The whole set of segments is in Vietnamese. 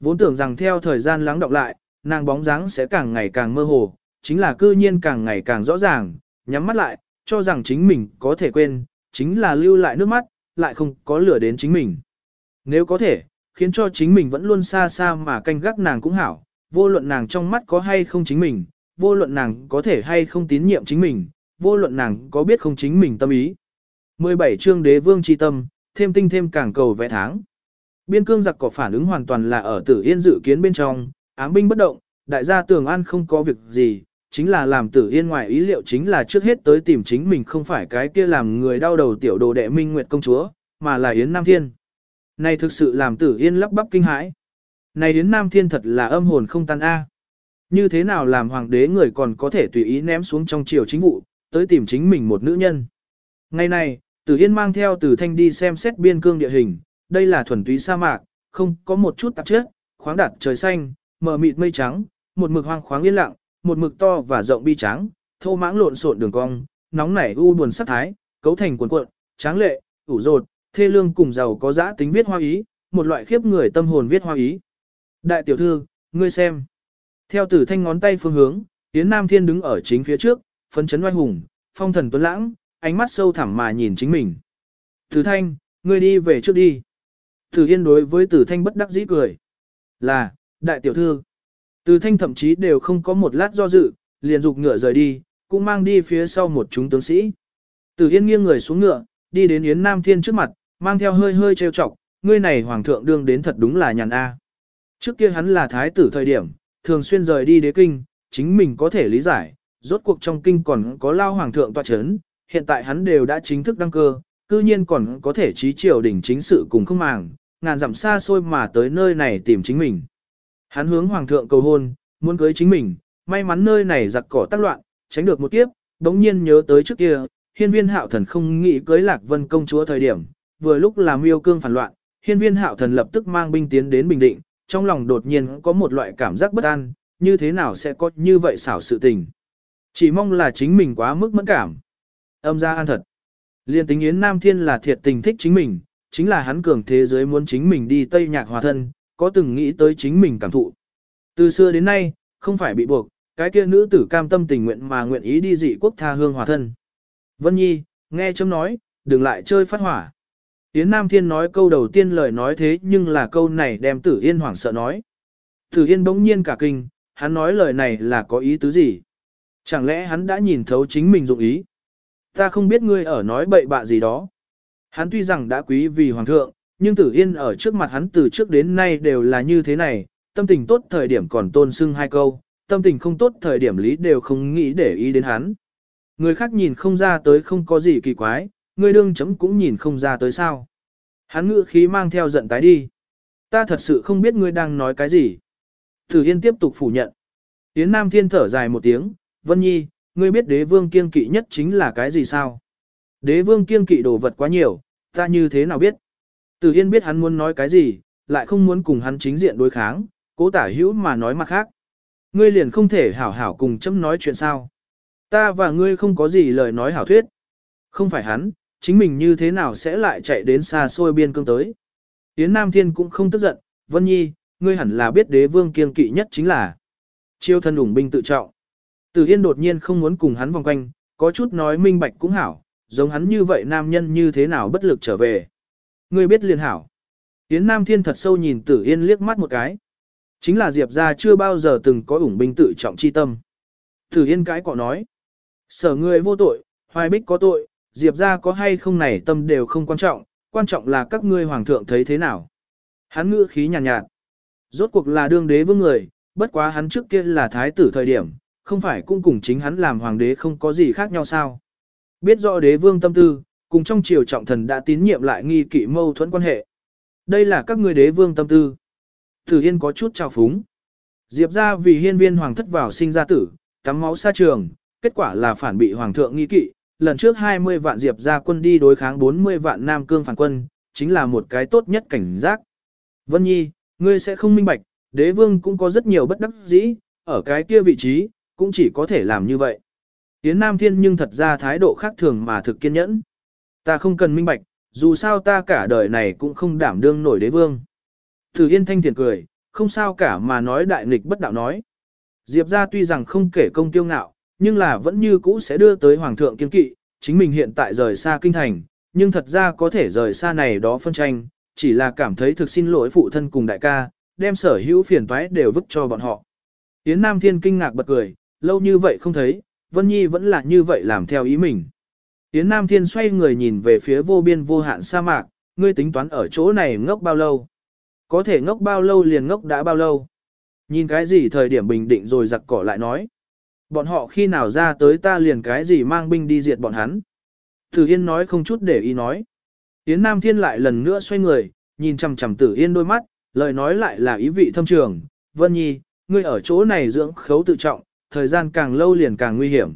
Vốn tưởng rằng theo thời gian lắng đọng lại, nàng bóng dáng sẽ càng ngày càng mơ hồ, chính là cư nhiên càng ngày càng rõ ràng, nhắm mắt lại, cho rằng chính mình có thể quên, chính là lưu lại nước mắt, lại không có lửa đến chính mình. Nếu có thể, khiến cho chính mình vẫn luôn xa xa mà canh gác nàng cũng hảo, vô luận nàng trong mắt có hay không chính mình, vô luận nàng có thể hay không tín nhiệm chính mình, vô luận nàng có biết không chính mình tâm ý. 17 chương đế vương chi tâm, thêm tinh thêm càng cầu vẽ tháng. Biên cương giặc có phản ứng hoàn toàn là ở tử yên dự kiến bên trong, ám binh bất động, đại gia tường an không có việc gì, chính là làm tử yên ngoài ý liệu chính là trước hết tới tìm chính mình không phải cái kia làm người đau đầu tiểu đồ đệ minh nguyệt công chúa, mà là Yến Nam Thiên. Này thực sự làm tử yên lắp bắp kinh hãi. Này Yến Nam Thiên thật là âm hồn không tan a. Như thế nào làm hoàng đế người còn có thể tùy ý ném xuống trong triều chính vụ, tới tìm chính mình một nữ nhân. Ngày này, Tử Yên mang theo Tử Thanh đi xem xét biên cương địa hình, đây là thuần túy sa mạc, không có một chút tạp chất, khoáng đạt trời xanh, mờ mịt mây trắng, một mực hoang khoáng yên lặng, một mực to và rộng bi trắng, thô mãng lộn xộn đường cong, nóng nảy u buồn sắc thái, cấu thành cuộn cuộn, tráng lệ, ủ rột, thê lương cùng giàu có giá tính viết hoa ý, một loại khiếp người tâm hồn viết hoa ý. Đại tiểu thư, ngươi xem. Theo tử thanh ngón tay phương hướng, Yến Nam Thiên đứng ở chính phía trước, phấn chấn oai hùng, phong thần tuấn lãng, ánh mắt sâu thẳm mà nhìn chính mình. Tử thanh, ngươi đi về trước đi. Tử Yên đối với Tử Thanh bất đắc dĩ cười. Là, đại tiểu thư. Tử Thanh thậm chí đều không có một lát do dự, liền dục ngựa rời đi, cũng mang đi phía sau một chúng tướng sĩ. Tử Yên nghiêng người xuống ngựa, đi đến Yến Nam Thiên trước mặt, mang theo hơi hơi trêu chọc, ngươi này hoàng thượng đương đến thật đúng là nhàn a. Trước kia hắn là thái tử thời điểm, thường xuyên rời đi đế kinh, chính mình có thể lý giải, rốt cuộc trong kinh còn có lao hoàng thượng tọa chấn, hiện tại hắn đều đã chính thức đăng cơ, cư nhiên còn có thể trí triều đình chính sự cùng không màng, ngàn dặm xa xôi mà tới nơi này tìm chính mình. Hắn hướng hoàng thượng cầu hôn, muốn cưới chính mình, may mắn nơi này giặc cỏ tác loạn, tránh được một kiếp, đống nhiên nhớ tới trước kia, hiên viên hạo thần không nghĩ cưới lạc vân công chúa thời điểm, vừa lúc làm yêu cương phản loạn, hiên viên hạo thần lập tức mang binh tiến đến Bình Định, trong lòng đột nhiên có một loại cảm giác bất an, như thế nào sẽ có như vậy xảo sự tình. Chỉ mong là chính mình quá mức mẫn cảm. Âm ra an thật. Liên tính Yến Nam Thiên là thiệt tình thích chính mình, chính là hắn cường thế giới muốn chính mình đi Tây Nhạc hòa thân, có từng nghĩ tới chính mình cảm thụ. Từ xưa đến nay, không phải bị buộc, cái kia nữ tử cam tâm tình nguyện mà nguyện ý đi dị quốc tha hương hòa thân. Vân Nhi, nghe chấm nói, đừng lại chơi phát hỏa. Yến Nam Thiên nói câu đầu tiên lời nói thế nhưng là câu này đem Tử Yên hoảng sợ nói. Tử Yên bỗng nhiên cả kinh, hắn nói lời này là có ý tứ gì? Chẳng lẽ hắn đã nhìn thấu chính mình dụng ý? Ta không biết ngươi ở nói bậy bạ gì đó. Hắn tuy rằng đã quý vì hoàng thượng, nhưng Tử Yên ở trước mặt hắn từ trước đến nay đều là như thế này, tâm tình tốt thời điểm còn tôn sưng hai câu, tâm tình không tốt thời điểm lý đều không nghĩ để ý đến hắn. Người khác nhìn không ra tới không có gì kỳ quái, người đương chấm cũng nhìn không ra tới sao. Hắn ngữ khí mang theo giận tái đi. Ta thật sự không biết ngươi đang nói cái gì. Tử Yên tiếp tục phủ nhận. Yến Nam Thiên thở dài một tiếng, Vân Nhi, ngươi biết đế vương kiên kỵ nhất chính là cái gì sao? Đế vương kiên kỵ đồ vật quá nhiều, ta như thế nào biết? Tử Yên biết hắn muốn nói cái gì, lại không muốn cùng hắn chính diện đối kháng, cố tả hữu mà nói mặt khác. Ngươi liền không thể hảo hảo cùng chấm nói chuyện sao? Ta và ngươi không có gì lời nói hảo thuyết. Không phải hắn, chính mình như thế nào sẽ lại chạy đến xa xôi biên cương tới. Yến Nam Thiên cũng không tức giận, Vân Nhi, ngươi hẳn là biết đế vương kiên kỵ nhất chính là chiêu thân ủng binh tự trọng. Từ Yên đột nhiên không muốn cùng hắn vòng quanh, có chút nói minh bạch cũng hảo, giống hắn như vậy nam nhân như thế nào bất lực trở về. Ngươi biết liền hảo. Yến Nam Thiên thật sâu nhìn Tử Yên liếc mắt một cái. Chính là Diệp gia chưa bao giờ từng có ủng binh tự trọng chi tâm. Tử Yên cái cọ nói. Sở ngươi vô tội, hoài bích có tội, Diệp ra có hay không này tâm đều không quan trọng, quan trọng là các ngươi hoàng thượng thấy thế nào. Hắn ngữ khí nhàn nhạt, nhạt. Rốt cuộc là đương đế vương người, bất quá hắn trước kia là thái tử thời điểm, không phải cũng cùng chính hắn làm hoàng đế không có gì khác nhau sao. Biết rõ đế vương tâm tư, cùng trong triều trọng thần đã tín nhiệm lại nghi kỵ mâu thuẫn quan hệ. Đây là các ngươi đế vương tâm tư. Tử hiên có chút trào phúng. Diệp ra vì hiên viên hoàng thất vào sinh ra tử, tắm máu xa trường, kết quả là phản bị hoàng thượng nghi kỵ, lần trước 20 vạn diệp ra quân đi đối kháng 40 vạn nam cương phản quân, chính là một cái tốt nhất cảnh giác. Vân Nhi, ngươi sẽ không minh bạch, đế vương cũng có rất nhiều bất đắc dĩ, ở cái kia vị trí, cũng chỉ có thể làm như vậy. Yến Nam Thiên nhưng thật ra thái độ khác thường mà thực kiên nhẫn. Ta không cần minh bạch, dù sao ta cả đời này cũng không đảm đương nổi đế vương. Từ Yên Thanh thiền cười, không sao cả mà nói đại nghịch bất đạo nói. Diệp ra tuy rằng không kể công tiêu ngạo, nhưng là vẫn như cũ sẽ đưa tới hoàng thượng kiên kỵ, chính mình hiện tại rời xa kinh thành, nhưng thật ra có thể rời xa này đó phân tranh, chỉ là cảm thấy thực xin lỗi phụ thân cùng đại ca, đem sở hữu phiền toái đều vứt cho bọn họ. Yến Nam Thiên kinh ngạc bật cười, lâu như vậy không thấy, Vân Nhi vẫn là như vậy làm theo ý mình. Yến Nam Thiên xoay người nhìn về phía vô biên vô hạn sa mạc, ngươi tính toán ở chỗ này ngốc bao lâu? Có thể ngốc bao lâu liền ngốc đã bao lâu? Nhìn cái gì thời điểm bình định rồi giặc cỏ lại nói. Bọn họ khi nào ra tới ta liền cái gì mang binh đi diệt bọn hắn. Tử Yên nói không chút để ý nói. Yến Nam Thiên lại lần nữa xoay người, nhìn chằm chằm Tử Yên đôi mắt, lời nói lại là ý vị thâm trường. Vân Nhi, ngươi ở chỗ này dưỡng khấu tự trọng, thời gian càng lâu liền càng nguy hiểm.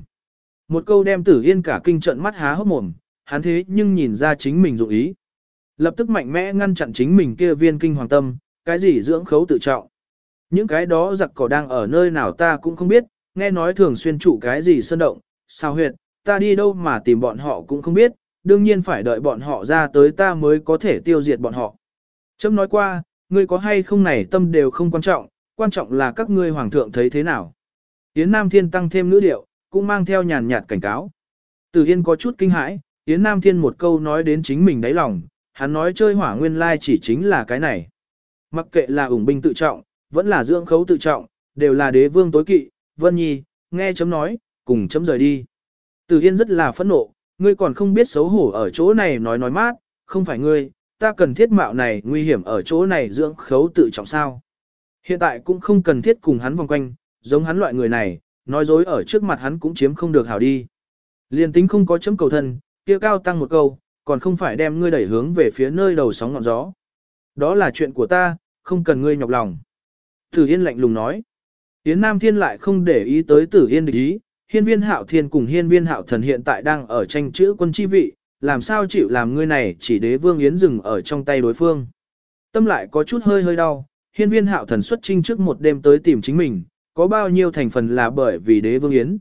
Một câu đem Tử Yên cả kinh trận mắt há hốc mồm, hắn thế nhưng nhìn ra chính mình dụng ý. Lập tức mạnh mẽ ngăn chặn chính mình kia viên kinh hoàng tâm, cái gì dưỡng khấu tự trọng. Những cái đó giặc cỏ đang ở nơi nào ta cũng không biết, nghe nói thường xuyên trụ cái gì sơn động, sao huyệt, ta đi đâu mà tìm bọn họ cũng không biết, đương nhiên phải đợi bọn họ ra tới ta mới có thể tiêu diệt bọn họ. Chấm nói qua, ngươi có hay không này tâm đều không quan trọng, quan trọng là các ngươi hoàng thượng thấy thế nào. Yến Nam Thiên tăng thêm ngữ điệu, cũng mang theo nhàn nhạt cảnh cáo. Từ Yên có chút kinh hãi, Yến Nam Thiên một câu nói đến chính mình đáy lòng, hắn nói chơi hỏa nguyên lai chỉ chính là cái này. Mặc kệ là ủng binh tự trọng, vẫn là dưỡng khấu tự trọng, đều là đế vương tối kỵ, Vân Nhi, nghe chấm nói, cùng chấm rời đi. Từ Yên rất là phẫn nộ, ngươi còn không biết xấu hổ ở chỗ này nói nói mát, không phải ngươi, ta cần thiết mạo này nguy hiểm ở chỗ này dưỡng khấu tự trọng sao. Hiện tại cũng không cần thiết cùng hắn vòng quanh, giống hắn loại người này, nói dối ở trước mặt hắn cũng chiếm không được hảo đi. Liên tính không có chấm cầu thân, kia cao tăng một câu, còn không phải đem ngươi đẩy hướng về phía nơi đầu sóng ngọn gió. Đó là chuyện của ta, không cần ngươi nhọc lòng. Tử Yên lạnh lùng nói. Yến Nam Thiên lại không để ý tới Tử Yên địch ý, hiên viên hạo thiên cùng hiên viên hạo thần hiện tại đang ở tranh chữ quân chi vị, làm sao chịu làm ngươi này chỉ đế vương Yến dừng ở trong tay đối phương. Tâm lại có chút hơi hơi đau, hiên viên hạo thần xuất trinh trước một đêm tới tìm chính mình, có bao nhiêu thành phần là bởi vì đế vương Yến.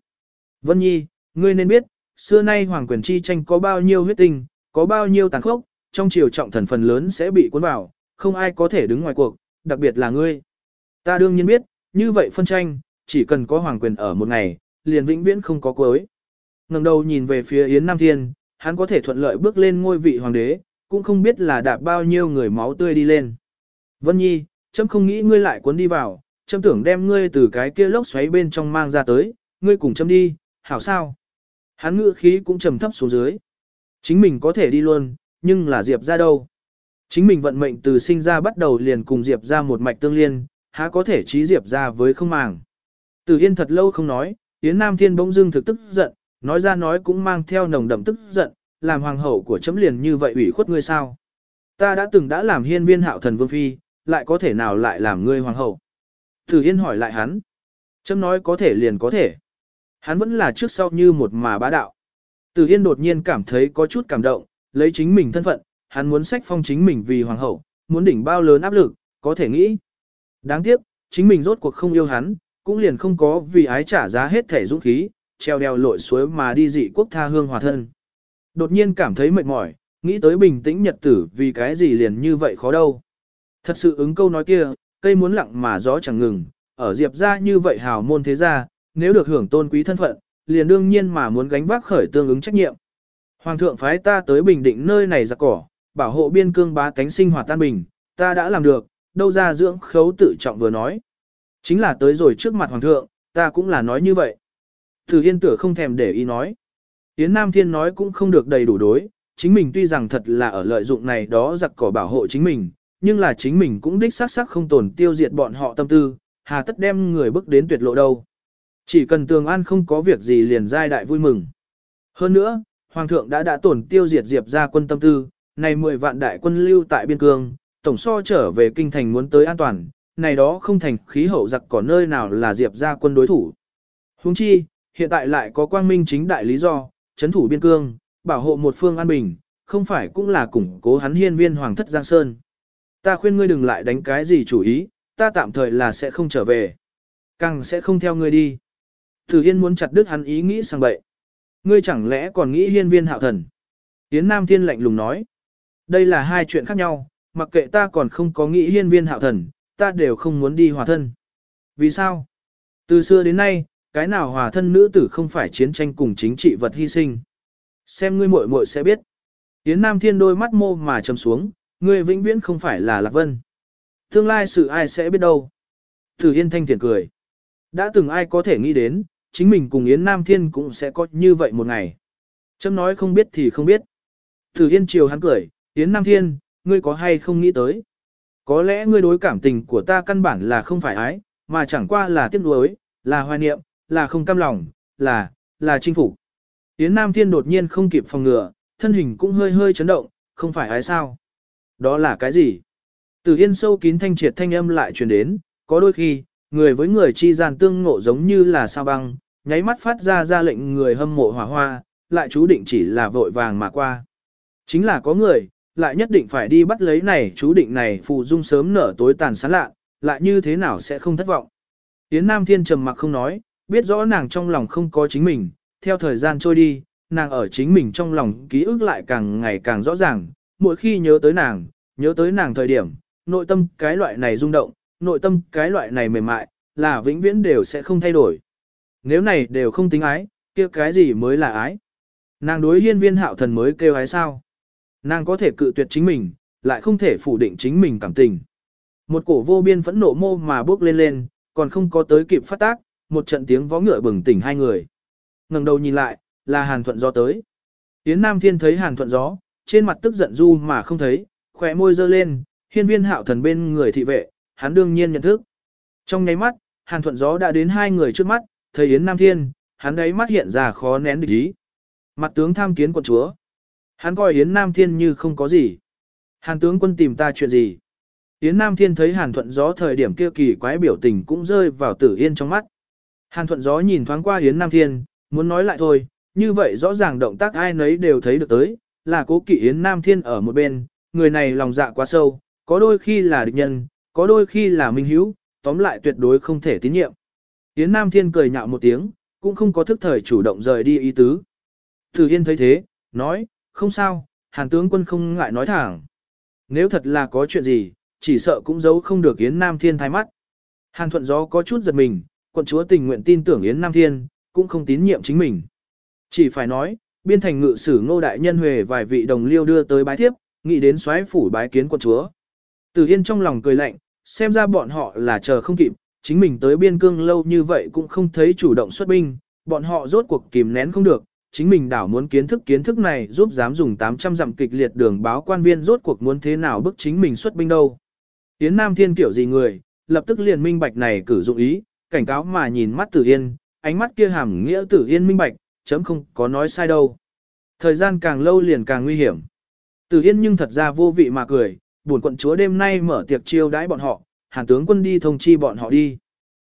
Vân Nhi, ngươi nên biết, xưa nay hoàng quyền chi tranh có bao nhiêu huyết tinh, có bao nhiêu tàn khốc, trong triều trọng thần phần lớn sẽ bị cuốn vào, không ai có thể đứng ngoài cuộc, đặc biệt là ngươi. Ta đương nhiên biết, như vậy phân tranh, chỉ cần có hoàng quyền ở một ngày, liền vĩnh viễn không có cuối. ngẩng đầu nhìn về phía Yến Nam Thiên, hắn có thể thuận lợi bước lên ngôi vị hoàng đế, cũng không biết là đạp bao nhiêu người máu tươi đi lên. Vân Nhi, chấm không nghĩ ngươi lại cuốn đi vào, châm tưởng đem ngươi từ cái kia lốc xoáy bên trong mang ra tới, ngươi cùng châm đi, hảo sao? Hắn ngữ khí cũng trầm thấp xuống dưới. Chính mình có thể đi luôn, nhưng là Diệp ra đâu? Chính mình vận mệnh từ sinh ra bắt đầu liền cùng Diệp ra một mạch tương liên, há có thể trí Diệp ra với không màng. Từ Yên thật lâu không nói, Yến Nam Thiên bỗng dưng thực tức giận, nói ra nói cũng mang theo nồng đậm tức giận, làm hoàng hậu của chấm liền như vậy ủy khuất ngươi sao? Ta đã từng đã làm hiên viên hạo thần vương phi, lại có thể nào lại làm ngươi hoàng hậu? Tử Yên hỏi lại hắn. Chấm nói có thể liền có thể. Hắn vẫn là trước sau như một mà bá đạo. Tử Yên đột nhiên cảm thấy có chút cảm động, lấy chính mình thân phận, hắn muốn sách phong chính mình vì hoàng hậu, muốn đỉnh bao lớn áp lực, có thể nghĩ. Đáng tiếc, chính mình rốt cuộc không yêu hắn, cũng liền không có vì ái trả giá hết thể dũng khí, treo đeo lội suối mà đi dị quốc tha hương hòa thân. Đột nhiên cảm thấy mệt mỏi, nghĩ tới bình tĩnh nhật tử vì cái gì liền như vậy khó đâu. Thật sự ứng câu nói kia, cây muốn lặng mà gió chẳng ngừng, ở diệp ra như vậy hào môn thế gia, nếu được hưởng tôn quý thân phận, liền đương nhiên mà muốn gánh vác khởi tương ứng trách nhiệm. Hoàng thượng phái ta tới bình định nơi này giặc cỏ, bảo hộ biên cương bá tánh sinh hoạt tan bình, ta đã làm được, đâu ra dưỡng khấu tự trọng vừa nói. Chính là tới rồi trước mặt hoàng thượng, ta cũng là nói như vậy. Từ Yên Tử không thèm để ý nói. Yến Nam Thiên nói cũng không được đầy đủ đối, chính mình tuy rằng thật là ở lợi dụng này đó giặc cỏ bảo hộ chính mình, nhưng là chính mình cũng đích xác sắc không tổn tiêu diệt bọn họ tâm tư, hà tất đem người bước đến tuyệt lộ đâu. Chỉ cần tường an không có việc gì liền giai đại vui mừng. Hơn nữa, Hoàng thượng đã đã tổn tiêu diệt diệp ra quân tâm tư, này 10 vạn đại quân lưu tại biên cương, tổng so trở về kinh thành muốn tới an toàn, này đó không thành khí hậu giặc có nơi nào là diệp ra quân đối thủ. Huống chi, hiện tại lại có quang minh chính đại lý do, chấn thủ biên cương, bảo hộ một phương an bình, không phải cũng là củng cố hắn hiên viên hoàng thất Giang Sơn. Ta khuyên ngươi đừng lại đánh cái gì chủ ý, ta tạm thời là sẽ không trở về. Càng sẽ không theo ngươi đi. Tử Yên muốn chặt đứt hắn ý nghĩ sang bậy. Ngươi chẳng lẽ còn nghĩ hiên viên hạo thần? Yến Nam Thiên lạnh lùng nói. Đây là hai chuyện khác nhau, mặc kệ ta còn không có nghĩ hiên viên hạo thần, ta đều không muốn đi hòa thân. Vì sao? Từ xưa đến nay, cái nào hòa thân nữ tử không phải chiến tranh cùng chính trị vật hy sinh. Xem ngươi muội muội sẽ biết. Yến Nam Thiên đôi mắt mô mà trầm xuống, ngươi vĩnh viễn không phải là Lạc Vân. Tương lai sự ai sẽ biết đâu. Tử Yên thanh thiện cười. Đã từng ai có thể nghĩ đến, chính mình cùng Yến Nam Thiên cũng sẽ có như vậy một ngày. Chấm nói không biết thì không biết. Tử Yên chiều hắn cười, Yến Nam Thiên, ngươi có hay không nghĩ tới? Có lẽ ngươi đối cảm tình của ta căn bản là không phải ái, mà chẳng qua là tiếc nuối, là hoài niệm, là không cam lòng, là, là chinh phục. Yến Nam Thiên đột nhiên không kịp phòng ngừa, thân hình cũng hơi hơi chấn động, không phải ái sao? Đó là cái gì? Từ yên sâu kín thanh triệt thanh âm lại truyền đến, có đôi khi, người với người chi gian tương ngộ giống như là sao băng, nháy mắt phát ra ra lệnh người hâm mộ hỏa hoa, lại chú định chỉ là vội vàng mà qua. Chính là có người, lại nhất định phải đi bắt lấy này chú định này phù dung sớm nở tối tàn sáng lạ, lại như thế nào sẽ không thất vọng. Yến Nam Thiên trầm mặc không nói, biết rõ nàng trong lòng không có chính mình, theo thời gian trôi đi, nàng ở chính mình trong lòng ký ức lại càng ngày càng rõ ràng, mỗi khi nhớ tới nàng, nhớ tới nàng thời điểm, nội tâm cái loại này rung động, nội tâm cái loại này mềm mại, là vĩnh viễn đều sẽ không thay đổi. Nếu này đều không tính ái, kia cái gì mới là ái? Nàng đối hiên viên hạo thần mới kêu ái sao? Nàng có thể cự tuyệt chính mình, lại không thể phủ định chính mình cảm tình. Một cổ vô biên phẫn nộ mô mà bước lên lên, còn không có tới kịp phát tác, một trận tiếng vó ngựa bừng tỉnh hai người. ngẩng đầu nhìn lại, là Hàn Thuận Gió tới. Yến Nam Thiên thấy Hàn Thuận Gió, trên mặt tức giận du mà không thấy, khỏe môi dơ lên, hiên viên hạo thần bên người thị vệ, hắn đương nhiên nhận thức. Trong nháy mắt, Hàn Thuận Gió đã đến hai người trước mắt, thấy Yến Nam Thiên, hắn đấy mắt hiện ra khó nén địch ý. Mặt tướng tham kiến quận chúa. Hắn coi Yến Nam Thiên như không có gì. Hàn tướng quân tìm ta chuyện gì? Yến Nam Thiên thấy Hàn Thuận Gió thời điểm kia kỳ quái biểu tình cũng rơi vào tử yên trong mắt. Hàn Thuận Gió nhìn thoáng qua Yến Nam Thiên, muốn nói lại thôi, như vậy rõ ràng động tác ai nấy đều thấy được tới, là cố kỵ Yến Nam Thiên ở một bên, người này lòng dạ quá sâu, có đôi khi là địch nhân, có đôi khi là minh hữu, tóm lại tuyệt đối không thể tín nhiệm. Yến Nam Thiên cười nhạo một tiếng, cũng không có thức thời chủ động rời đi ý tứ. Thử Yên thấy thế, nói, không sao, Hàn tướng quân không ngại nói thẳng. Nếu thật là có chuyện gì, chỉ sợ cũng giấu không được Yến Nam Thiên thái mắt. Hàn thuận gió có chút giật mình, quận chúa tình nguyện tin tưởng Yến Nam Thiên, cũng không tín nhiệm chính mình. Chỉ phải nói, biên thành ngự sử ngô đại nhân huề vài vị đồng liêu đưa tới bái thiếp, nghĩ đến soái phủ bái kiến quân chúa. Từ Yên trong lòng cười lạnh, xem ra bọn họ là chờ không kịp, chính mình tới biên cương lâu như vậy cũng không thấy chủ động xuất binh, bọn họ rốt cuộc kìm nén không được, chính mình đảo muốn kiến thức kiến thức này giúp dám dùng 800 dặm kịch liệt đường báo quan viên rốt cuộc muốn thế nào bức chính mình xuất binh đâu. Yến Nam Thiên kiểu gì người, lập tức liền minh bạch này cử dụng ý, cảnh cáo mà nhìn mắt Tử Yên, ánh mắt kia hàm nghĩa Tử Yên minh bạch, chấm không có nói sai đâu. Thời gian càng lâu liền càng nguy hiểm. Tử Yên nhưng thật ra vô vị mà cười, buồn quận chúa đêm nay mở tiệc chiêu đãi bọn họ, hàn tướng quân đi thông chi bọn họ đi.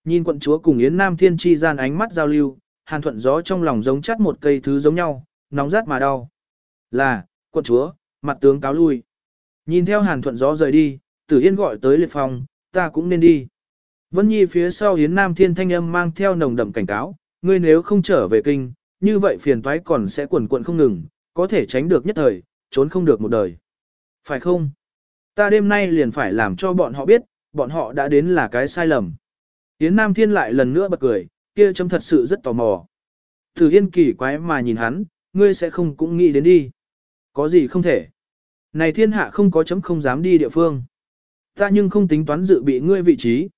Nhìn quận chúa cùng Yến Nam Thiên chi gian ánh mắt giao lưu, hàn thuận gió trong lòng giống chắt một cây thứ giống nhau, nóng rát mà đau. Là, quận chúa, mặt tướng cáo lui. Nhìn theo hàn thuận gió rời đi, tử yên gọi tới liệt phòng, ta cũng nên đi. Vân Nhi phía sau Yến Nam Thiên thanh âm mang theo nồng đậm cảnh cáo, ngươi nếu không trở về kinh, như vậy phiền toái còn sẽ quần quận không ngừng, có thể tránh được nhất thời, trốn không được một đời. Phải không? Ta đêm nay liền phải làm cho bọn họ biết, bọn họ đã đến là cái sai lầm. Yến Nam Thiên lại lần nữa bật cười, kia chấm thật sự rất tò mò. Thử Yên kỳ quái mà nhìn hắn, ngươi sẽ không cũng nghĩ đến đi. Có gì không thể. Này thiên hạ không có chấm không dám đi địa phương. Ta nhưng không tính toán dự bị ngươi vị trí.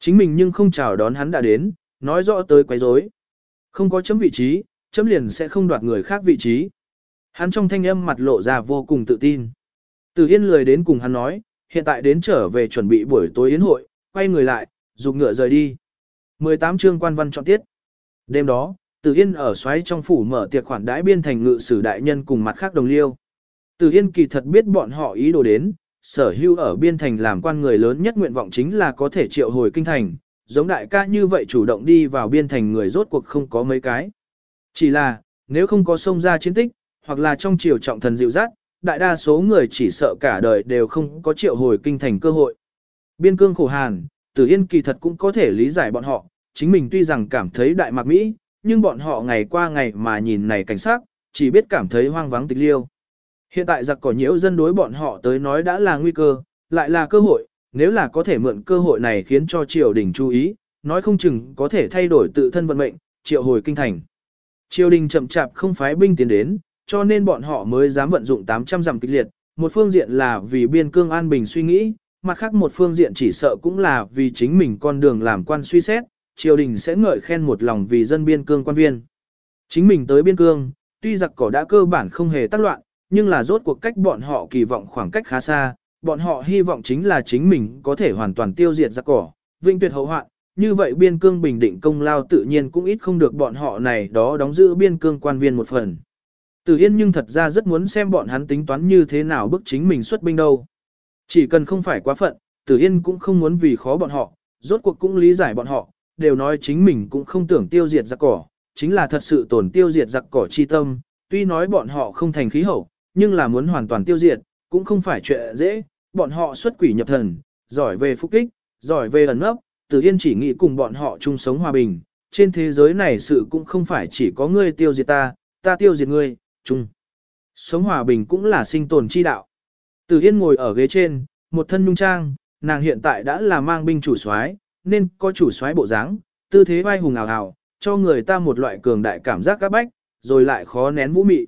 Chính mình nhưng không chào đón hắn đã đến, nói rõ tới quấy rối. Không có chấm vị trí, chấm liền sẽ không đoạt người khác vị trí. Hắn trong thanh âm mặt lộ ra vô cùng tự tin. Từ Yên lười đến cùng hắn nói, hiện tại đến trở về chuẩn bị buổi tối yến hội, quay người lại, dục ngựa rời đi. 18 chương quan văn chọn tiết. Đêm đó, Từ Yên ở xoáy trong phủ mở tiệc khoản đãi biên thành ngự sử đại nhân cùng mặt khác đồng liêu. Từ Yên kỳ thật biết bọn họ ý đồ đến, sở hưu ở biên thành làm quan người lớn nhất nguyện vọng chính là có thể triệu hồi kinh thành, giống đại ca như vậy chủ động đi vào biên thành người rốt cuộc không có mấy cái. Chỉ là, nếu không có sông ra chiến tích, hoặc là trong triều trọng thần dịu dắt, đại đa số người chỉ sợ cả đời đều không có triệu hồi kinh thành cơ hội. Biên cương khổ hàn, Tử Yên kỳ thật cũng có thể lý giải bọn họ, chính mình tuy rằng cảm thấy đại mạc Mỹ, nhưng bọn họ ngày qua ngày mà nhìn này cảnh sát, chỉ biết cảm thấy hoang vắng tịch liêu. Hiện tại giặc cỏ nhiễu dân đối bọn họ tới nói đã là nguy cơ, lại là cơ hội, nếu là có thể mượn cơ hội này khiến cho triều đình chú ý, nói không chừng có thể thay đổi tự thân vận mệnh, triệu hồi kinh thành. Triều đình chậm chạp không phái binh tiến đến, cho nên bọn họ mới dám vận dụng 800 dặm kịch liệt, một phương diện là vì biên cương an bình suy nghĩ, mặt khác một phương diện chỉ sợ cũng là vì chính mình con đường làm quan suy xét, triều đình sẽ ngợi khen một lòng vì dân biên cương quan viên. Chính mình tới biên cương, tuy giặc cỏ đã cơ bản không hề tác loạn, nhưng là rốt cuộc cách bọn họ kỳ vọng khoảng cách khá xa, bọn họ hy vọng chính là chính mình có thể hoàn toàn tiêu diệt giặc cỏ, vinh tuyệt hậu hoạn, như vậy biên cương bình định công lao tự nhiên cũng ít không được bọn họ này đó đóng giữ biên cương quan viên một phần. Tử Yên nhưng thật ra rất muốn xem bọn hắn tính toán như thế nào bức chính mình xuất binh đâu. Chỉ cần không phải quá phận, Tử Yên cũng không muốn vì khó bọn họ, rốt cuộc cũng lý giải bọn họ, đều nói chính mình cũng không tưởng tiêu diệt giặc cỏ, chính là thật sự tổn tiêu diệt giặc cỏ chi tâm, tuy nói bọn họ không thành khí hậu, nhưng là muốn hoàn toàn tiêu diệt, cũng không phải chuyện dễ, bọn họ xuất quỷ nhập thần, giỏi về phúc kích, giỏi về ẩn nấp. Tử Yên chỉ nghĩ cùng bọn họ chung sống hòa bình, trên thế giới này sự cũng không phải chỉ có ngươi tiêu diệt ta, ta tiêu diệt ngươi, chung. Sống hòa bình cũng là sinh tồn chi đạo. Tử Yên ngồi ở ghế trên, một thân nhung trang, nàng hiện tại đã là mang binh chủ soái, nên có chủ soái bộ dáng, tư thế vai hùng ảo ảo, cho người ta một loại cường đại cảm giác các bách, rồi lại khó nén vũ mị.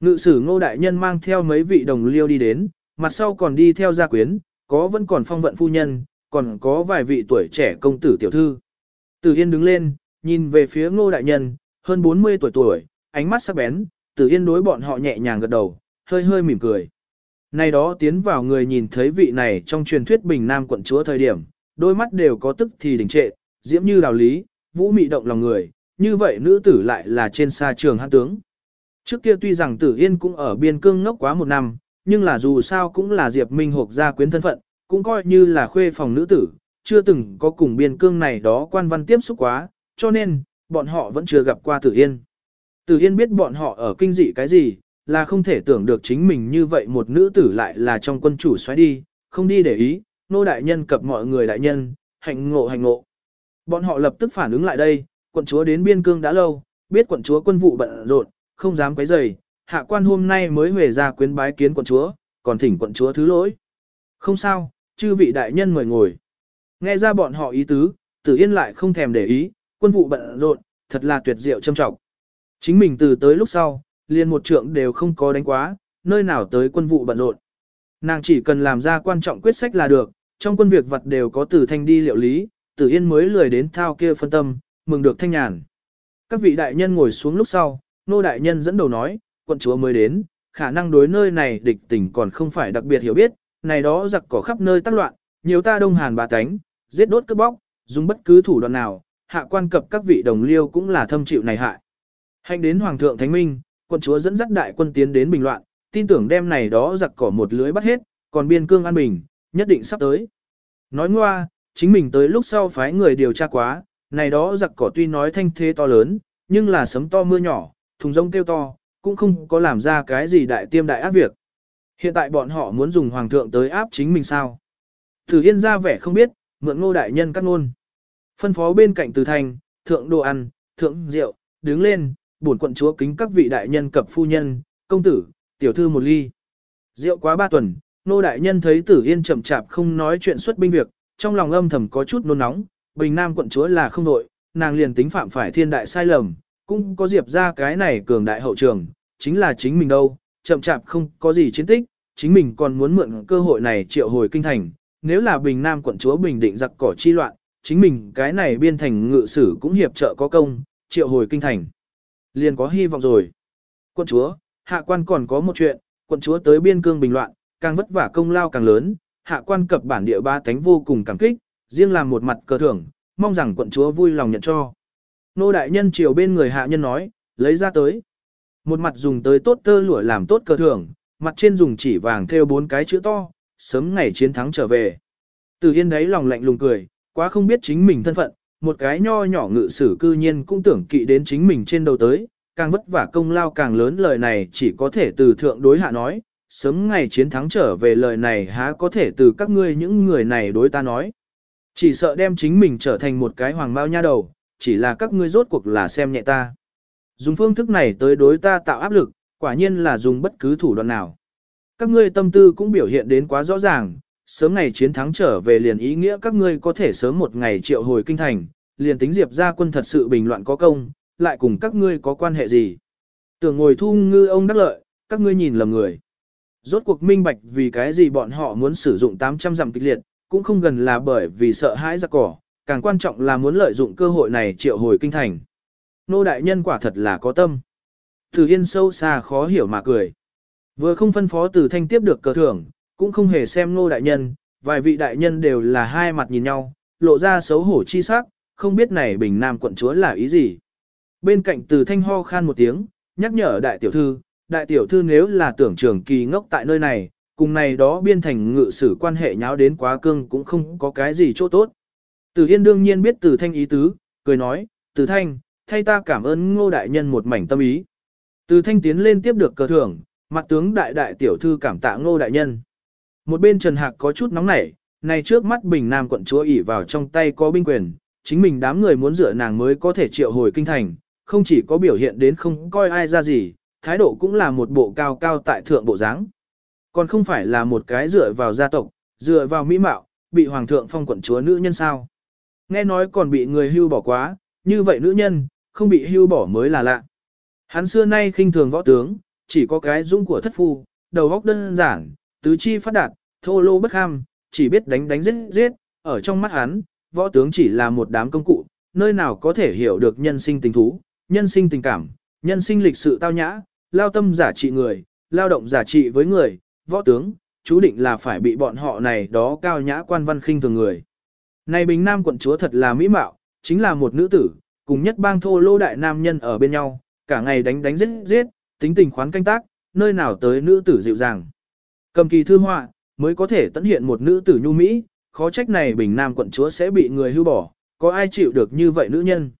Ngự sử ngô đại nhân mang theo mấy vị đồng liêu đi đến, mặt sau còn đi theo gia quyến, có vẫn còn phong vận phu nhân, còn có vài vị tuổi trẻ công tử tiểu thư. Tử Yên đứng lên, nhìn về phía ngô đại nhân, hơn 40 tuổi tuổi, ánh mắt sắc bén, Tử Yên đối bọn họ nhẹ nhàng gật đầu, hơi hơi mỉm cười. nay đó tiến vào người nhìn thấy vị này trong truyền thuyết bình nam quận chúa thời điểm, đôi mắt đều có tức thì đình trệ, diễm như đào lý, vũ mị động lòng người, như vậy nữ tử lại là trên xa trường hát tướng. Trước kia tuy rằng Tử Yên cũng ở biên cương ngốc quá một năm, nhưng là dù sao cũng là Diệp Minh Hộp gia quyến thân phận, cũng coi như là khuê phòng nữ tử, chưa từng có cùng biên cương này đó quan văn tiếp xúc quá, cho nên, bọn họ vẫn chưa gặp qua Tử Yên. Tử Yên biết bọn họ ở kinh dị cái gì, là không thể tưởng được chính mình như vậy một nữ tử lại là trong quân chủ xoáy đi, không đi để ý, nô đại nhân cập mọi người đại nhân, hạnh ngộ hạnh ngộ. Bọn họ lập tức phản ứng lại đây, quận chúa đến biên cương đã lâu, biết quận chúa quân vụ bận rộn, không dám quấy rầy, hạ quan hôm nay mới về ra quyến bái kiến quận chúa, còn thỉnh quận chúa thứ lỗi. Không sao, chư vị đại nhân mời ngồi. Nghe ra bọn họ ý tứ, tử yên lại không thèm để ý, quân vụ bận rộn, thật là tuyệt diệu châm trọng. Chính mình từ tới lúc sau, liền một trượng đều không có đánh quá, nơi nào tới quân vụ bận rộn. Nàng chỉ cần làm ra quan trọng quyết sách là được, trong quân việc vật đều có tử thanh đi liệu lý, tử yên mới lười đến thao kia phân tâm, mừng được thanh nhàn. Các vị đại nhân ngồi xuống lúc sau, nô đại nhân dẫn đầu nói, quận chúa mới đến, khả năng đối nơi này địch tình còn không phải đặc biệt hiểu biết, này đó giặc cỏ khắp nơi tác loạn, nhiều ta đông hàn bà tánh, giết đốt cướp bóc, dùng bất cứ thủ đoạn nào, hạ quan cập các vị đồng liêu cũng là thâm chịu này hại. Hành đến Hoàng thượng Thánh Minh, quân chúa dẫn dắt đại quân tiến đến bình loạn, tin tưởng đem này đó giặc cỏ một lưới bắt hết, còn biên cương an bình, nhất định sắp tới. Nói ngoa, chính mình tới lúc sau phái người điều tra quá, này đó giặc cỏ tuy nói thanh thế to lớn, nhưng là sấm to mưa nhỏ, thùng rông kêu to, cũng không có làm ra cái gì đại tiêm đại ác việc. Hiện tại bọn họ muốn dùng hoàng thượng tới áp chính mình sao? Tử Yên ra vẻ không biết, mượn ngô đại nhân cắt ngôn. Phân phó bên cạnh Từ Thành, thượng đồ ăn, thượng rượu, đứng lên, bổn quận chúa kính các vị đại nhân cập phu nhân, công tử, tiểu thư một ly. Rượu quá ba tuần, nô đại nhân thấy Tử Yên chậm chạp không nói chuyện xuất binh việc, trong lòng âm thầm có chút nôn nóng, Bình Nam quận chúa là không đội, nàng liền tính phạm phải thiên đại sai lầm, cũng có diệp ra cái này cường đại hậu trường, chính là chính mình đâu, chậm chạp không có gì chiến tích, chính mình còn muốn mượn cơ hội này triệu hồi kinh thành, nếu là Bình Nam quận chúa bình định giặc cỏ chi loạn, chính mình cái này biên thành ngự sử cũng hiệp trợ có công, triệu hồi kinh thành. Liền có hy vọng rồi. Quận chúa, hạ quan còn có một chuyện, quận chúa tới biên cương bình loạn, càng vất vả công lao càng lớn, hạ quan cập bản địa ba tánh vô cùng cảm kích, riêng làm một mặt cờ thưởng, mong rằng quận chúa vui lòng nhận cho. Nô đại nhân chiều bên người hạ nhân nói, lấy ra tới. Một mặt dùng tới tốt tơ lụa làm tốt cờ thưởng, mặt trên dùng chỉ vàng theo bốn cái chữ to, sớm ngày chiến thắng trở về. Từ yên đấy lòng lạnh lùng cười, quá không biết chính mình thân phận, một cái nho nhỏ ngự sử cư nhiên cũng tưởng kỵ đến chính mình trên đầu tới, càng vất vả công lao càng lớn lời này chỉ có thể từ thượng đối hạ nói, sớm ngày chiến thắng trở về lời này há có thể từ các ngươi những người này đối ta nói. Chỉ sợ đem chính mình trở thành một cái hoàng bao nha đầu, chỉ là các ngươi rốt cuộc là xem nhẹ ta. Dùng phương thức này tới đối ta tạo áp lực, quả nhiên là dùng bất cứ thủ đoạn nào. Các ngươi tâm tư cũng biểu hiện đến quá rõ ràng, sớm ngày chiến thắng trở về liền ý nghĩa các ngươi có thể sớm một ngày triệu hồi kinh thành, liền tính Diệp ra quân thật sự bình loạn có công, lại cùng các ngươi có quan hệ gì. Tưởng ngồi thu ngư ông đắc lợi, các ngươi nhìn lầm người. Rốt cuộc minh bạch vì cái gì bọn họ muốn sử dụng 800 dặm kịch liệt, cũng không gần là bởi vì sợ hãi giặc cỏ, càng quan trọng là muốn lợi dụng cơ hội này triệu hồi kinh thành. Nô đại nhân quả thật là có tâm. Từ Yên sâu xa khó hiểu mà cười. Vừa không phân phó từ thanh tiếp được cờ thưởng, cũng không hề xem nô đại nhân, vài vị đại nhân đều là hai mặt nhìn nhau, lộ ra xấu hổ chi sắc, không biết này bình nam quận chúa là ý gì. Bên cạnh từ thanh ho khan một tiếng, nhắc nhở đại tiểu thư, đại tiểu thư nếu là tưởng trưởng kỳ ngốc tại nơi này, cùng này đó biên thành ngự sử quan hệ nháo đến quá cương cũng không có cái gì chỗ tốt. Từ Yên đương nhiên biết Từ Thanh ý tứ, cười nói, Từ Thanh, thay ta cảm ơn ngô đại nhân một mảnh tâm ý. Từ Thanh tiến lên tiếp được cờ thưởng, mặt tướng đại đại tiểu thư cảm tạ ngô đại nhân. Một bên Trần Hạc có chút nóng nảy, này trước mắt Bình Nam quận chúa ỉ vào trong tay có binh quyền, chính mình đám người muốn dựa nàng mới có thể triệu hồi kinh thành, không chỉ có biểu hiện đến không coi ai ra gì, thái độ cũng là một bộ cao cao tại thượng bộ dáng. Còn không phải là một cái dựa vào gia tộc, dựa vào mỹ mạo, bị hoàng thượng phong quận chúa nữ nhân sao. Nghe nói còn bị người hưu bỏ quá, như vậy nữ nhân, không bị hưu bỏ mới là lạ. Hắn xưa nay khinh thường võ tướng, chỉ có cái dũng của thất phu, đầu óc đơn giản, tứ chi phát đạt, thô lô bất ham, chỉ biết đánh đánh giết giết, ở trong mắt hắn, võ tướng chỉ là một đám công cụ, nơi nào có thể hiểu được nhân sinh tình thú, nhân sinh tình cảm, nhân sinh lịch sự tao nhã, lao tâm giả trị người, lao động giả trị với người, võ tướng, chú định là phải bị bọn họ này đó cao nhã quan văn khinh thường người. Này Bình Nam quận chúa thật là mỹ mạo, chính là một nữ tử, cùng nhất bang thô lô đại nam nhân ở bên nhau, cả ngày đánh đánh giết giết, tính tình khoán canh tác, nơi nào tới nữ tử dịu dàng. Cầm kỳ thư họa, mới có thể tận hiện một nữ tử nhu mỹ, khó trách này Bình Nam quận chúa sẽ bị người hưu bỏ, có ai chịu được như vậy nữ nhân.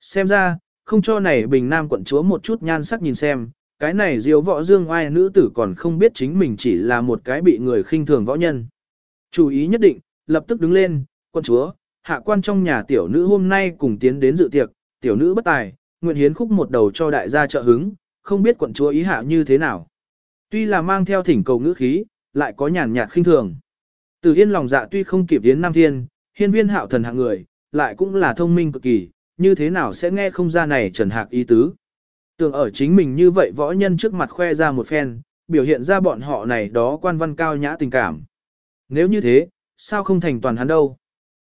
Xem ra, không cho này Bình Nam quận chúa một chút nhan sắc nhìn xem, cái này diêu võ dương ai nữ tử còn không biết chính mình chỉ là một cái bị người khinh thường võ nhân. chú ý nhất định, lập tức đứng lên, quân chúa, hạ quan trong nhà tiểu nữ hôm nay cùng tiến đến dự tiệc, tiểu nữ bất tài, nguyện hiến khúc một đầu cho đại gia trợ hứng, không biết quận chúa ý hạ như thế nào. Tuy là mang theo thỉnh cầu ngữ khí, lại có nhàn nhạt khinh thường. Từ Yên lòng dạ tuy không kịp Yến Nam Thiên, hiên viên hạo thần hạng người, lại cũng là thông minh cực kỳ, như thế nào sẽ nghe không ra này trần hạc ý tứ. Tưởng ở chính mình như vậy võ nhân trước mặt khoe ra một phen, biểu hiện ra bọn họ này đó quan văn cao nhã tình cảm. Nếu như thế, sao không thành toàn hắn đâu?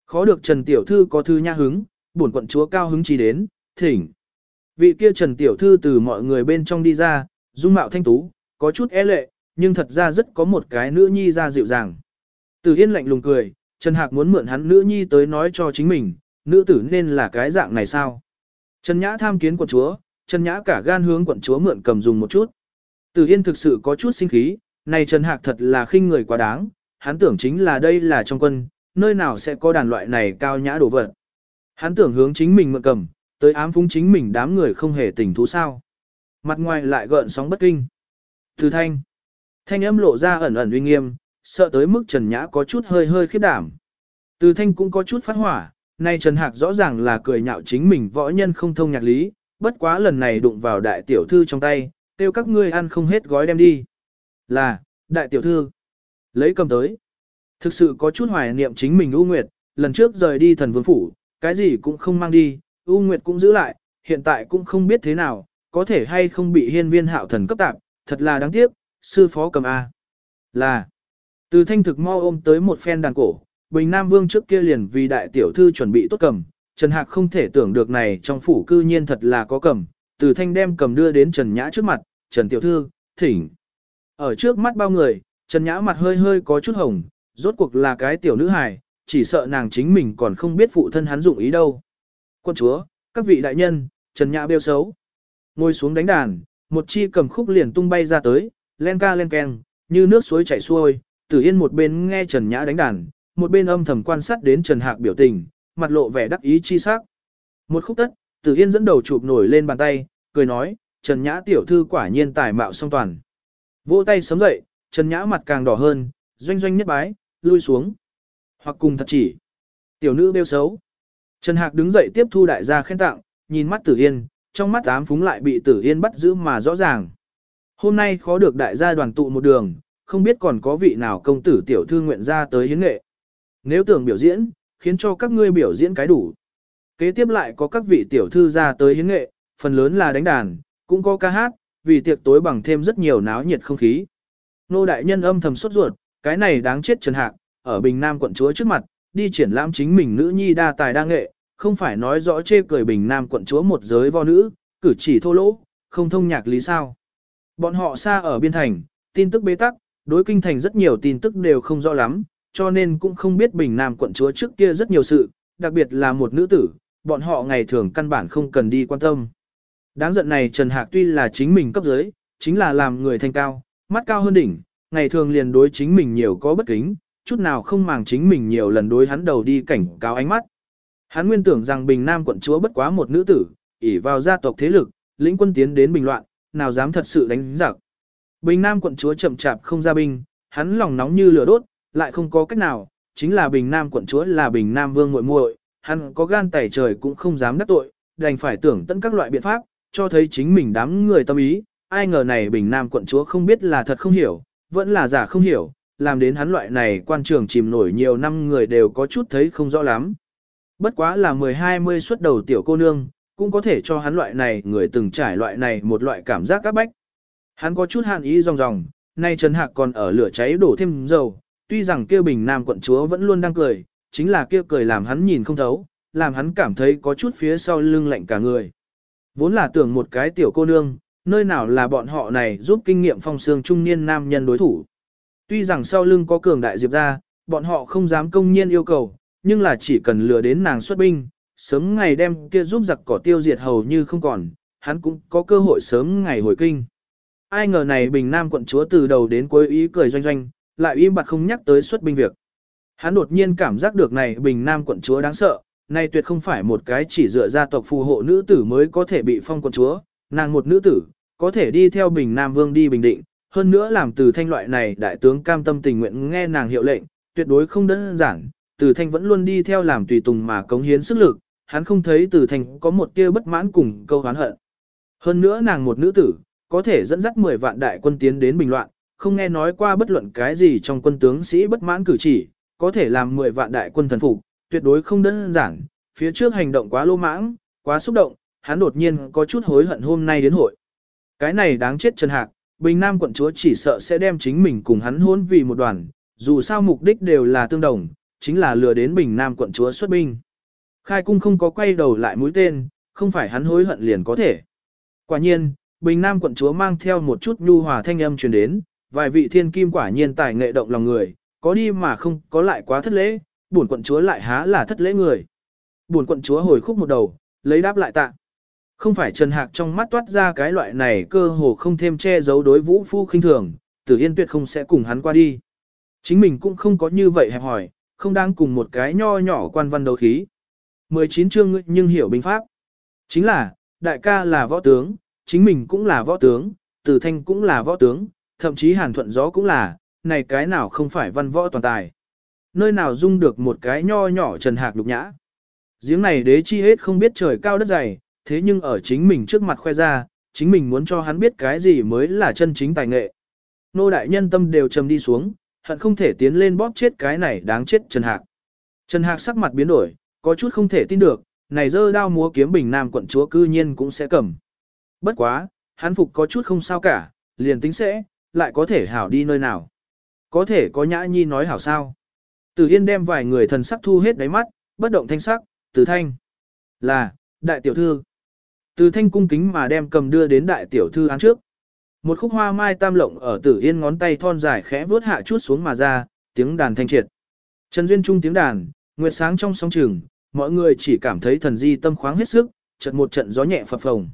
Khó được Trần Tiểu Thư có thư nha hứng, buồn quận chúa cao hứng chỉ đến, thỉnh. Vị kia Trần Tiểu Thư từ mọi người bên trong đi ra, dung mạo thanh tú, có chút e lệ, nhưng thật ra rất có một cái nữ nhi ra dịu dàng. Từ Yên lạnh lùng cười, Trần Hạc muốn mượn hắn nữ nhi tới nói cho chính mình, nữ tử nên là cái dạng này sao? Trần Nhã tham kiến quận chúa, Trần Nhã cả gan hướng quận chúa mượn cầm dùng một chút. Từ Yên thực sự có chút sinh khí, này Trần Hạc thật là khinh người quá đáng, hắn tưởng chính là đây là trong quân, nơi nào sẽ có đàn loại này cao nhã đồ vật. Hắn tưởng hướng chính mình mượn cầm, tới ám phúng chính mình đám người không hề tình thú sao. Mặt ngoài lại gợn sóng bất kinh. Từ thanh. Thanh âm lộ ra ẩn ẩn uy nghiêm, sợ tới mức Trần Nhã có chút hơi hơi khiếp đảm. Từ thanh cũng có chút phát hỏa, nay Trần Hạc rõ ràng là cười nhạo chính mình võ nhân không thông nhạc lý, bất quá lần này đụng vào đại tiểu thư trong tay, tiêu các ngươi ăn không hết gói đem đi. Là, đại tiểu thư, lấy cầm tới. Thực sự có chút hoài niệm chính mình ưu Nguyệt, lần trước rời đi thần vương phủ, cái gì cũng không mang đi, U Nguyệt cũng giữ lại, hiện tại cũng không biết thế nào, có thể hay không bị hiên viên hạo thần cấp tạp, thật là đáng tiếc, sư phó cầm A. Là, từ thanh thực mo ôm tới một phen đàn cổ, Bình Nam Vương trước kia liền vì đại tiểu thư chuẩn bị tốt cầm, Trần Hạc không thể tưởng được này trong phủ cư nhiên thật là có cầm, từ thanh đem cầm đưa đến Trần Nhã trước mặt, Trần Tiểu Thư, thỉnh. Ở trước mắt bao người, Trần Nhã mặt hơi hơi có chút hồng, rốt cuộc là cái tiểu nữ hài, chỉ sợ nàng chính mình còn không biết phụ thân hắn dụng ý đâu. Quân chúa, các vị đại nhân, Trần Nhã bêu xấu. Ngồi xuống đánh đàn, một chi cầm khúc liền tung bay ra tới, len ca len keng, như nước suối chảy xuôi, Tử Yên một bên nghe Trần Nhã đánh đàn, một bên âm thầm quan sát đến Trần Hạc biểu tình, mặt lộ vẻ đắc ý chi sắc. Một khúc tất, Tử Yên dẫn đầu chụp nổi lên bàn tay, cười nói, Trần Nhã tiểu thư quả nhiên tài mạo song toàn. Vỗ tay sớm dậy, Trần Nhã mặt càng đỏ hơn, doanh doanh nhất bái, lui xuống. Hoặc cùng thật chỉ. Tiểu nữ bêu xấu. Trần Hạc đứng dậy tiếp thu đại gia khen tặng, nhìn mắt Tử Yên, trong mắt ám phúng lại bị Tử Yên bắt giữ mà rõ ràng. Hôm nay khó được đại gia đoàn tụ một đường, không biết còn có vị nào công tử tiểu thư nguyện ra tới hiến nghệ. Nếu tưởng biểu diễn, khiến cho các ngươi biểu diễn cái đủ. Kế tiếp lại có các vị tiểu thư ra tới hiến nghệ, phần lớn là đánh đàn, cũng có ca hát, vì tiệc tối bằng thêm rất nhiều náo nhiệt không khí. Nô đại nhân âm thầm sốt ruột, cái này đáng chết Trần Hạc, ở Bình Nam quận chúa trước mặt, đi triển lãm chính mình nữ nhi đa tài đa nghệ, không phải nói rõ chê cười Bình Nam quận chúa một giới vo nữ, cử chỉ thô lỗ, không thông nhạc lý sao. Bọn họ xa ở biên thành, tin tức bế tắc, đối kinh thành rất nhiều tin tức đều không rõ lắm, cho nên cũng không biết Bình Nam quận chúa trước kia rất nhiều sự, đặc biệt là một nữ tử, bọn họ ngày thường căn bản không cần đi quan tâm. Đáng giận này Trần Hạc tuy là chính mình cấp dưới, chính là làm người thanh cao, mắt cao hơn đỉnh, ngày thường liền đối chính mình nhiều có bất kính, chút nào không màng chính mình nhiều lần đối hắn đầu đi cảnh cáo ánh mắt. Hắn nguyên tưởng rằng Bình Nam quận chúa bất quá một nữ tử, ỷ vào gia tộc thế lực, lĩnh quân tiến đến bình loạn, nào dám thật sự đánh giặc. Bình Nam quận chúa chậm chạp không ra binh, hắn lòng nóng như lửa đốt, lại không có cách nào, chính là Bình Nam quận chúa là Bình Nam vương muội muội, hắn có gan tẩy trời cũng không dám đắc tội, đành phải tưởng tận các loại biện pháp, cho thấy chính mình đám người tâm ý, ai ngờ này Bình Nam quận chúa không biết là thật không hiểu, vẫn là giả không hiểu, làm đến hắn loại này quan trường chìm nổi nhiều năm người đều có chút thấy không rõ lắm. Bất quá là 10-20 xuất đầu tiểu cô nương, cũng có thể cho hắn loại này người từng trải loại này một loại cảm giác các bách. Hắn có chút hạn ý ròng ròng, nay Trần Hạc còn ở lửa cháy đổ thêm dầu, tuy rằng kia bình nam quận chúa vẫn luôn đang cười, chính là kia cười làm hắn nhìn không thấu, làm hắn cảm thấy có chút phía sau lưng lạnh cả người. Vốn là tưởng một cái tiểu cô nương, nơi nào là bọn họ này giúp kinh nghiệm phong xương trung niên nam nhân đối thủ. Tuy rằng sau lưng có cường đại diệp ra, bọn họ không dám công nhiên yêu cầu, nhưng là chỉ cần lừa đến nàng xuất binh, sớm ngày đem kia giúp giặc cỏ tiêu diệt hầu như không còn, hắn cũng có cơ hội sớm ngày hồi kinh. Ai ngờ này Bình Nam quận chúa từ đầu đến cuối ý cười doanh doanh, lại im bặt không nhắc tới xuất binh việc. Hắn đột nhiên cảm giác được này Bình Nam quận chúa đáng sợ, này tuyệt không phải một cái chỉ dựa gia tộc phù hộ nữ tử mới có thể bị phong quận chúa, nàng một nữ tử, có thể đi theo Bình Nam Vương đi Bình Định, hơn nữa làm từ thanh loại này đại tướng cam tâm tình nguyện nghe nàng hiệu lệnh, tuyệt đối không đơn giản, từ thanh vẫn luôn đi theo làm tùy tùng mà cống hiến sức lực, hắn không thấy từ thanh có một tia bất mãn cùng câu hán hận. Hơn nữa nàng một nữ tử, có thể dẫn dắt 10 vạn đại quân tiến đến bình loạn, không nghe nói qua bất luận cái gì trong quân tướng sĩ bất mãn cử chỉ, có thể làm 10 vạn đại quân thần phục, tuyệt đối không đơn giản, phía trước hành động quá lô mãng, quá xúc động, hắn đột nhiên có chút hối hận hôm nay đến hội. Cái này đáng chết Trần Hạc, Bình Nam quận chúa chỉ sợ sẽ đem chính mình cùng hắn hôn vì một đoàn, dù sao mục đích đều là tương đồng, chính là lừa đến Bình Nam quận chúa xuất binh. Khai cung không có quay đầu lại mũi tên, không phải hắn hối hận liền có thể. Quả nhiên, Bình Nam quận chúa mang theo một chút nhu hòa thanh âm truyền đến, vài vị thiên kim quả nhiên tài nghệ động lòng người, có đi mà không có lại quá thất lễ, buồn quận chúa lại há là thất lễ người. Buồn quận chúa hồi khúc một đầu, lấy đáp lại tạ. Không phải Trần Hạc trong mắt toát ra cái loại này cơ hồ không thêm che giấu đối vũ phu khinh thường, tử yên tuyệt không sẽ cùng hắn qua đi. Chính mình cũng không có như vậy hẹp hỏi, không đang cùng một cái nho nhỏ quan văn đấu khí. 19 chương nhưng hiểu binh pháp. Chính là, đại ca là võ tướng, chính mình cũng là võ tướng, tử thanh cũng là võ tướng, thậm chí hàn thuận gió cũng là, này cái nào không phải văn võ toàn tài. Nơi nào dung được một cái nho nhỏ trần hạc lục nhã. Giếng này đế chi hết không biết trời cao đất dày, thế nhưng ở chính mình trước mặt khoe ra, chính mình muốn cho hắn biết cái gì mới là chân chính tài nghệ. Nô đại nhân tâm đều trầm đi xuống, hận không thể tiến lên bóp chết cái này đáng chết Trần Hạc. Trần Hạc sắc mặt biến đổi, có chút không thể tin được, này dơ đao múa kiếm bình nam quận chúa cư nhiên cũng sẽ cầm. Bất quá, hắn phục có chút không sao cả, liền tính sẽ, lại có thể hảo đi nơi nào. Có thể có nhã nhi nói hảo sao. Từ Yên đem vài người thần sắc thu hết đáy mắt, bất động thanh sắc, từ thanh. Là, đại tiểu thư. Từ thanh cung kính mà đem cầm đưa đến đại tiểu thư án trước. Một khúc hoa mai tam lộng ở tử yên ngón tay thon dài khẽ vuốt hạ chút xuống mà ra, tiếng đàn thanh triệt. Trần Duyên Trung tiếng đàn, nguyệt sáng trong sóng trường, mọi người chỉ cảm thấy thần di tâm khoáng hết sức, chợt một trận gió nhẹ phập phồng.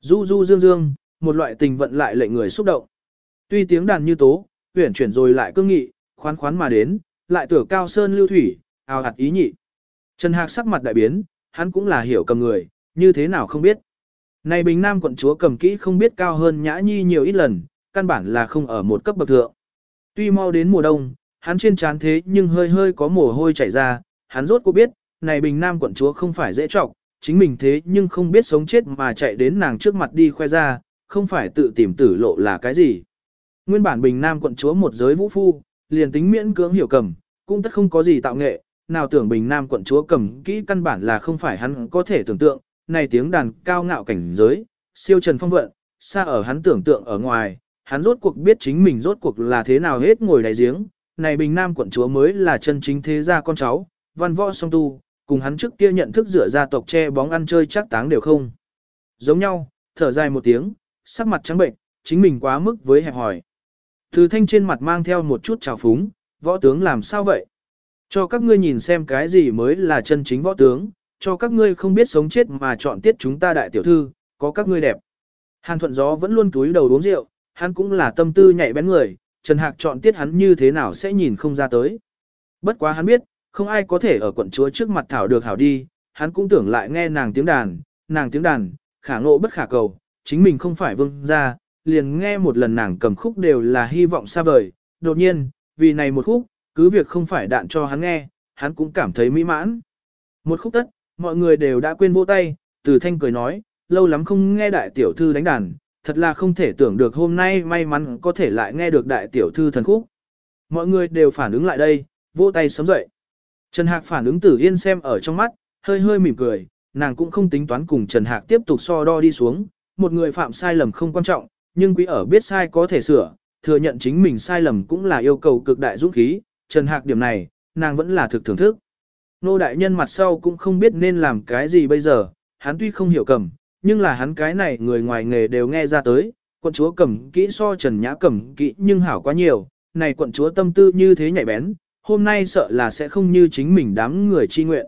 Du du dương dương, một loại tình vận lại lệnh người xúc động. Tuy tiếng đàn như tố, huyển chuyển rồi lại cương nghị, khoán khoán mà đến, lại tưởng cao sơn lưu thủy, ào hạt ý nhị. Trần Hạc sắc mặt đại biến, hắn cũng là hiểu cầm người, như thế nào không biết. Này Bình Nam quận chúa cầm kỹ không biết cao hơn Nhã Nhi nhiều ít lần, căn bản là không ở một cấp bậc thượng. Tuy mau đến mùa đông, hắn trên trán thế nhưng hơi hơi có mồ hôi chảy ra, hắn rốt cuộc biết, này Bình Nam quận chúa không phải dễ trọng, chính mình thế nhưng không biết sống chết mà chạy đến nàng trước mặt đi khoe ra, không phải tự tìm tử lộ là cái gì. Nguyên bản Bình Nam quận chúa một giới vũ phu, liền tính miễn cưỡng hiểu cầm, cũng tất không có gì tạo nghệ, nào tưởng Bình Nam quận chúa cầm kỹ căn bản là không phải hắn có thể tưởng tượng, này tiếng đàn cao ngạo cảnh giới, siêu trần phong vận, xa ở hắn tưởng tượng ở ngoài, hắn rốt cuộc biết chính mình rốt cuộc là thế nào hết ngồi đại giếng, này Bình Nam quận chúa mới là chân chính thế gia con cháu, văn võ song tu, cùng hắn trước kia nhận thức rửa gia tộc che bóng ăn chơi chắc táng đều không. Giống nhau, thở dài một tiếng, sắc mặt trắng bệnh, chính mình quá mức với hẹp hỏi. Từ thanh trên mặt mang theo một chút trào phúng, võ tướng làm sao vậy? Cho các ngươi nhìn xem cái gì mới là chân chính võ tướng, cho các ngươi không biết sống chết mà chọn tiết chúng ta đại tiểu thư, có các ngươi đẹp. Hàn thuận gió vẫn luôn túi đầu uống rượu, hắn cũng là tâm tư nhạy bén người, Trần Hạc chọn tiết hắn như thế nào sẽ nhìn không ra tới. Bất quá hắn biết, không ai có thể ở quận chúa trước mặt thảo được hảo đi, hắn cũng tưởng lại nghe nàng tiếng đàn, nàng tiếng đàn, khả ngộ bất khả cầu, chính mình không phải vương gia, liền nghe một lần nàng cầm khúc đều là hy vọng xa vời, đột nhiên, vì này một khúc, cứ việc không phải đạn cho hắn nghe, hắn cũng cảm thấy mỹ mãn. Một khúc tất, mọi người đều đã quên vỗ tay, từ thanh cười nói, lâu lắm không nghe đại tiểu thư đánh đàn, thật là không thể tưởng được hôm nay may mắn có thể lại nghe được đại tiểu thư thần khúc. Mọi người đều phản ứng lại đây, vỗ tay sớm dậy. Trần Hạc phản ứng tử yên xem ở trong mắt, hơi hơi mỉm cười, nàng cũng không tính toán cùng Trần Hạc tiếp tục so đo đi xuống, một người phạm sai lầm không quan trọng, nhưng quý ở biết sai có thể sửa, thừa nhận chính mình sai lầm cũng là yêu cầu cực đại dũng khí, Trần Hạc điểm này, nàng vẫn là thực thưởng thức. Nô đại nhân mặt sau cũng không biết nên làm cái gì bây giờ, hắn tuy không hiểu cầm, nhưng là hắn cái này người ngoài nghề đều nghe ra tới, quận chúa cầm kỹ so Trần Nhã cầm kỹ nhưng hảo quá nhiều, này quận chúa tâm tư như thế nhạy bén, hôm nay sợ là sẽ không như chính mình đám người chi nguyện.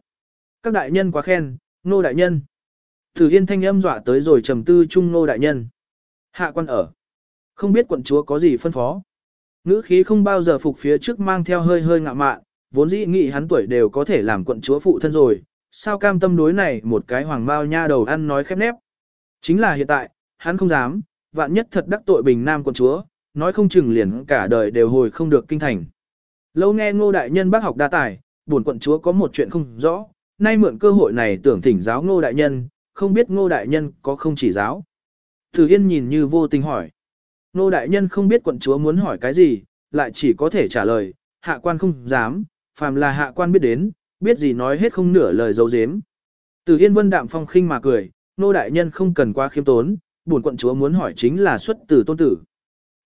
Các đại nhân quá khen, nô đại nhân. Thử yên thanh âm dọa tới rồi trầm tư chung nô đại nhân. Hạ quan ở. Không biết quận chúa có gì phân phó. Ngữ khí không bao giờ phục phía trước mang theo hơi hơi ngạ mạn, vốn dĩ nghĩ hắn tuổi đều có thể làm quận chúa phụ thân rồi. Sao cam tâm đối này một cái hoàng bao nha đầu ăn nói khép nép. Chính là hiện tại, hắn không dám, vạn nhất thật đắc tội bình nam quận chúa, nói không chừng liền cả đời đều hồi không được kinh thành. Lâu nghe ngô đại nhân bác học đa tài, buồn quận chúa có một chuyện không rõ, nay mượn cơ hội này tưởng thỉnh giáo ngô đại nhân, không biết ngô đại nhân có không chỉ giáo. Thử Yên nhìn như vô tình hỏi. Ngô đại nhân không biết quận chúa muốn hỏi cái gì, lại chỉ có thể trả lời, hạ quan không dám, phàm là hạ quan biết đến, biết gì nói hết không nửa lời dấu dếm. Từ Yên Vân đạm phong khinh mà cười, nô đại nhân không cần quá khiêm tốn, buồn quận chúa muốn hỏi chính là xuất từ tôn tử.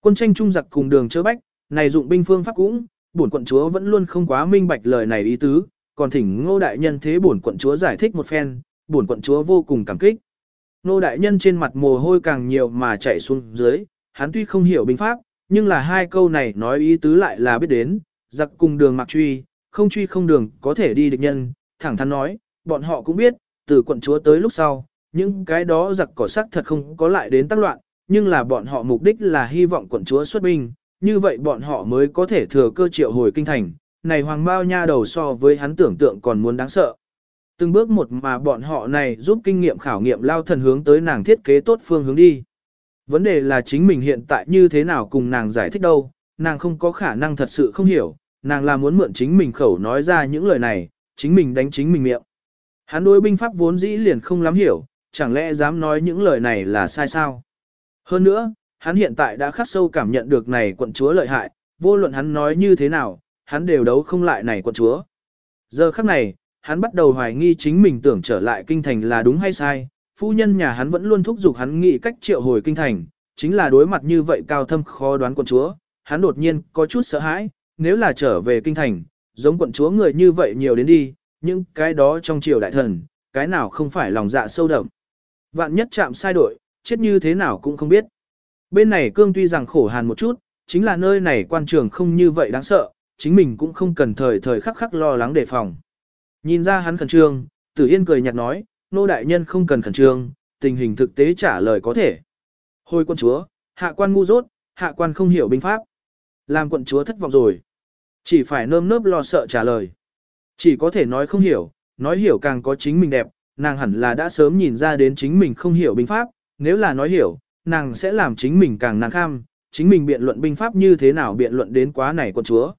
Quân tranh trung giặc cùng đường chớ bách, này dụng binh phương pháp cũng, bổn quận chúa vẫn luôn không quá minh bạch lời này ý tứ, còn thỉnh ngô đại nhân thế bổn quận chúa giải thích một phen, bổn quận chúa vô cùng cảm kích. Ngô đại nhân trên mặt mồ hôi càng nhiều mà chạy xuống dưới, hắn tuy không hiểu binh pháp, nhưng là hai câu này nói ý tứ lại là biết đến, giặc cùng đường mặc truy, không truy không đường có thể đi địch nhân, thẳng thắn nói, bọn họ cũng biết, từ quận chúa tới lúc sau, những cái đó giặc cỏ sắc thật không có lại đến tác loạn, nhưng là bọn họ mục đích là hy vọng quận chúa xuất binh, như vậy bọn họ mới có thể thừa cơ triệu hồi kinh thành, này hoàng bao nha đầu so với hắn tưởng tượng còn muốn đáng sợ. Từng bước một mà bọn họ này giúp kinh nghiệm khảo nghiệm lao thần hướng tới nàng thiết kế tốt phương hướng đi. Vấn đề là chính mình hiện tại như thế nào cùng nàng giải thích đâu, nàng không có khả năng thật sự không hiểu, nàng là muốn mượn chính mình khẩu nói ra những lời này, chính mình đánh chính mình miệng. Hắn đối binh pháp vốn dĩ liền không lắm hiểu, chẳng lẽ dám nói những lời này là sai sao? Hơn nữa, hắn hiện tại đã khắc sâu cảm nhận được này quận chúa lợi hại, vô luận hắn nói như thế nào, hắn đều đấu không lại này quận chúa. Giờ khắc này, hắn bắt đầu hoài nghi chính mình tưởng trở lại kinh thành là đúng hay sai, phu nhân nhà hắn vẫn luôn thúc giục hắn nghĩ cách triệu hồi kinh thành, chính là đối mặt như vậy cao thâm khó đoán quận chúa, hắn đột nhiên có chút sợ hãi, nếu là trở về kinh thành, giống quận chúa người như vậy nhiều đến đi, nhưng cái đó trong triều đại thần, cái nào không phải lòng dạ sâu đậm. Vạn nhất chạm sai đội, chết như thế nào cũng không biết. Bên này cương tuy rằng khổ hàn một chút, chính là nơi này quan trường không như vậy đáng sợ, chính mình cũng không cần thời thời khắc khắc lo lắng đề phòng. Nhìn ra hắn khẩn trương, Tử Yên cười nhạt nói, nô đại nhân không cần khẩn trương, tình hình thực tế trả lời có thể. Hồi quân chúa, hạ quan ngu dốt, hạ quan không hiểu binh pháp. Làm quận chúa thất vọng rồi. Chỉ phải nơm nớp lo sợ trả lời. Chỉ có thể nói không hiểu, nói hiểu càng có chính mình đẹp, nàng hẳn là đã sớm nhìn ra đến chính mình không hiểu binh pháp, nếu là nói hiểu, nàng sẽ làm chính mình càng nàng kham, chính mình biện luận binh pháp như thế nào biện luận đến quá này quận chúa.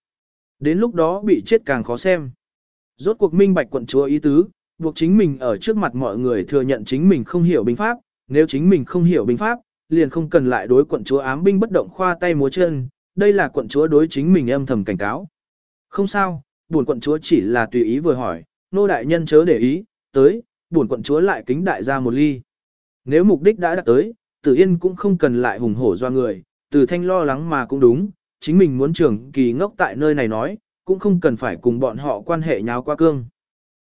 Đến lúc đó bị chết càng khó xem. Rốt cuộc minh bạch quận chúa ý tứ, buộc chính mình ở trước mặt mọi người thừa nhận chính mình không hiểu binh pháp, nếu chính mình không hiểu binh pháp, liền không cần lại đối quận chúa ám binh bất động khoa tay múa chân, đây là quận chúa đối chính mình âm thầm cảnh cáo. Không sao, buồn quận chúa chỉ là tùy ý vừa hỏi, nô đại nhân chớ để ý, tới, buồn quận chúa lại kính đại ra một ly. Nếu mục đích đã đạt tới, tử yên cũng không cần lại hùng hổ do người, từ thanh lo lắng mà cũng đúng, chính mình muốn trưởng kỳ ngốc tại nơi này nói, cũng không cần phải cùng bọn họ quan hệ nháo qua cương.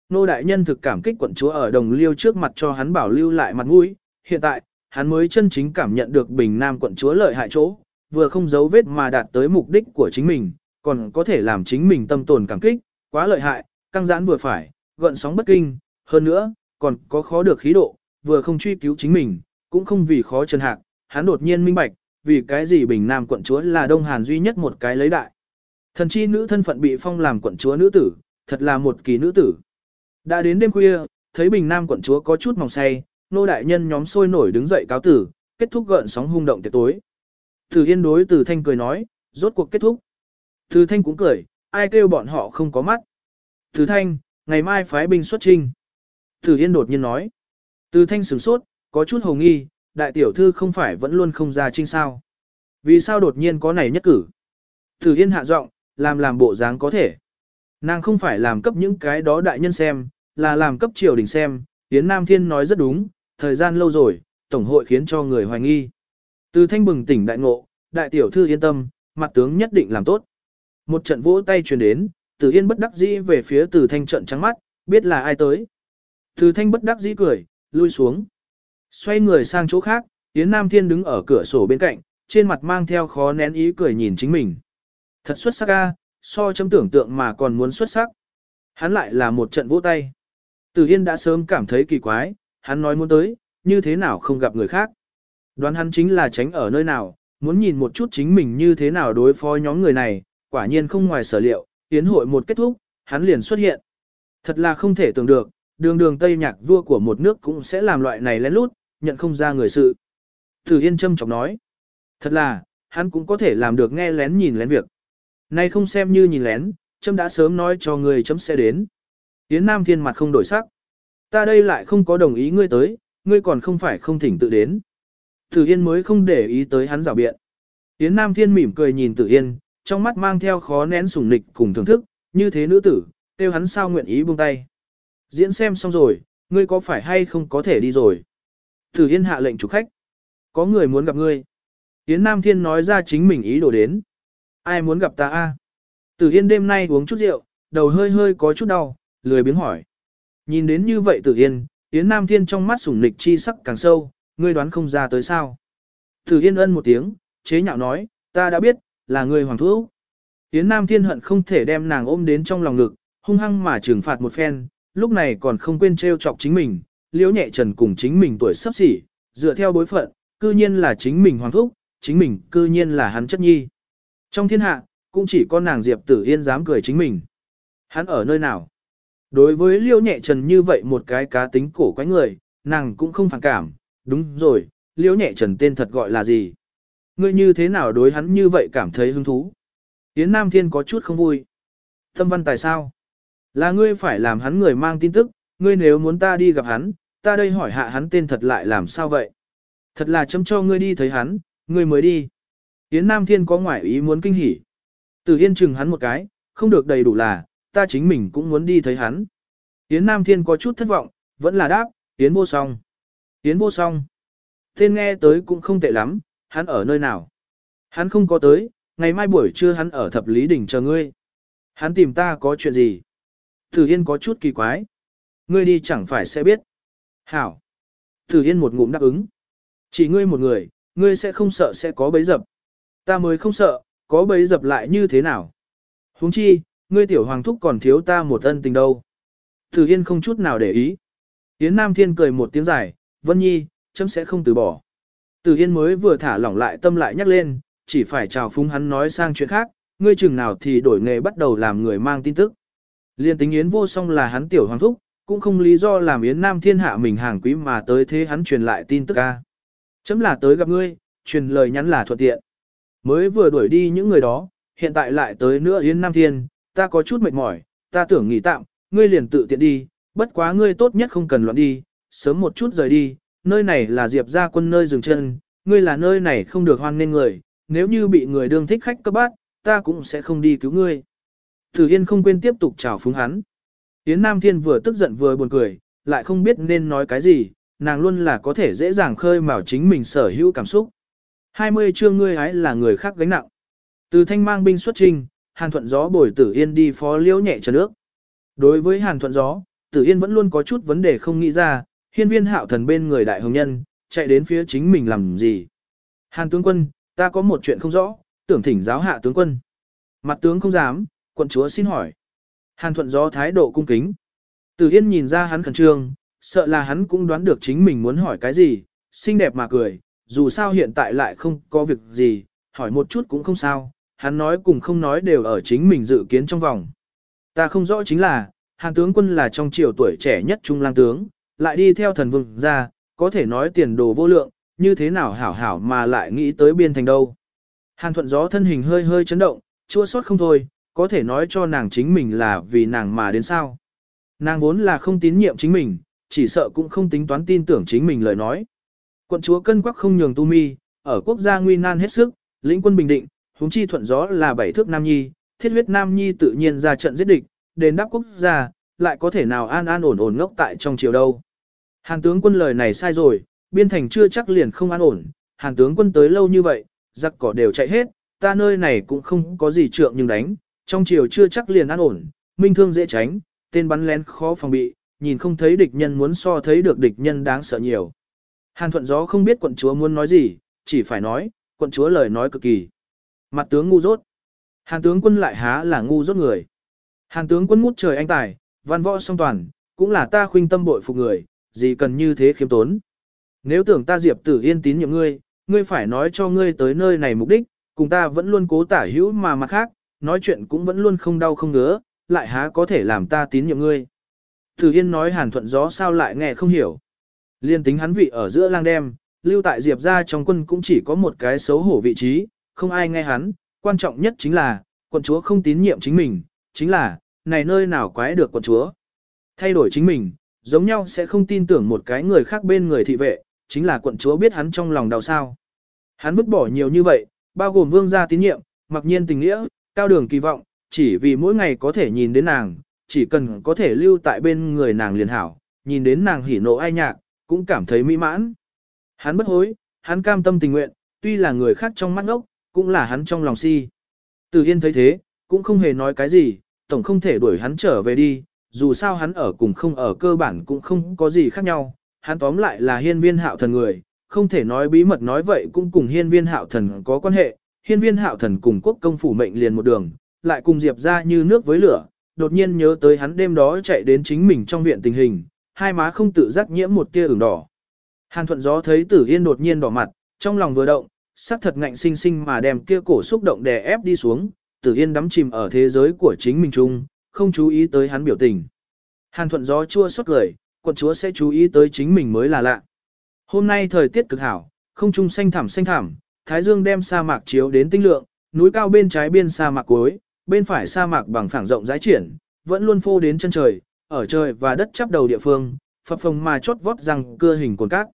Nô đại nhân thực cảm kích quận chúa ở đồng liêu trước mặt cho hắn bảo lưu lại mặt mũi, hiện tại, hắn mới chân chính cảm nhận được bình nam quận chúa lợi hại chỗ, vừa không giấu vết mà đạt tới mục đích của chính mình, còn có thể làm chính mình tâm tồn cảm kích, quá lợi hại, căng giãn vừa phải, gợn sóng bất kinh, hơn nữa, còn có khó được khí độ, vừa không truy cứu chính mình, cũng không vì khó trần hạc, hắn đột nhiên minh bạch, vì cái gì bình nam quận chúa là Đông Hàn duy nhất một cái lấy đại. Thần chi nữ thân phận bị phong làm quận chúa nữ tử, thật là một kỳ nữ tử. Đã đến đêm khuya, thấy bình nam quận chúa có chút mỏng say, nô đại nhân nhóm sôi nổi đứng dậy cáo tử, kết thúc gợn sóng hung động tiệc tối. Tử Yên đối Từ Thanh cười nói, rốt cuộc kết thúc. Từ Thanh cũng cười, ai kêu bọn họ không có mắt. Từ Thanh, ngày mai phái binh xuất trinh. Từ Yên đột nhiên nói. Từ Thanh sửng sốt, có chút hồ nghi, đại tiểu thư không phải vẫn luôn không ra trinh sao. Vì sao đột nhiên có này nhất cử? Từ Yên hạ giọng, làm làm bộ dáng có thể. Nàng không phải làm cấp những cái đó đại nhân xem, là làm cấp triều đình xem, Yến Nam Thiên nói rất đúng, thời gian lâu rồi, Tổng hội khiến cho người hoài nghi. Từ thanh bừng tỉnh đại ngộ, đại tiểu thư yên tâm, mặt tướng nhất định làm tốt. Một trận vỗ tay truyền đến, từ yên bất đắc dĩ về phía từ thanh trận trắng mắt, biết là ai tới. Từ thanh bất đắc dĩ cười, lui xuống. Xoay người sang chỗ khác, Yến Nam Thiên đứng ở cửa sổ bên cạnh, trên mặt mang theo khó nén ý cười nhìn chính mình. Thật xuất sắc a, so chấm tưởng tượng mà còn muốn xuất sắc. Hắn lại là một trận vỗ tay. Từ Yên đã sớm cảm thấy kỳ quái, hắn nói muốn tới, như thế nào không gặp người khác. Đoán hắn chính là tránh ở nơi nào, muốn nhìn một chút chính mình như thế nào đối phó nhóm người này, quả nhiên không ngoài sở liệu, tiến hội một kết thúc, hắn liền xuất hiện. Thật là không thể tưởng được, đường đường Tây Nhạc vua của một nước cũng sẽ làm loại này lén lút, nhận không ra người sự. thử Yên châm chọc nói, thật là, hắn cũng có thể làm được nghe lén nhìn lén việc. Nay không xem như nhìn lén, châm đã sớm nói cho người chấm sẽ đến. Yến Nam Thiên mặt không đổi sắc. Ta đây lại không có đồng ý ngươi tới, ngươi còn không phải không thỉnh tự đến. Tử Yên mới không để ý tới hắn rào biện. Yến Nam Thiên mỉm cười nhìn Tử Yên, trong mắt mang theo khó nén sủng nịch cùng thưởng thức, như thế nữ tử, kêu hắn sao nguyện ý buông tay. Diễn xem xong rồi, ngươi có phải hay không có thể đi rồi. Tử Yên hạ lệnh chủ khách. Có người muốn gặp ngươi. Yến Nam Thiên nói ra chính mình ý đồ đến. Ai muốn gặp ta a? Tử Yên đêm nay uống chút rượu, đầu hơi hơi có chút đau, lười biếng hỏi. Nhìn đến như vậy Tử Yên, Yến Nam Thiên trong mắt sủng nịch chi sắc càng sâu, ngươi đoán không ra tới sao. Tử Yên ân một tiếng, chế nhạo nói, ta đã biết, là người hoàng thúc. Yến Nam Thiên hận không thể đem nàng ôm đến trong lòng ngực, hung hăng mà trừng phạt một phen, lúc này còn không quên trêu chọc chính mình, liễu nhẹ trần cùng chính mình tuổi sắp xỉ, dựa theo bối phận, cư nhiên là chính mình hoàng thúc, chính mình cư nhiên là hắn chất nhi. Trong thiên hạ, cũng chỉ có nàng Diệp Tử Yên dám cười chính mình. Hắn ở nơi nào? Đối với liễu nhẹ trần như vậy một cái cá tính cổ quái người, nàng cũng không phản cảm, đúng rồi, liễu nhẹ trần tên thật gọi là gì? Ngươi như thế nào đối hắn như vậy cảm thấy hứng thú? Yến Nam Thiên có chút không vui. Thâm văn tại sao? Là ngươi phải làm hắn người mang tin tức, ngươi nếu muốn ta đi gặp hắn, ta đây hỏi hạ hắn tên thật lại làm sao vậy? Thật là chấm cho ngươi đi thấy hắn, ngươi mới đi. Yến Nam Thiên có ngoại ý muốn kinh hỉ. Từ Yên chừng hắn một cái, không được đầy đủ là, ta chính mình cũng muốn đi thấy hắn. Yến Nam Thiên có chút thất vọng, vẫn là đáp, Yến vô song. Yến vô song. Tên nghe tới cũng không tệ lắm, hắn ở nơi nào? Hắn không có tới, ngày mai buổi trưa hắn ở thập lý đỉnh chờ ngươi. Hắn tìm ta có chuyện gì? Tử Yên có chút kỳ quái. Ngươi đi chẳng phải sẽ biết. Hảo. Tử Yên một ngụm đáp ứng. Chỉ ngươi một người, ngươi sẽ không sợ sẽ có bấy dập. Ta mới không sợ, có bấy dập lại như thế nào? Huống chi, ngươi tiểu hoàng thúc còn thiếu ta một ân tình đâu. Tử Yên không chút nào để ý. Yến Nam Thiên cười một tiếng dài, Vân Nhi, chấm sẽ không từ bỏ. Từ Yên mới vừa thả lỏng lại tâm lại nhắc lên, chỉ phải chào phúng hắn nói sang chuyện khác, ngươi chừng nào thì đổi nghề bắt đầu làm người mang tin tức. Liên tính Yến vô song là hắn tiểu hoàng thúc, cũng không lý do làm Yến Nam Thiên hạ mình hàng quý mà tới thế hắn truyền lại tin tức ca. Chấm là tới gặp ngươi, truyền lời nhắn là thuận tiện. Mới vừa đuổi đi những người đó, hiện tại lại tới nữa Yến Nam Thiên, ta có chút mệt mỏi, ta tưởng nghỉ tạm, ngươi liền tự tiện đi, bất quá ngươi tốt nhất không cần loạn đi, sớm một chút rời đi, nơi này là Diệp gia quân nơi dừng chân, ngươi là nơi này không được hoan nên người, nếu như bị người đương thích khách cấp bát, ta cũng sẽ không đi cứu ngươi. Tử Yên không quên tiếp tục chào phúng hắn. Yến Nam Thiên vừa tức giận vừa buồn cười, lại không biết nên nói cái gì, nàng luôn là có thể dễ dàng khơi mào chính mình sở hữu cảm xúc. 20 chương ngươi ấy là người khác gánh nặng. Từ thanh mang binh xuất trình, Hàn Thuận Gió bồi Tử Yên đi phó liễu nhẹ trần nước. Đối với Hàn Thuận Gió, Tử Yên vẫn luôn có chút vấn đề không nghĩ ra, hiên viên hạo thần bên người đại hồng nhân, chạy đến phía chính mình làm gì. Hàn tướng quân, ta có một chuyện không rõ, tưởng thỉnh giáo hạ tướng quân. Mặt tướng không dám, quận chúa xin hỏi. Hàn thuận gió thái độ cung kính. Từ Yên nhìn ra hắn khẩn trương, sợ là hắn cũng đoán được chính mình muốn hỏi cái gì, xinh đẹp mà cười, dù sao hiện tại lại không có việc gì, hỏi một chút cũng không sao, hắn nói cùng không nói đều ở chính mình dự kiến trong vòng. Ta không rõ chính là, Hàn tướng quân là trong triều tuổi trẻ nhất trung lang tướng, lại đi theo thần vương ra, có thể nói tiền đồ vô lượng, như thế nào hảo hảo mà lại nghĩ tới biên thành đâu. Hàn thuận gió thân hình hơi hơi chấn động, chua sót không thôi, có thể nói cho nàng chính mình là vì nàng mà đến sao. Nàng vốn là không tín nhiệm chính mình, chỉ sợ cũng không tính toán tin tưởng chính mình lời nói. Quận chúa cân quắc không nhường tu mi, ở quốc gia nguy nan hết sức, lĩnh quân bình định, huống chi thuận gió là bảy thước nam nhi, thiết huyết nam nhi tự nhiên ra trận giết địch, đền đáp quốc gia, lại có thể nào an an ổn ổn ngốc tại trong triều đâu. Hàn tướng quân lời này sai rồi, biên thành chưa chắc liền không an ổn, hàn tướng quân tới lâu như vậy, giặc cỏ đều chạy hết, ta nơi này cũng không có gì trượng nhưng đánh, trong chiều chưa chắc liền an ổn, minh thương dễ tránh, tên bắn lén khó phòng bị, nhìn không thấy địch nhân muốn so thấy được địch nhân đáng sợ nhiều. Hàn thuận gió không biết quận chúa muốn nói gì, chỉ phải nói, quận chúa lời nói cực kỳ. Mặt tướng ngu dốt. Hàn tướng quân lại há là ngu dốt người. Hàn tướng quân ngút trời anh tài, văn võ song toàn, cũng là ta khuynh tâm bội phục người, gì cần như thế khiêm tốn. Nếu tưởng ta Diệp Tử Yên tín nhiệm ngươi, ngươi phải nói cho ngươi tới nơi này mục đích, cùng ta vẫn luôn cố tả hữu mà mặt khác, nói chuyện cũng vẫn luôn không đau không ngứa, lại há có thể làm ta tín nhiệm ngươi. Tử Yên nói hàn thuận gió sao lại nghe không hiểu. Liên tính hắn vị ở giữa lang đem, lưu tại Diệp ra trong quân cũng chỉ có một cái xấu hổ vị trí, không ai nghe hắn, quan trọng nhất chính là, quận chúa không tín nhiệm chính mình, chính là, này nơi nào quái được quận chúa. Thay đổi chính mình, giống nhau sẽ không tin tưởng một cái người khác bên người thị vệ, chính là quận chúa biết hắn trong lòng đau sao. Hắn vứt bỏ nhiều như vậy, bao gồm vương gia tín nhiệm, mặc nhiên tình nghĩa, cao đường kỳ vọng, chỉ vì mỗi ngày có thể nhìn đến nàng, chỉ cần có thể lưu tại bên người nàng liền hảo, nhìn đến nàng hỉ nộ ai nhạc, cũng cảm thấy mỹ mãn. Hắn bất hối, hắn cam tâm tình nguyện, tuy là người khác trong mắt ốc, cũng là hắn trong lòng si. Từ Yên thấy thế, cũng không hề nói cái gì, tổng không thể đuổi hắn trở về đi, dù sao hắn ở cùng không ở cơ bản cũng không có gì khác nhau, hắn tóm lại là hiên viên hạo thần người, không thể nói bí mật nói vậy cũng cùng hiên viên hạo thần có quan hệ, hiên viên hạo thần cùng quốc công phủ mệnh liền một đường, lại cùng Diệp ra như nước với lửa, đột nhiên nhớ tới hắn đêm đó chạy đến chính mình trong viện tình hình, hai má không tự giác nhiễm một tia ửng đỏ. Hàn thuận gió thấy tử yên đột nhiên đỏ mặt, trong lòng vừa động, sắc thật ngạnh sinh sinh mà đem kia cổ xúc động đè ép đi xuống, tử yên đắm chìm ở thế giới của chính mình chung, không chú ý tới hắn biểu tình. Hàn thuận gió chua xót cười, quận chúa sẽ chú ý tới chính mình mới là lạ. Hôm nay thời tiết cực hảo, không trung xanh thẳm xanh thẳm, thái dương đem sa mạc chiếu đến tinh lượng, núi cao bên trái biên sa mạc cuối, bên phải sa mạc bằng phẳng rộng rãi triển, vẫn luôn phô đến chân trời, ở trời và đất chắp đầu địa phương, phập phồng mà chốt vót rằng cưa hình cồn cát.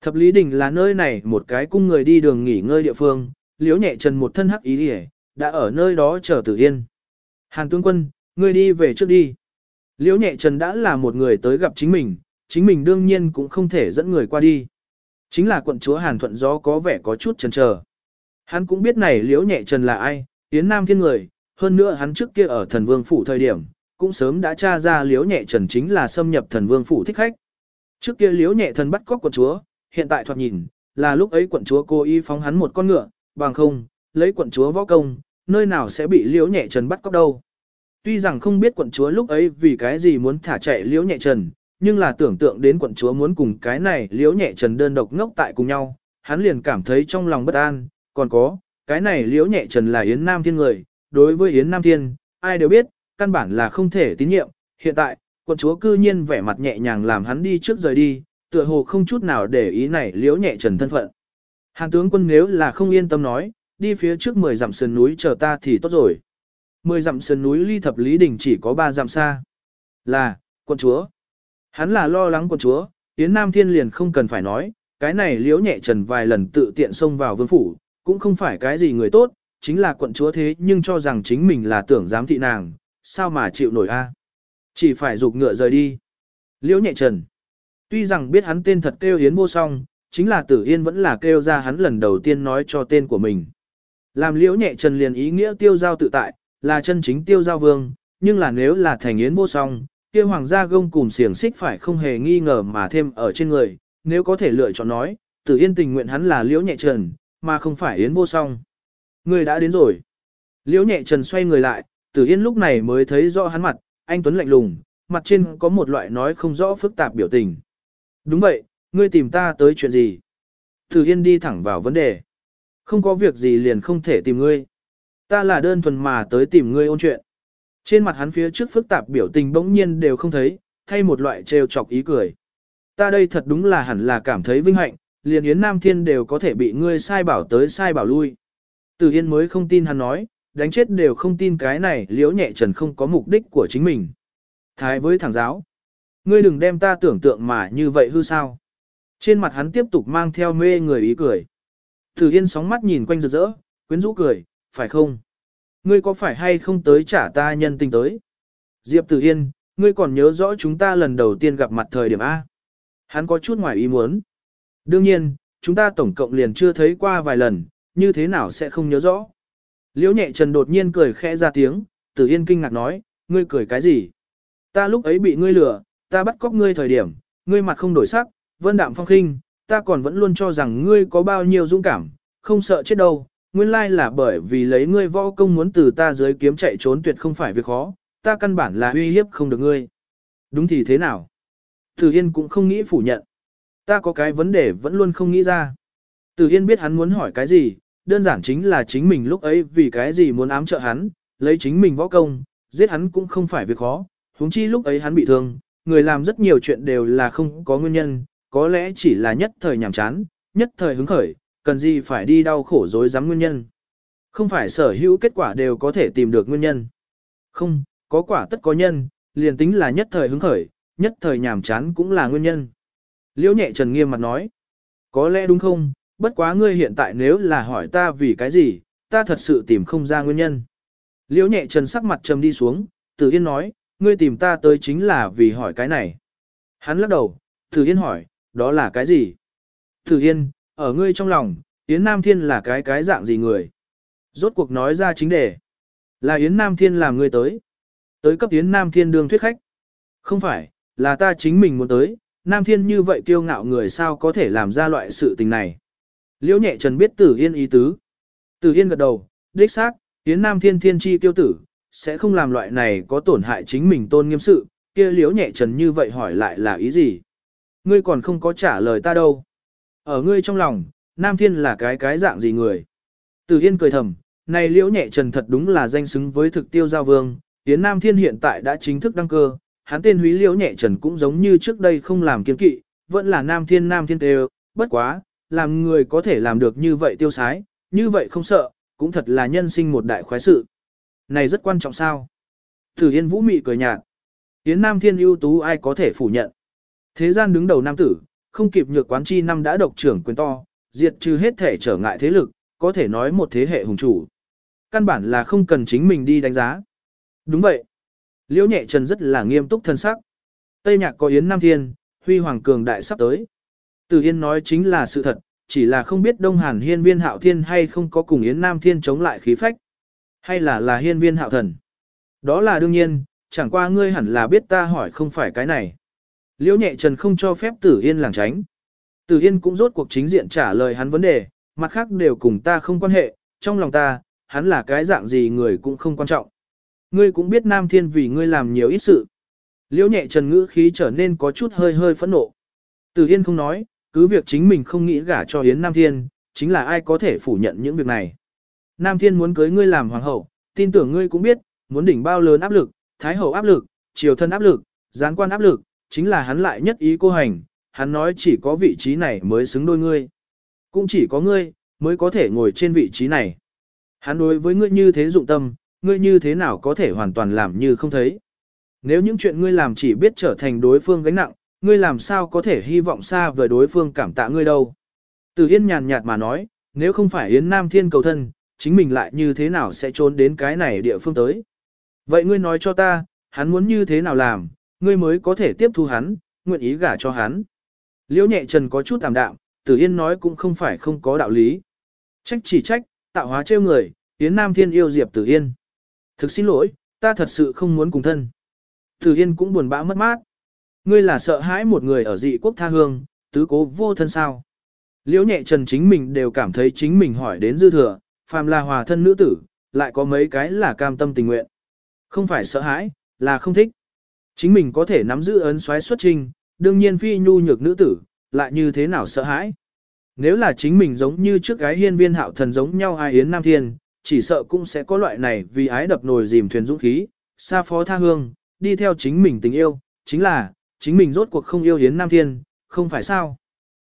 Thập Lý Đình là nơi này một cái cung người đi đường nghỉ ngơi địa phương, liếu nhẹ trần một thân hắc ý đi đã ở nơi đó chờ tử yên. Hàn tướng quân, ngươi đi về trước đi. Liễu nhẹ trần đã là một người tới gặp chính mình, chính mình đương nhiên cũng không thể dẫn người qua đi. Chính là quận chúa Hàn Thuận Gió có vẻ có chút chần chờ. Hắn cũng biết này liễu nhẹ trần là ai, tiến nam thiên người, hơn nữa hắn trước kia ở thần vương phủ thời điểm, cũng sớm đã tra ra liễu nhẹ trần chính là xâm nhập thần vương phủ thích khách. Trước kia liễu nhẹ thần bắt cóc quận chúa, hiện tại thoạt nhìn, là lúc ấy quận chúa cố ý phóng hắn một con ngựa, bằng không, lấy quận chúa võ công, nơi nào sẽ bị liễu nhẹ trần bắt cóc đâu. Tuy rằng không biết quận chúa lúc ấy vì cái gì muốn thả chạy liễu nhẹ trần, nhưng là tưởng tượng đến quận chúa muốn cùng cái này liễu nhẹ trần đơn độc ngốc tại cùng nhau, hắn liền cảm thấy trong lòng bất an, còn có, cái này liễu nhẹ trần là Yến Nam Thiên người, đối với Yến Nam Thiên, ai đều biết, căn bản là không thể tín nhiệm, hiện tại, quận chúa cư nhiên vẻ mặt nhẹ nhàng làm hắn đi trước rời đi, tựa hồ không chút nào để ý này liễu nhẹ trần thân phận. Hàn tướng quân nếu là không yên tâm nói, đi phía trước 10 dặm sườn núi chờ ta thì tốt rồi. 10 dặm sườn núi ly thập lý đỉnh chỉ có ba dặm xa. Là, quân chúa. Hắn là lo lắng quân chúa, Yến Nam Thiên liền không cần phải nói, cái này liễu nhẹ trần vài lần tự tiện xông vào vương phủ, cũng không phải cái gì người tốt, chính là quận chúa thế nhưng cho rằng chính mình là tưởng giám thị nàng, sao mà chịu nổi a? À? Chỉ phải dục ngựa rời đi. Liễu nhẹ trần. Tuy rằng biết hắn tên thật kêu Yến vô song, chính là tử yên vẫn là kêu ra hắn lần đầu tiên nói cho tên của mình. Làm liễu nhẹ trần liền ý nghĩa tiêu giao tự tại, là chân chính tiêu giao vương, nhưng là nếu là thành Yến vô song, kia hoàng gia gông cùng xiềng xích phải không hề nghi ngờ mà thêm ở trên người, nếu có thể lựa chọn nói, tử yên tình nguyện hắn là liễu nhẹ trần, mà không phải Yến vô song. Người đã đến rồi. Liễu nhẹ trần xoay người lại, tử yên lúc này mới thấy rõ hắn mặt, anh Tuấn lạnh lùng, mặt trên có một loại nói không rõ phức tạp biểu tình. Đúng vậy, ngươi tìm ta tới chuyện gì? Tử yên đi thẳng vào vấn đề. Không có việc gì liền không thể tìm ngươi. Ta là đơn thuần mà tới tìm ngươi ôn chuyện. Trên mặt hắn phía trước phức tạp biểu tình bỗng nhiên đều không thấy, thay một loại trêu chọc ý cười. Ta đây thật đúng là hẳn là cảm thấy vinh hạnh, liền Yến Nam Thiên đều có thể bị ngươi sai bảo tới sai bảo lui. Từ Yên mới không tin hắn nói, đánh chết đều không tin cái này liễu nhẹ trần không có mục đích của chính mình. Thái với thằng giáo, ngươi đừng đem ta tưởng tượng mà như vậy hư sao. Trên mặt hắn tiếp tục mang theo mê người ý cười. Từ Yên sóng mắt nhìn quanh rực rỡ, quyến rũ cười, phải không? Ngươi có phải hay không tới trả ta nhân tình tới? Diệp Tử Yên, ngươi còn nhớ rõ chúng ta lần đầu tiên gặp mặt thời điểm A. Hắn có chút ngoài ý muốn. Đương nhiên, chúng ta tổng cộng liền chưa thấy qua vài lần, như thế nào sẽ không nhớ rõ. Liễu nhẹ trần đột nhiên cười khẽ ra tiếng, Tử Yên kinh ngạc nói, ngươi cười cái gì? Ta lúc ấy bị ngươi lừa, ta bắt cóc ngươi thời điểm, ngươi mặt không đổi sắc, vân đạm phong khinh, ta còn vẫn luôn cho rằng ngươi có bao nhiêu dũng cảm, không sợ chết đâu, nguyên lai là bởi vì lấy ngươi võ công muốn từ ta dưới kiếm chạy trốn tuyệt không phải việc khó, ta căn bản là uy hiếp không được ngươi. Đúng thì thế nào? Tử Yên cũng không nghĩ phủ nhận. Ta có cái vấn đề vẫn luôn không nghĩ ra. Tử Yên biết hắn muốn hỏi cái gì, đơn giản chính là chính mình lúc ấy vì cái gì muốn ám trợ hắn, lấy chính mình võ công, giết hắn cũng không phải việc khó, huống chi lúc ấy hắn bị thương, người làm rất nhiều chuyện đều là không có nguyên nhân, có lẽ chỉ là nhất thời nhàm chán, nhất thời hứng khởi, cần gì phải đi đau khổ dối dám nguyên nhân. Không phải sở hữu kết quả đều có thể tìm được nguyên nhân. Không, có quả tất có nhân, liền tính là nhất thời hứng khởi, nhất thời nhàm chán cũng là nguyên nhân. Liễu nhẹ trần nghiêm mặt nói, có lẽ đúng không, bất quá ngươi hiện tại nếu là hỏi ta vì cái gì, ta thật sự tìm không ra nguyên nhân. Liễu nhẹ trần sắc mặt trầm đi xuống, tử yên nói, ngươi tìm ta tới chính là vì hỏi cái này. Hắn lắc đầu, tử yên hỏi, đó là cái gì? Tử yên, ở ngươi trong lòng, Yến Nam Thiên là cái cái dạng gì người? Rốt cuộc nói ra chính đề. Là Yến Nam Thiên làm ngươi tới. Tới cấp Yến Nam Thiên đương thuyết khách. Không phải, là ta chính mình muốn tới, Nam Thiên như vậy kiêu ngạo người sao có thể làm ra loại sự tình này. Liễu nhẹ trần biết Tử Yên ý tứ. Tử Yên gật đầu, đích xác, Yến Nam Thiên thiên chi tiêu tử, sẽ không làm loại này có tổn hại chính mình tôn nghiêm sự, kia liễu nhẹ trần như vậy hỏi lại là ý gì? Ngươi còn không có trả lời ta đâu. Ở ngươi trong lòng, Nam Thiên là cái cái dạng gì người? Tử Yên cười thầm, này liễu nhẹ trần thật đúng là danh xứng với thực tiêu giao vương, Yến Nam Thiên hiện tại đã chính thức đăng cơ, hắn tên húy liễu nhẹ trần cũng giống như trước đây không làm kiên kỵ, vẫn là Nam Thiên Nam Thiên đều, bất quá, làm người có thể làm được như vậy tiêu sái, như vậy không sợ, cũng thật là nhân sinh một đại khoái sự. Này rất quan trọng sao? Tử Yên Vũ Mị cười nhạt. Yến Nam Thiên ưu tú ai có thể phủ nhận. Thế gian đứng đầu nam tử, không kịp nhược quán chi năm đã độc trưởng quyền to, diệt trừ hết thể trở ngại thế lực, có thể nói một thế hệ hùng chủ. Căn bản là không cần chính mình đi đánh giá. Đúng vậy. Liễu nhẹ trần rất là nghiêm túc thân sắc. Tây nhạc có Yến Nam Thiên, Huy Hoàng Cường Đại sắp tới. Từ Yên nói chính là sự thật, chỉ là không biết Đông Hàn Hiên Viên Hạo Thiên hay không có cùng Yến Nam Thiên chống lại khí phách. Hay là là Hiên Viên Hạo Thần. Đó là đương nhiên, chẳng qua ngươi hẳn là biết ta hỏi không phải cái này. Liễu nhẹ trần không cho phép Tử Yên làng tránh. Tử Yên cũng rốt cuộc chính diện trả lời hắn vấn đề, mặt khác đều cùng ta không quan hệ, trong lòng ta, hắn là cái dạng gì người cũng không quan trọng. Ngươi cũng biết Nam Thiên vì ngươi làm nhiều ít sự. Liễu nhẹ trần ngữ khí trở nên có chút hơi hơi phẫn nộ. Tử Yên không nói, cứ việc chính mình không nghĩ gả cho Yến Nam Thiên, chính là ai có thể phủ nhận những việc này. Nam Thiên muốn cưới ngươi làm hoàng hậu, tin tưởng ngươi cũng biết, muốn đỉnh bao lớn áp lực, thái hậu áp lực, triều thân áp lực, gián quan áp lực, chính là hắn lại nhất ý cô hành, hắn nói chỉ có vị trí này mới xứng đôi ngươi. Cũng chỉ có ngươi, mới có thể ngồi trên vị trí này. Hắn đối với ngươi như thế dụng tâm, ngươi như thế nào có thể hoàn toàn làm như không thấy. Nếu những chuyện ngươi làm chỉ biết trở thành đối phương gánh nặng, ngươi làm sao có thể hy vọng xa với đối phương cảm tạ ngươi đâu. Từ Yên nhàn nhạt mà nói, nếu không phải Yến Nam Thiên cầu thân, chính mình lại như thế nào sẽ trốn đến cái này địa phương tới. Vậy ngươi nói cho ta, hắn muốn như thế nào làm, ngươi mới có thể tiếp thu hắn, nguyện ý gả cho hắn. Liễu nhẹ trần có chút tạm đạm, Tử Yên nói cũng không phải không có đạo lý. Trách chỉ trách, tạo hóa trêu người, Yến Nam Thiên yêu Diệp Tử Yên. Thực xin lỗi, ta thật sự không muốn cùng thân. Tử Yên cũng buồn bã mất mát. Ngươi là sợ hãi một người ở dị quốc tha hương, tứ cố vô thân sao. Liễu nhẹ trần chính mình đều cảm thấy chính mình hỏi đến dư thừa, phàm là hòa thân nữ tử, lại có mấy cái là cam tâm tình nguyện. Không phải sợ hãi, là không thích. Chính mình có thể nắm giữ ấn xoáy xuất trình, đương nhiên phi nhu nhược nữ tử, lại như thế nào sợ hãi. Nếu là chính mình giống như trước gái hiên viên hạo thần giống nhau ai yến nam thiên, chỉ sợ cũng sẽ có loại này vì ái đập nồi dìm thuyền dũng khí, xa phó tha hương, đi theo chính mình tình yêu, chính là, chính mình rốt cuộc không yêu yến nam thiên, không phải sao.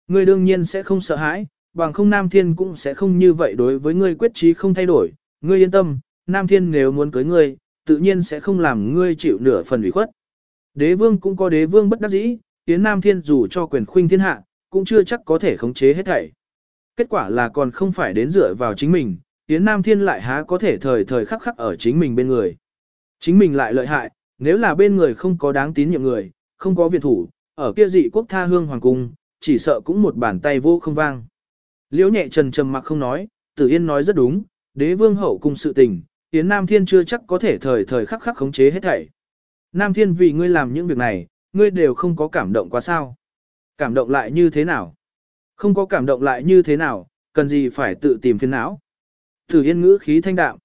Ngươi đương nhiên sẽ không sợ hãi, bằng không nam thiên cũng sẽ không như vậy đối với ngươi quyết trí không thay đổi, ngươi yên tâm, nam thiên nếu muốn cưới ngươi, tự nhiên sẽ không làm ngươi chịu nửa phần ủy khuất. Đế vương cũng có đế vương bất đắc dĩ, Yến Nam Thiên dù cho quyền khuynh thiên hạ, cũng chưa chắc có thể khống chế hết thảy. Kết quả là còn không phải đến dựa vào chính mình, Yến Nam Thiên lại há có thể thời thời khắc khắc ở chính mình bên người. Chính mình lại lợi hại, nếu là bên người không có đáng tín nhiệm người, không có viện thủ, ở kia dị quốc tha hương hoàng cung, chỉ sợ cũng một bàn tay vô không vang. Liễu nhẹ trần trầm mặc không nói, Tử Yên nói rất đúng, đế vương hậu cung sự tình, Yến Nam Thiên chưa chắc có thể thời thời khắc khắc khống chế hết thảy. Nam Thiên vì ngươi làm những việc này, ngươi đều không có cảm động quá sao. Cảm động lại như thế nào? Không có cảm động lại như thế nào, cần gì phải tự tìm phiền não. Thử yên ngữ khí thanh đạm.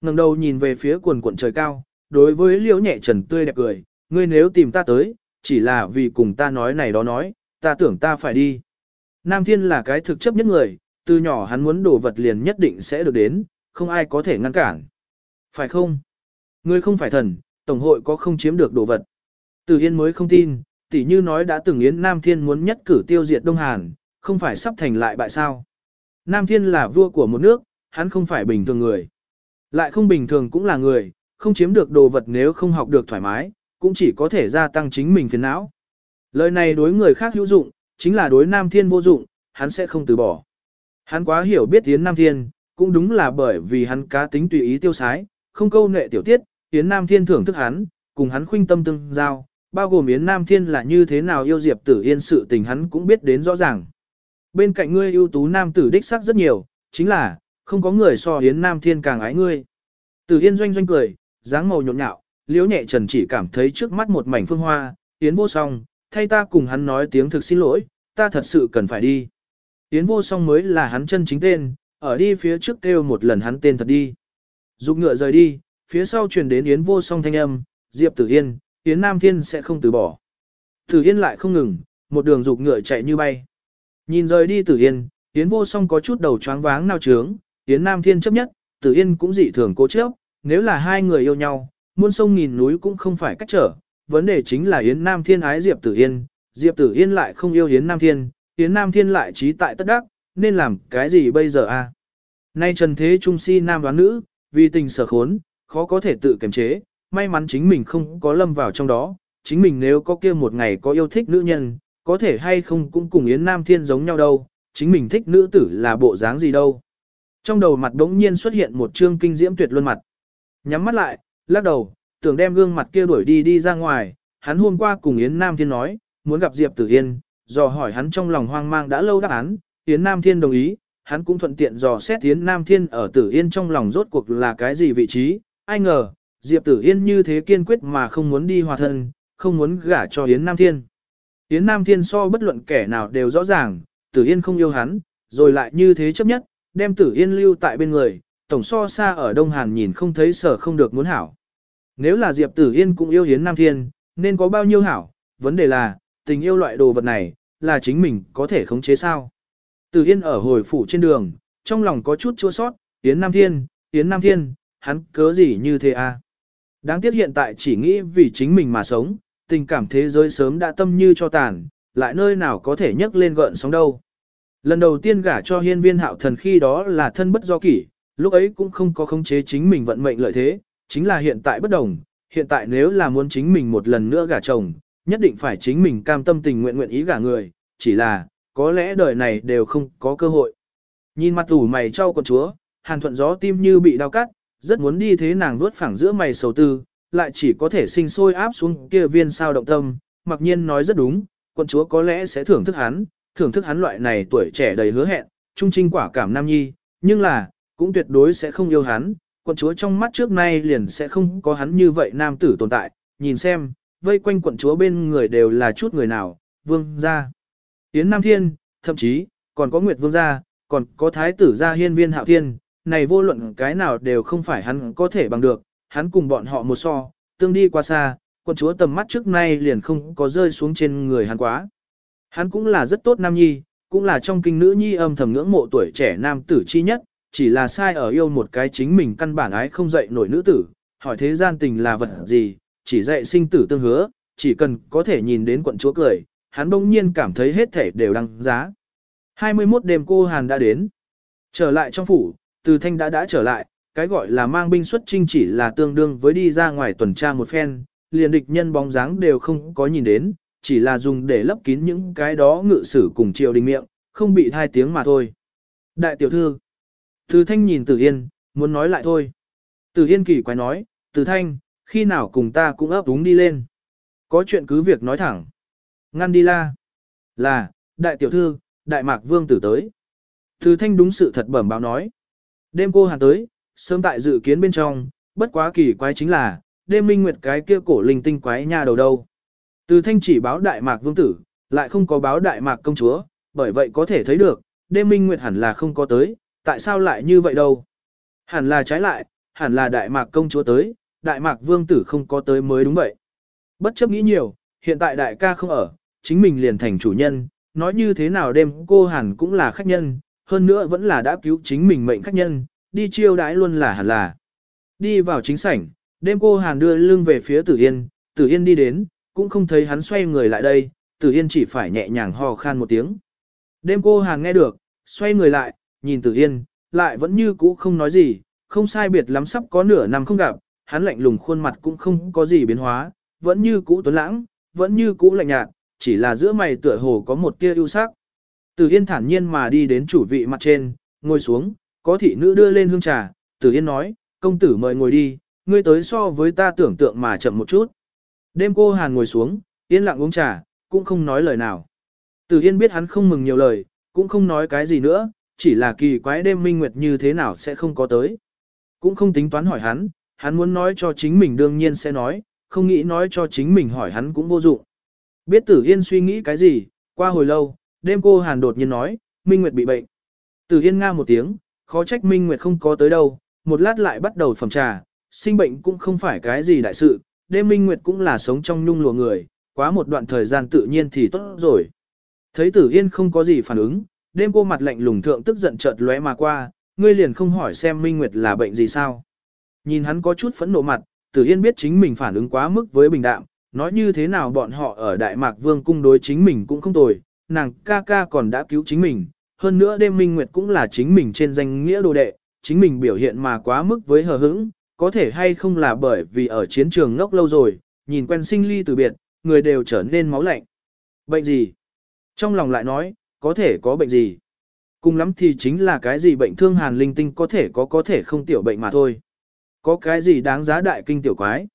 ngẩng đầu nhìn về phía quần quận trời cao, đối với liễu nhẹ trần tươi đẹp cười, ngươi nếu tìm ta tới, chỉ là vì cùng ta nói này đó nói, ta tưởng ta phải đi. Nam Thiên là cái thực chấp nhất người, từ nhỏ hắn muốn đổ vật liền nhất định sẽ được đến, không ai có thể ngăn cản. Phải không? Ngươi không phải thần, Tổng hội có không chiếm được đồ vật. Từ Yên mới không tin, tỷ như nói đã từng Yến Nam Thiên muốn nhất cử tiêu diệt Đông Hàn, không phải sắp thành lại bại sao. Nam Thiên là vua của một nước, hắn không phải bình thường người. Lại không bình thường cũng là người, không chiếm được đồ vật nếu không học được thoải mái, cũng chỉ có thể gia tăng chính mình phiền não. Lời này đối người khác hữu dụng, chính là đối Nam Thiên vô dụng, hắn sẽ không từ bỏ. Hắn quá hiểu biết Yến Nam Thiên, cũng đúng là bởi vì hắn cá tính tùy ý tiêu sái, không câu nệ tiểu tiết, Yến Nam Thiên thưởng thức hắn, cùng hắn khuynh tâm tương giao, bao gồm Yến Nam Thiên là như thế nào yêu Diệp Tử Yên sự tình hắn cũng biết đến rõ ràng. Bên cạnh ngươi ưu tú nam tử đích sắc rất nhiều, chính là, không có người so Yến Nam Thiên càng ái ngươi. Tử Yên doanh doanh cười, dáng màu nhộn nhạo, liễu nhẹ trần chỉ cảm thấy trước mắt một mảnh phương hoa, Yến vô song, thay ta cùng hắn nói tiếng thực xin lỗi, ta thật sự cần phải đi. Yến vô song mới là hắn chân chính tên, ở đi phía trước kêu một lần hắn tên thật đi. Dục ngựa rời đi, phía sau truyền đến Yến vô song thanh âm, Diệp Tử Yên, Yến Nam Thiên sẽ không từ bỏ. Tử Yên lại không ngừng, một đường dục ngựa chạy như bay. Nhìn rời đi Tử Yên, Yến vô song có chút đầu choáng váng nao trướng, Yến Nam Thiên chấp nhất, Tử Yên cũng dị thường cố chấp, nếu là hai người yêu nhau, muôn sông nghìn núi cũng không phải cách trở. Vấn đề chính là Yến Nam Thiên ái Diệp Tử Yên, Diệp Tử Yên lại không yêu Yến Nam Thiên, Yến Nam Thiên lại trí tại tất đắc, nên làm cái gì bây giờ a? Nay trần thế trung si nam đoán nữ, vì tình sở khốn, khó có thể tự kiềm chế, may mắn chính mình không có lâm vào trong đó, chính mình nếu có kia một ngày có yêu thích nữ nhân, có thể hay không cũng cùng Yến Nam Thiên giống nhau đâu, chính mình thích nữ tử là bộ dáng gì đâu. Trong đầu mặt đống nhiên xuất hiện một trương kinh diễm tuyệt luân mặt. Nhắm mắt lại, lắc đầu, tưởng đem gương mặt kia đuổi đi đi ra ngoài, hắn hôm qua cùng Yến Nam Thiên nói, muốn gặp Diệp Tử Yên, dò hỏi hắn trong lòng hoang mang đã lâu đáp án, Yến Nam Thiên đồng ý, hắn cũng thuận tiện dò xét Yến Nam Thiên ở Tử Yên trong lòng rốt cuộc là cái gì vị trí, ai ngờ, Diệp Tử Yên như thế kiên quyết mà không muốn đi hòa thân, không muốn gả cho Yến Nam Thiên. Yến Nam Thiên so bất luận kẻ nào đều rõ ràng, Tử Yên không yêu hắn, rồi lại như thế chấp nhất, đem Tử Yên lưu tại bên người, tổng so xa ở Đông Hàn nhìn không thấy sở không được muốn hảo. Nếu là Diệp Tử Yên cũng yêu Yến Nam Thiên, nên có bao nhiêu hảo, vấn đề là, tình yêu loại đồ vật này, là chính mình có thể khống chế sao. Tử Yên ở hồi phủ trên đường, trong lòng có chút chua sót, Yến Nam Thiên, Yến Nam Thiên, hắn cớ gì như thế à? Đáng tiếc hiện tại chỉ nghĩ vì chính mình mà sống, tình cảm thế giới sớm đã tâm như cho tàn, lại nơi nào có thể nhấc lên gợn sóng đâu. Lần đầu tiên gả cho hiên viên hạo thần khi đó là thân bất do kỷ, lúc ấy cũng không có khống chế chính mình vận mệnh lợi thế, chính là hiện tại bất đồng, hiện tại nếu là muốn chính mình một lần nữa gả chồng, nhất định phải chính mình cam tâm tình nguyện nguyện ý gả người, chỉ là, có lẽ đời này đều không có cơ hội. Nhìn mặt ủ mày trao con chúa, hàn thuận gió tim như bị đau cắt, rất muốn đi thế nàng vuốt phẳng giữa mày sầu tư, lại chỉ có thể sinh sôi áp xuống kia viên sao động tâm, mặc nhiên nói rất đúng, quân chúa có lẽ sẽ thưởng thức hắn, thưởng thức hắn loại này tuổi trẻ đầy hứa hẹn, trung trinh quả cảm nam nhi, nhưng là, cũng tuyệt đối sẽ không yêu hắn, quận chúa trong mắt trước nay liền sẽ không có hắn như vậy nam tử tồn tại, nhìn xem, vây quanh quận chúa bên người đều là chút người nào, vương gia, tiến Nam Thiên, thậm chí, còn có Nguyệt Vương gia, còn có Thái tử gia hiên viên hạo thiên, này vô luận cái nào đều không phải hắn có thể bằng được, hắn cùng bọn họ một so, tương đi qua xa, quân chúa tầm mắt trước nay liền không có rơi xuống trên người hắn quá. Hắn cũng là rất tốt nam nhi, cũng là trong kinh nữ nhi âm thầm ngưỡng mộ tuổi trẻ nam tử chi nhất, chỉ là sai ở yêu một cái chính mình căn bản ái không dậy nổi nữ tử, hỏi thế gian tình là vật gì, chỉ dạy sinh tử tương hứa, chỉ cần có thể nhìn đến quận chúa cười, hắn bỗng nhiên cảm thấy hết thể đều đăng giá. 21 đêm cô Hàn đã đến. Trở lại trong phủ, từ thanh đã đã trở lại, cái gọi là mang binh xuất trinh chỉ là tương đương với đi ra ngoài tuần tra một phen, liền địch nhân bóng dáng đều không có nhìn đến, chỉ là dùng để lấp kín những cái đó ngự sử cùng triều đình miệng, không bị thai tiếng mà thôi. Đại tiểu thư, từ thanh nhìn Tử Yên, muốn nói lại thôi. Tử Yên kỳ quái nói, Từ thanh, khi nào cùng ta cũng ấp đúng đi lên. Có chuyện cứ việc nói thẳng. Ngăn đi la. Là, đại tiểu thư, đại mạc vương tử tới. Từ thanh đúng sự thật bẩm báo nói. Đêm cô hàn tới, sớm tại dự kiến bên trong, bất quá kỳ quái chính là, đêm minh nguyệt cái kia cổ linh tinh quái nha đầu đâu. Từ thanh chỉ báo đại mạc vương tử, lại không có báo đại mạc công chúa, bởi vậy có thể thấy được, đêm minh nguyệt hẳn là không có tới, tại sao lại như vậy đâu? Hẳn là trái lại, hẳn là đại mạc công chúa tới, đại mạc vương tử không có tới mới đúng vậy. Bất chấp nghĩ nhiều, hiện tại đại ca không ở, chính mình liền thành chủ nhân, nói như thế nào đêm cô hẳn cũng là khách nhân, hơn nữa vẫn là đã cứu chính mình mệnh khách nhân, đi chiêu đãi luôn là hẳn là. Đi vào chính sảnh, đêm cô hàn đưa lưng về phía tử yên, tử yên đi đến, cũng không thấy hắn xoay người lại đây, tử yên chỉ phải nhẹ nhàng ho khan một tiếng. Đêm cô hàn nghe được, xoay người lại, nhìn tử yên, lại vẫn như cũ không nói gì, không sai biệt lắm sắp có nửa năm không gặp, hắn lạnh lùng khuôn mặt cũng không có gì biến hóa, vẫn như cũ tuấn lãng, vẫn như cũ lạnh nhạt, chỉ là giữa mày tựa hồ có một tia ưu sắc. Tử Yên thản nhiên mà đi đến chủ vị mặt trên, ngồi xuống, có thị nữ đưa lên hương trà, Tử Yên nói, công tử mời ngồi đi, ngươi tới so với ta tưởng tượng mà chậm một chút. Đêm cô Hàn ngồi xuống, yên lặng uống trà, cũng không nói lời nào. Tử Yên biết hắn không mừng nhiều lời, cũng không nói cái gì nữa, chỉ là kỳ quái đêm minh nguyệt như thế nào sẽ không có tới. Cũng không tính toán hỏi hắn, hắn muốn nói cho chính mình đương nhiên sẽ nói, không nghĩ nói cho chính mình hỏi hắn cũng vô dụng. Biết Tử Yên suy nghĩ cái gì, qua hồi lâu, đêm cô Hàn đột nhiên nói, Minh Nguyệt bị bệnh. Tử Yên nga một tiếng, khó trách Minh Nguyệt không có tới đâu, một lát lại bắt đầu phẩm trà, sinh bệnh cũng không phải cái gì đại sự, đêm Minh Nguyệt cũng là sống trong nhung lụa người, quá một đoạn thời gian tự nhiên thì tốt rồi. Thấy Tử Yên không có gì phản ứng, đêm cô mặt lạnh lùng thượng tức giận chợt lóe mà qua, ngươi liền không hỏi xem Minh Nguyệt là bệnh gì sao. Nhìn hắn có chút phẫn nộ mặt, Tử Yên biết chính mình phản ứng quá mức với bình đạm, nói như thế nào bọn họ ở Đại Mạc Vương cung đối chính mình cũng không tồi, nàng ca ca còn đã cứu chính mình, hơn nữa đêm Minh Nguyệt cũng là chính mình trên danh nghĩa đồ đệ, chính mình biểu hiện mà quá mức với hờ hững, có thể hay không là bởi vì ở chiến trường ngốc lâu rồi, nhìn quen sinh ly từ biệt, người đều trở nên máu lạnh. Bệnh gì? Trong lòng lại nói, có thể có bệnh gì? Cùng lắm thì chính là cái gì bệnh thương hàn linh tinh có thể có có thể không tiểu bệnh mà thôi. Có cái gì đáng giá đại kinh tiểu quái?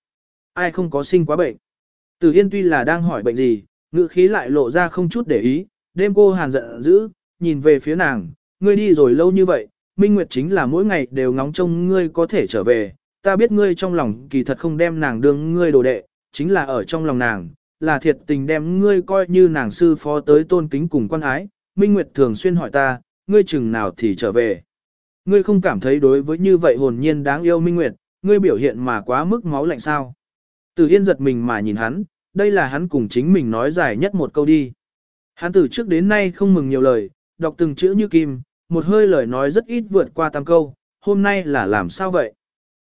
Ai không có sinh quá bệnh? Từ Yên tuy là đang hỏi bệnh gì, ngữ khí lại lộ ra không chút để ý, đêm cô hàn giận dữ, nhìn về phía nàng, ngươi đi rồi lâu như vậy, Minh Nguyệt chính là mỗi ngày đều ngóng trông ngươi có thể trở về, ta biết ngươi trong lòng kỳ thật không đem nàng đương ngươi đồ đệ, chính là ở trong lòng nàng, là thiệt tình đem ngươi coi như nàng sư phó tới tôn kính cùng quan ái, Minh Nguyệt thường xuyên hỏi ta, ngươi chừng nào thì trở về. Ngươi không cảm thấy đối với như vậy hồn nhiên đáng yêu Minh Nguyệt, ngươi biểu hiện mà quá mức máu lạnh sao. Từ Yên giật mình mà nhìn hắn, đây là hắn cùng chính mình nói dài nhất một câu đi. Hắn từ trước đến nay không mừng nhiều lời, đọc từng chữ như kim, một hơi lời nói rất ít vượt qua tam câu, hôm nay là làm sao vậy?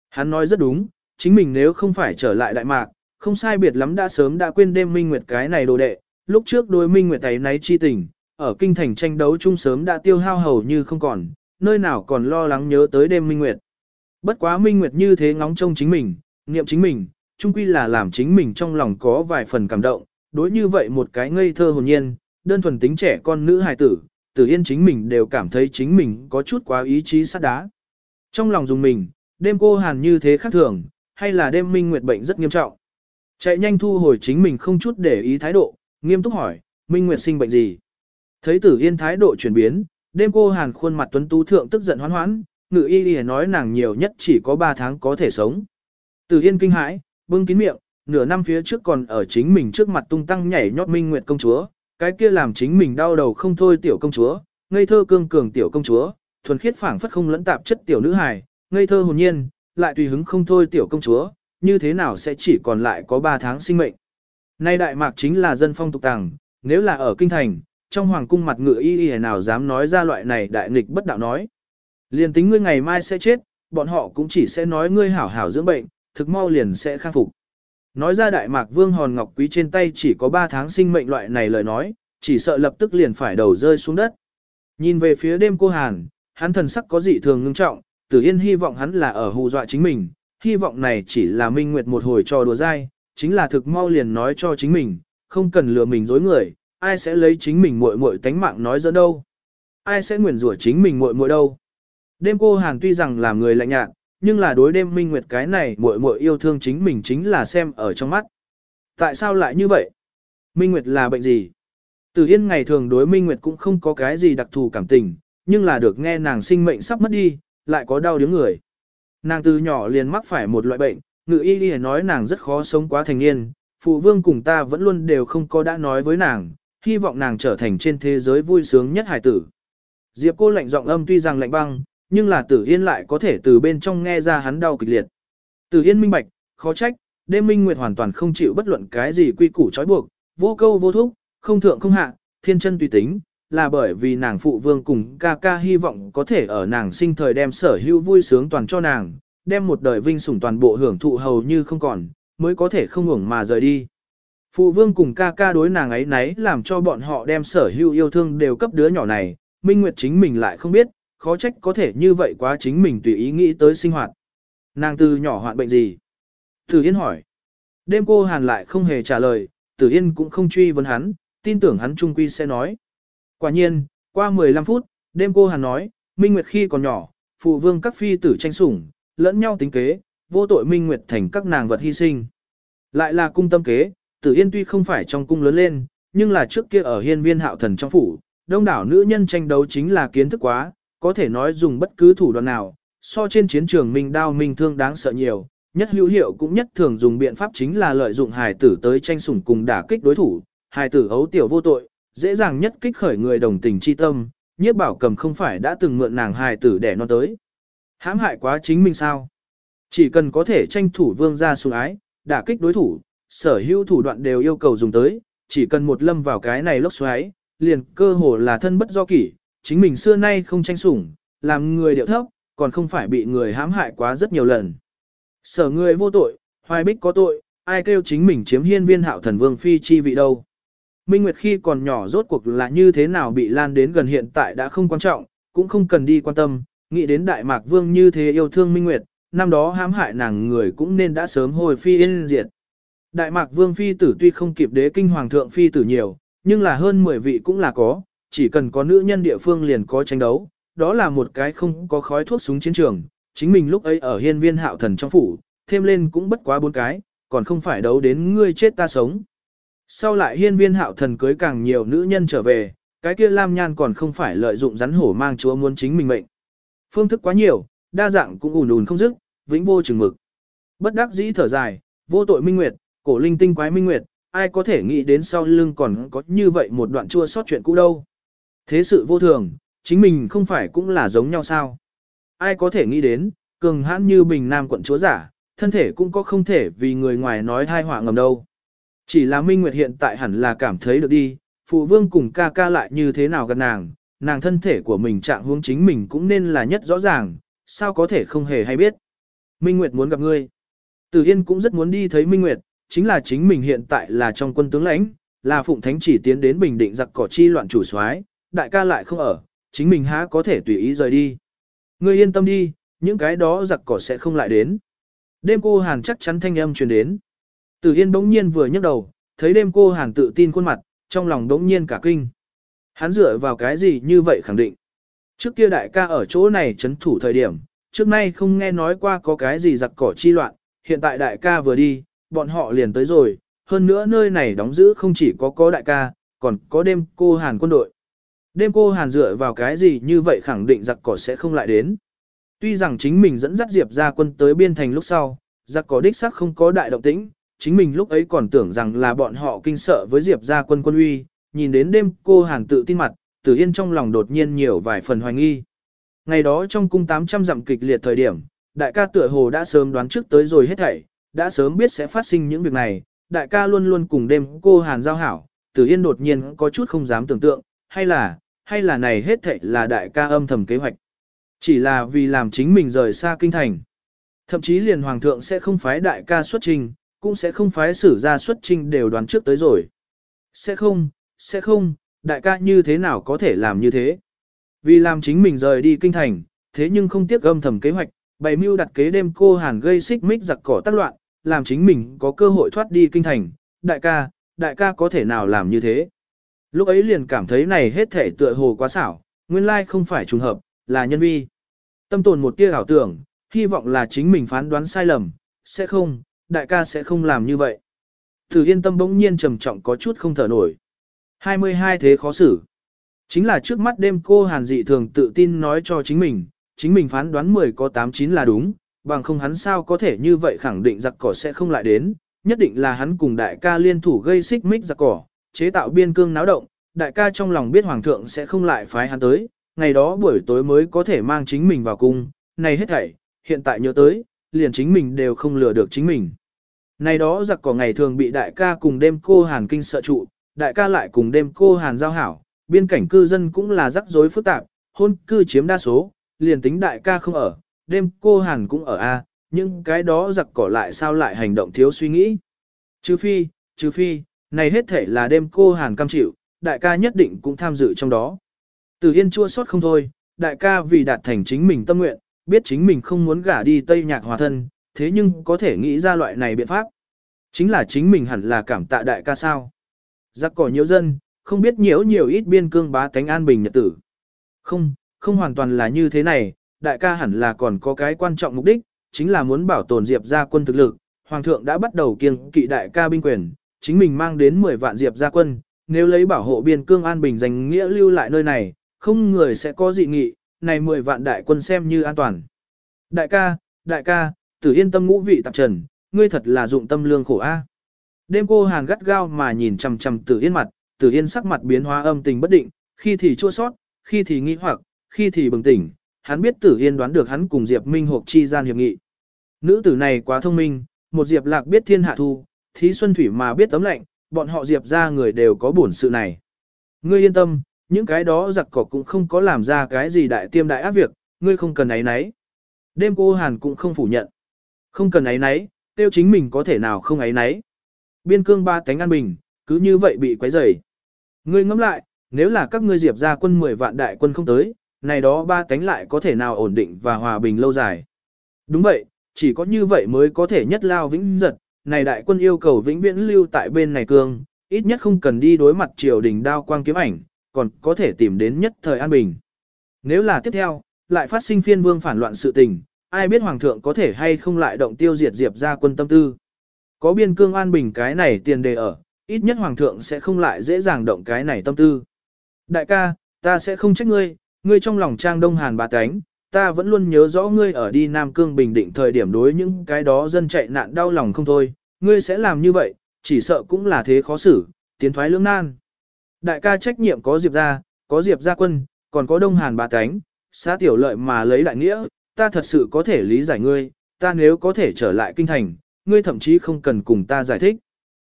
Hắn nói rất đúng, chính mình nếu không phải trở lại Đại Mạc, không sai biệt lắm đã sớm đã quên đêm Minh Nguyệt cái này đồ đệ, lúc trước đối Minh Nguyệt ấy náy chi tình, ở kinh thành tranh đấu chung sớm đã tiêu hao hầu như không còn, nơi nào còn lo lắng nhớ tới đêm Minh Nguyệt. Bất quá Minh Nguyệt như thế ngóng trông chính mình, niệm chính mình, chung quy là làm chính mình trong lòng có vài phần cảm động, đối như vậy một cái ngây thơ hồn nhiên, đơn thuần tính trẻ con nữ hài tử, Tử Yên chính mình đều cảm thấy chính mình có chút quá ý chí sắt đá. Trong lòng dùng mình, đêm cô hàn như thế khác thường, hay là đêm minh nguyệt bệnh rất nghiêm trọng. Chạy nhanh thu hồi chính mình không chút để ý thái độ, nghiêm túc hỏi, minh nguyệt sinh bệnh gì? Thấy Tử Yên thái độ chuyển biến, đêm cô hàn khuôn mặt tuấn tú thượng tức giận hoán hoán, ngự y y nói nàng nhiều nhất chỉ có 3 tháng có thể sống. Tử Yên kinh hãi, bưng kín miệng, nửa năm phía trước còn ở chính mình trước mặt tung tăng nhảy nhót minh nguyệt công chúa, cái kia làm chính mình đau đầu không thôi tiểu công chúa, ngây thơ cương cường tiểu công chúa, thuần khiết phảng phất không lẫn tạp chất tiểu nữ hài, ngây thơ hồn nhiên, lại tùy hứng không thôi tiểu công chúa, như thế nào sẽ chỉ còn lại có 3 tháng sinh mệnh. Nay đại mạc chính là dân phong tục tàng, nếu là ở kinh thành, trong hoàng cung mặt ngựa y y nào dám nói ra loại này đại nghịch bất đạo nói. Liền tính ngươi ngày mai sẽ chết, bọn họ cũng chỉ sẽ nói ngươi hảo hảo dưỡng bệnh, thực mau liền sẽ khắc phục. Nói ra Đại Mạc Vương Hòn Ngọc Quý trên tay chỉ có 3 tháng sinh mệnh loại này lời nói, chỉ sợ lập tức liền phải đầu rơi xuống đất. Nhìn về phía đêm cô Hàn, hắn thần sắc có dị thường ngưng trọng, Tử Yên hy vọng hắn là ở hù dọa chính mình, hy vọng này chỉ là minh nguyệt một hồi trò đùa dai, chính là thực mau liền nói cho chính mình, không cần lừa mình dối người, ai sẽ lấy chính mình muội muội tánh mạng nói dẫn đâu. Ai sẽ nguyền rủa chính mình muội muội đâu. Đêm cô Hàn tuy rằng là người lạnh nhạt, nhưng là đối đêm minh nguyệt cái này muội muội yêu thương chính mình chính là xem ở trong mắt. Tại sao lại như vậy? Minh Nguyệt là bệnh gì? Từ Yên ngày thường đối Minh Nguyệt cũng không có cái gì đặc thù cảm tình, nhưng là được nghe nàng sinh mệnh sắp mất đi, lại có đau đớn người. Nàng từ nhỏ liền mắc phải một loại bệnh, ngự y y nói nàng rất khó sống quá thành niên, phụ vương cùng ta vẫn luôn đều không có đã nói với nàng, hy vọng nàng trở thành trên thế giới vui sướng nhất hải tử. Diệp cô lạnh giọng âm tuy rằng lạnh băng, nhưng là tử yên lại có thể từ bên trong nghe ra hắn đau kịch liệt. Tử yên minh bạch, khó trách, đêm minh nguyệt hoàn toàn không chịu bất luận cái gì quy củ trói buộc, vô câu vô thúc, không thượng không hạ, thiên chân tùy tính, là bởi vì nàng phụ vương cùng ca ca hy vọng có thể ở nàng sinh thời đem sở hữu vui sướng toàn cho nàng, đem một đời vinh sủng toàn bộ hưởng thụ hầu như không còn, mới có thể không hưởng mà rời đi. Phụ vương cùng ca ca đối nàng ấy nấy làm cho bọn họ đem sở hữu yêu thương đều cấp đứa nhỏ này, Minh Nguyệt chính mình lại không biết, khó trách có thể như vậy quá chính mình tùy ý nghĩ tới sinh hoạt. Nàng từ nhỏ hoạn bệnh gì? Tử Yên hỏi. Đêm cô Hàn lại không hề trả lời, Tử Yên cũng không truy vấn hắn, tin tưởng hắn trung quy sẽ nói. Quả nhiên, qua 15 phút, đêm cô Hàn nói, Minh Nguyệt khi còn nhỏ, phụ vương các phi tử tranh sủng, lẫn nhau tính kế, vô tội Minh Nguyệt thành các nàng vật hy sinh. Lại là cung tâm kế, Tử Yên tuy không phải trong cung lớn lên, nhưng là trước kia ở hiên viên hạo thần trong phủ, đông đảo nữ nhân tranh đấu chính là kiến thức quá, có thể nói dùng bất cứ thủ đoạn nào, so trên chiến trường minh đao minh thương đáng sợ nhiều, nhất hữu hiệu cũng nhất thường dùng biện pháp chính là lợi dụng hài tử tới tranh sủng cùng đả kích đối thủ, hài tử ấu tiểu vô tội, dễ dàng nhất kích khởi người đồng tình chi tâm, nhiếp bảo cầm không phải đã từng mượn nàng hài tử để nó tới. hãm hại quá chính mình sao? Chỉ cần có thể tranh thủ vương gia sủng ái, đả kích đối thủ, sở hữu thủ đoạn đều yêu cầu dùng tới, chỉ cần một lâm vào cái này lốc xoáy, liền cơ hồ là thân bất do kỷ, chính mình xưa nay không tranh sủng, làm người điệu thấp, còn không phải bị người hãm hại quá rất nhiều lần. Sở người vô tội, hoài bích có tội, ai kêu chính mình chiếm hiên viên hạo thần vương phi chi vị đâu. Minh Nguyệt khi còn nhỏ rốt cuộc là như thế nào bị lan đến gần hiện tại đã không quan trọng, cũng không cần đi quan tâm, nghĩ đến Đại Mạc Vương như thế yêu thương Minh Nguyệt, năm đó hãm hại nàng người cũng nên đã sớm hồi phi yên diệt. Đại Mạc Vương phi tử tuy không kịp đế kinh hoàng thượng phi tử nhiều, nhưng là hơn 10 vị cũng là có, chỉ cần có nữ nhân địa phương liền có tranh đấu, đó là một cái không có khói thuốc súng chiến trường, chính mình lúc ấy ở hiên viên hạo thần trong phủ, thêm lên cũng bất quá bốn cái, còn không phải đấu đến ngươi chết ta sống. Sau lại hiên viên hạo thần cưới càng nhiều nữ nhân trở về, cái kia Lam Nhan còn không phải lợi dụng rắn hổ mang chúa muốn chính mình mệnh. Phương thức quá nhiều, đa dạng cũng ùn ùn không dứt, vĩnh vô chừng mực. Bất đắc dĩ thở dài, vô tội minh nguyệt, cổ linh tinh quái minh nguyệt, ai có thể nghĩ đến sau lưng còn có như vậy một đoạn chua sót chuyện cũ đâu. Thế sự vô thường, chính mình không phải cũng là giống nhau sao? Ai có thể nghĩ đến, cường hãn như bình nam quận chúa giả, thân thể cũng có không thể vì người ngoài nói thai họa ngầm đâu. Chỉ là Minh Nguyệt hiện tại hẳn là cảm thấy được đi, phụ vương cùng ca ca lại như thế nào gần nàng, nàng thân thể của mình trạng huống chính mình cũng nên là nhất rõ ràng, sao có thể không hề hay biết. Minh Nguyệt muốn gặp ngươi. Từ Yên cũng rất muốn đi thấy Minh Nguyệt, chính là chính mình hiện tại là trong quân tướng lãnh, là phụng thánh chỉ tiến đến bình định giặc cỏ chi loạn chủ soái, đại ca lại không ở, chính mình há có thể tùy ý rời đi. Ngươi yên tâm đi, những cái đó giặc cỏ sẽ không lại đến. Đêm cô Hàn chắc chắn thanh âm truyền đến. Tử Yên bỗng nhiên vừa nhấc đầu, thấy đêm cô hàn tự tin khuôn mặt, trong lòng đống nhiên cả kinh. Hắn dựa vào cái gì như vậy khẳng định. Trước kia đại ca ở chỗ này chấn thủ thời điểm, trước nay không nghe nói qua có cái gì giặc cỏ chi loạn, hiện tại đại ca vừa đi, bọn họ liền tới rồi, hơn nữa nơi này đóng giữ không chỉ có có đại ca, còn có đêm cô hàn quân đội. Đêm cô hàn dựa vào cái gì như vậy khẳng định giặc cỏ sẽ không lại đến. Tuy rằng chính mình dẫn dắt Diệp ra quân tới biên thành lúc sau, giặc cỏ đích sắc không có đại động tĩnh, chính mình lúc ấy còn tưởng rằng là bọn họ kinh sợ với Diệp ra quân quân uy, nhìn đến đêm cô hàn tự tin mặt, tử yên trong lòng đột nhiên nhiều vài phần hoài nghi. Ngày đó trong cung 800 dặm kịch liệt thời điểm, đại ca tựa hồ đã sớm đoán trước tới rồi hết thảy, đã sớm biết sẽ phát sinh những việc này, đại ca luôn luôn cùng đêm cô hàn giao hảo, tử yên đột nhiên có chút không dám tưởng tượng, hay là, hay là này hết thệ là đại ca âm thầm kế hoạch. Chỉ là vì làm chính mình rời xa kinh thành. Thậm chí liền hoàng thượng sẽ không phái đại ca xuất trình, cũng sẽ không phái sử ra xuất trình đều đoán trước tới rồi. Sẽ không, sẽ không, đại ca như thế nào có thể làm như thế. Vì làm chính mình rời đi kinh thành, thế nhưng không tiếc âm thầm kế hoạch, bày mưu đặt kế đêm cô hàn gây xích mích giặc cỏ tác loạn, làm chính mình có cơ hội thoát đi kinh thành. Đại ca, đại ca có thể nào làm như thế? Lúc ấy liền cảm thấy này hết thể tựa hồ quá xảo, nguyên lai không phải trùng hợp, là nhân vi. Tâm tồn một tia ảo tưởng, hy vọng là chính mình phán đoán sai lầm, sẽ không, đại ca sẽ không làm như vậy. Thử yên tâm bỗng nhiên trầm trọng có chút không thở nổi. 22 thế khó xử. Chính là trước mắt đêm cô hàn dị thường tự tin nói cho chính mình, chính mình phán đoán 10 có 89 là đúng, bằng không hắn sao có thể như vậy khẳng định giặc cỏ sẽ không lại đến, nhất định là hắn cùng đại ca liên thủ gây xích mích giặc cỏ, chế tạo biên cương náo động, đại ca trong lòng biết hoàng thượng sẽ không lại phái hắn tới, ngày đó buổi tối mới có thể mang chính mình vào cung, này hết thảy, hiện tại nhớ tới, liền chính mình đều không lừa được chính mình. Này đó giặc cỏ ngày thường bị đại ca cùng đêm cô hàn kinh sợ trụ, đại ca lại cùng đêm cô hàn giao hảo, biên cảnh cư dân cũng là rắc rối phức tạp, hôn cư chiếm đa số, liền tính đại ca không ở, đêm cô hàn cũng ở A, nhưng cái đó giặc cỏ lại sao lại hành động thiếu suy nghĩ. Trừ phi, trừ phi, này hết thể là đêm cô hàn cam chịu, đại ca nhất định cũng tham dự trong đó. Từ Yên chua xót không thôi, đại ca vì đạt thành chính mình tâm nguyện, biết chính mình không muốn gả đi Tây Nhạc hòa thân, thế nhưng có thể nghĩ ra loại này biện pháp. Chính là chính mình hẳn là cảm tạ đại ca sao. Giặc cỏ nhiều dân, không biết nhiều nhiều ít biên cương bá tánh an bình nhật tử. Không, không hoàn toàn là như thế này, đại ca hẳn là còn có cái quan trọng mục đích, chính là muốn bảo tồn Diệp gia quân thực lực. Hoàng thượng đã bắt đầu kiêng kỵ đại ca binh quyền, chính mình mang đến 10 vạn Diệp gia quân, nếu lấy bảo hộ biên cương an bình danh nghĩa lưu lại nơi này, không người sẽ có dị nghị, này 10 vạn đại quân xem như an toàn. Đại ca, đại ca, tử yên tâm ngũ vị tạp trần, ngươi thật là dụng tâm lương khổ a. Đêm cô hàn gắt gao mà nhìn chằm chằm tử yên mặt, tử yên sắc mặt biến hóa âm tình bất định, khi thì chua sót, khi thì nghi hoặc, khi thì bừng tỉnh, hắn biết tử yên đoán được hắn cùng Diệp Minh Hộp chi gian hiệp nghị. Nữ tử này quá thông minh, một Diệp lạc biết thiên hạ thu, thí xuân thủy mà biết tấm lạnh, bọn họ Diệp ra người đều có bổn sự này. Ngươi yên tâm, những cái đó giặc cỏ cũng không có làm ra cái gì đại tiêm đại ác việc, ngươi không cần ấy nấy. Đêm cô Hàn cũng không phủ nhận. Không cần ấy nấy, tiêu chính mình có thể nào không ấy nấy. Biên cương ba tánh an bình, cứ như vậy bị quấy rầy. Ngươi ngẫm lại, nếu là các ngươi diệp ra quân 10 vạn đại quân không tới, này đó ba tánh lại có thể nào ổn định và hòa bình lâu dài. Đúng vậy, chỉ có như vậy mới có thể nhất lao vĩnh giật, này đại quân yêu cầu vĩnh viễn lưu tại bên này cương, ít nhất không cần đi đối mặt triều đình đao quang kiếm ảnh, còn có thể tìm đến nhất thời an bình. Nếu là tiếp theo, lại phát sinh phiên vương phản loạn sự tình, ai biết hoàng thượng có thể hay không lại động tiêu diệt diệp ra quân tâm tư. Có biên cương an bình cái này tiền đề ở, ít nhất hoàng thượng sẽ không lại dễ dàng động cái này tâm tư. Đại ca, ta sẽ không trách ngươi, ngươi trong lòng trang đông hàn bà cánh, ta vẫn luôn nhớ rõ ngươi ở đi Nam Cương Bình Định thời điểm đối những cái đó dân chạy nạn đau lòng không thôi, ngươi sẽ làm như vậy, chỉ sợ cũng là thế khó xử, tiến thoái lưỡng nan. Đại ca trách nhiệm có Diệp gia, có Diệp gia quân, còn có Đông Hàn bà cánh, xá tiểu lợi mà lấy đại nghĩa, ta thật sự có thể lý giải ngươi, ta nếu có thể trở lại kinh thành, ngươi thậm chí không cần cùng ta giải thích.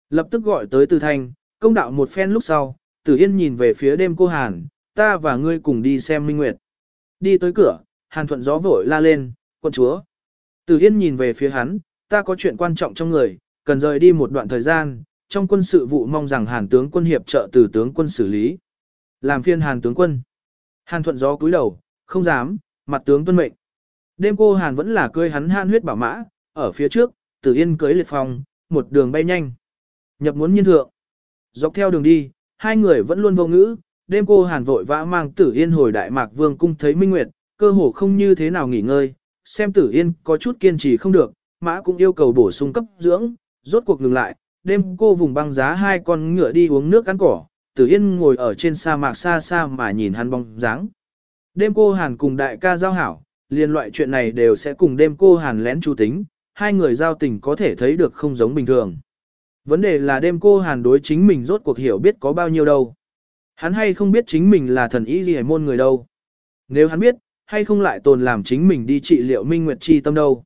Lập tức gọi tới Từ Thanh, công đạo một phen lúc sau, Tử Yên nhìn về phía đêm cô Hàn, ta và ngươi cùng đi xem Minh Nguyệt. Đi tới cửa, Hàn Thuận gió vội la lên, quân chúa. Tử Yên nhìn về phía hắn, ta có chuyện quan trọng trong người, cần rời đi một đoạn thời gian, trong quân sự vụ mong rằng Hàn tướng quân hiệp trợ từ tướng quân xử lý. Làm phiên Hàn tướng quân. Hàn Thuận gió cúi đầu, không dám, mặt tướng tuân mệnh. Đêm cô Hàn vẫn là cưới hắn han huyết bảo mã, ở phía trước, Tử Yên cưới liệt phong, một đường bay nhanh. Nhập muốn nhiên thượng. Dọc theo đường đi, hai người vẫn luôn vô ngữ, đêm cô hàn vội vã mang tử yên hồi đại mạc vương cung thấy minh nguyệt, cơ hồ không như thế nào nghỉ ngơi, xem tử yên có chút kiên trì không được, mã cũng yêu cầu bổ sung cấp dưỡng, rốt cuộc ngừng lại, đêm cô vùng băng giá hai con ngựa đi uống nước ăn cỏ, tử yên ngồi ở trên sa mạc xa xa mà nhìn hắn bóng dáng. Đêm cô hàn cùng đại ca giao hảo, liên loại chuyện này đều sẽ cùng đêm cô hàn lén chú tính, hai người giao tình có thể thấy được không giống bình thường. Vấn đề là đêm cô hàn đối chính mình rốt cuộc hiểu biết có bao nhiêu đâu. Hắn hay không biết chính mình là thần ý gì hay môn người đâu. Nếu hắn biết, hay không lại tồn làm chính mình đi trị liệu Minh Nguyệt chi tâm đâu.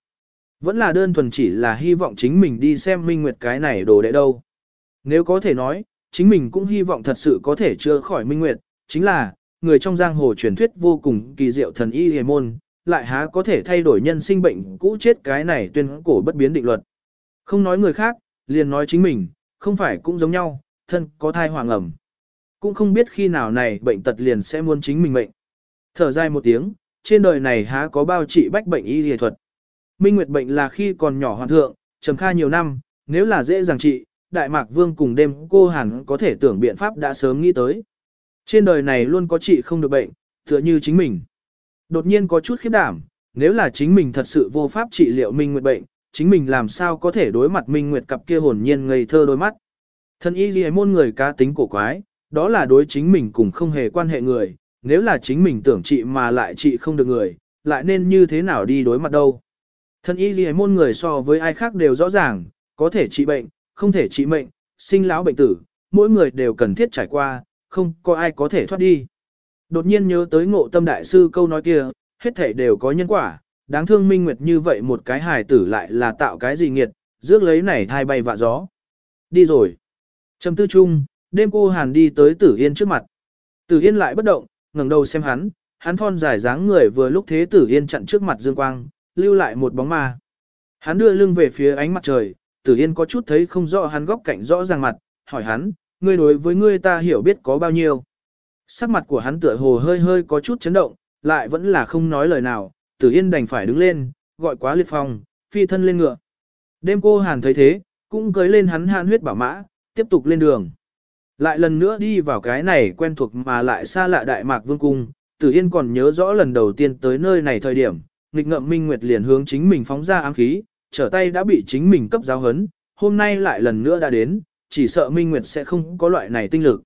Vẫn là đơn thuần chỉ là hy vọng chính mình đi xem Minh Nguyệt cái này đồ đệ đâu. Nếu có thể nói, chính mình cũng hy vọng thật sự có thể chữa khỏi Minh Nguyệt, chính là, người trong giang hồ truyền thuyết vô cùng kỳ diệu thần y hề môn, lại há có thể thay đổi nhân sinh bệnh cũ chết cái này tuyên cổ bất biến định luật. Không nói người khác, liền nói chính mình, không phải cũng giống nhau, thân có thai hoàng ẩm. Cũng không biết khi nào này bệnh tật liền sẽ muốn chính mình mệnh. Thở dài một tiếng, trên đời này há có bao trị bách bệnh y y thuật. Minh Nguyệt bệnh là khi còn nhỏ hoàn thượng, trầm kha nhiều năm, nếu là dễ dàng trị, Đại Mạc Vương cùng đêm cô hẳn có thể tưởng biện pháp đã sớm nghĩ tới. Trên đời này luôn có trị không được bệnh, tựa như chính mình. Đột nhiên có chút khiếp đảm, nếu là chính mình thật sự vô pháp trị liệu Minh Nguyệt bệnh, chính mình làm sao có thể đối mặt Minh Nguyệt cặp kia hồn nhiên ngây thơ đôi mắt. Thân y ghi môn người cá tính cổ quái, đó là đối chính mình cùng không hề quan hệ người, nếu là chính mình tưởng trị mà lại trị không được người, lại nên như thế nào đi đối mặt đâu. Thân y ghi môn người so với ai khác đều rõ ràng, có thể trị bệnh, không thể trị mệnh, sinh lão bệnh tử, mỗi người đều cần thiết trải qua, không có ai có thể thoát đi. Đột nhiên nhớ tới ngộ tâm đại sư câu nói kia, hết thể đều có nhân quả, đáng thương minh nguyệt như vậy một cái hài tử lại là tạo cái gì nghiệt, rước lấy này thai bay vạ gió. Đi rồi. Trầm tư chung, đêm cô hàn đi tới tử yên trước mặt. Tử yên lại bất động, ngẩng đầu xem hắn, hắn thon dài dáng người vừa lúc thế tử yên chặn trước mặt dương quang, lưu lại một bóng ma. Hắn đưa lưng về phía ánh mặt trời, tử yên có chút thấy không rõ hắn góc cạnh rõ ràng mặt, hỏi hắn, ngươi đối với ngươi ta hiểu biết có bao nhiêu. Sắc mặt của hắn tựa hồ hơi hơi có chút chấn động, lại vẫn là không nói lời nào, tử yên đành phải đứng lên, gọi quá liệt phong, phi thân lên ngựa. Đêm cô hàn thấy thế, cũng cưới lên hắn hàn huyết bảo mã, tiếp tục lên đường. Lại lần nữa đi vào cái này quen thuộc mà lại xa lạ Đại Mạc Vương Cung, Tử Yên còn nhớ rõ lần đầu tiên tới nơi này thời điểm, nghịch ngậm Minh Nguyệt liền hướng chính mình phóng ra ám khí, trở tay đã bị chính mình cấp giáo hấn, hôm nay lại lần nữa đã đến, chỉ sợ Minh Nguyệt sẽ không có loại này tinh lực.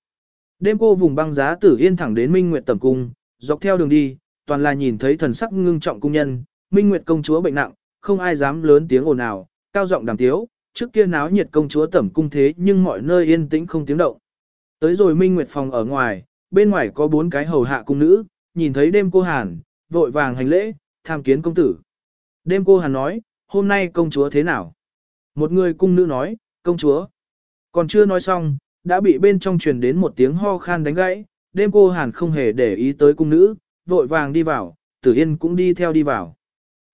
Đêm cô vùng băng giá Tử Yên thẳng đến Minh Nguyệt tầm cung, dọc theo đường đi, toàn là nhìn thấy thần sắc ngưng trọng cung nhân, Minh Nguyệt công chúa bệnh nặng, không ai dám lớn tiếng ồn ào, cao giọng đàm tiếu, trước kia náo nhiệt công chúa tẩm cung thế nhưng mọi nơi yên tĩnh không tiếng động. Tới rồi Minh Nguyệt phòng ở ngoài, bên ngoài có bốn cái hầu hạ cung nữ, nhìn thấy đêm cô Hàn, vội vàng hành lễ, tham kiến công tử. Đêm cô Hàn nói, hôm nay công chúa thế nào? Một người cung nữ nói, công chúa. Còn chưa nói xong, đã bị bên trong truyền đến một tiếng ho khan đánh gãy, đêm cô Hàn không hề để ý tới cung nữ, vội vàng đi vào, tử yên cũng đi theo đi vào.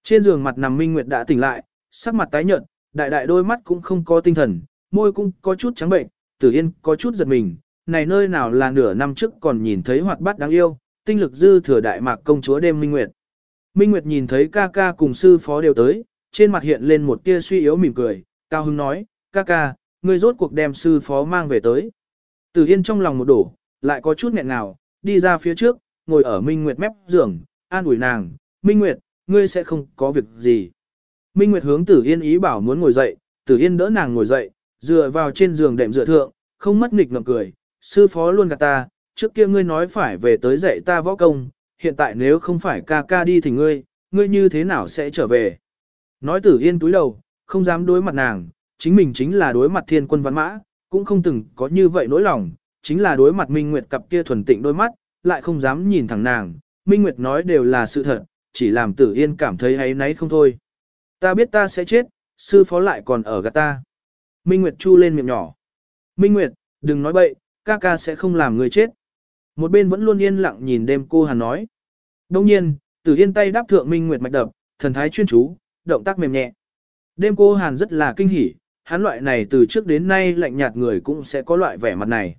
Trên giường mặt nằm Minh Nguyệt đã tỉnh lại, sắc mặt tái nhợt, đại đại đôi mắt cũng không có tinh thần, môi cũng có chút trắng bệnh, tử yên có chút giật mình, này nơi nào là nửa năm trước còn nhìn thấy hoạt bát đáng yêu, tinh lực dư thừa đại mạc công chúa đêm Minh Nguyệt. Minh Nguyệt nhìn thấy ca ca cùng sư phó đều tới, trên mặt hiện lên một tia suy yếu mỉm cười, cao hứng nói, ca ca, ngươi rốt cuộc đem sư phó mang về tới. Tử Yên trong lòng một đổ, lại có chút nghẹn ngào, đi ra phía trước, ngồi ở Minh Nguyệt mép giường, an ủi nàng, Minh Nguyệt, ngươi sẽ không có việc gì. Minh Nguyệt hướng Tử Yên ý bảo muốn ngồi dậy, Tử Yên đỡ nàng ngồi dậy, dựa vào trên giường đệm dựa thượng, không mất nghịch ngợm cười, sư phó luôn gạt ta, trước kia ngươi nói phải về tới dạy ta võ công, hiện tại nếu không phải ca ca đi thì ngươi, ngươi như thế nào sẽ trở về. Nói tử yên túi đầu, không dám đối mặt nàng, chính mình chính là đối mặt thiên quân văn mã, cũng không từng có như vậy nỗi lòng, chính là đối mặt Minh Nguyệt cặp kia thuần tịnh đôi mắt, lại không dám nhìn thẳng nàng, Minh Nguyệt nói đều là sự thật, chỉ làm tử yên cảm thấy hay nấy không thôi. Ta biết ta sẽ chết, sư phó lại còn ở gạt ta. Minh Nguyệt chu lên miệng nhỏ. Minh Nguyệt, đừng nói bậy, ca ca sẽ không làm người chết. Một bên vẫn luôn yên lặng nhìn đêm cô Hàn nói. Đông nhiên, Tử Yên tay đáp thượng Minh Nguyệt mạch đập, thần thái chuyên chú, động tác mềm nhẹ. Đêm cô Hàn rất là kinh hỉ, hắn loại này từ trước đến nay lạnh nhạt người cũng sẽ có loại vẻ mặt này.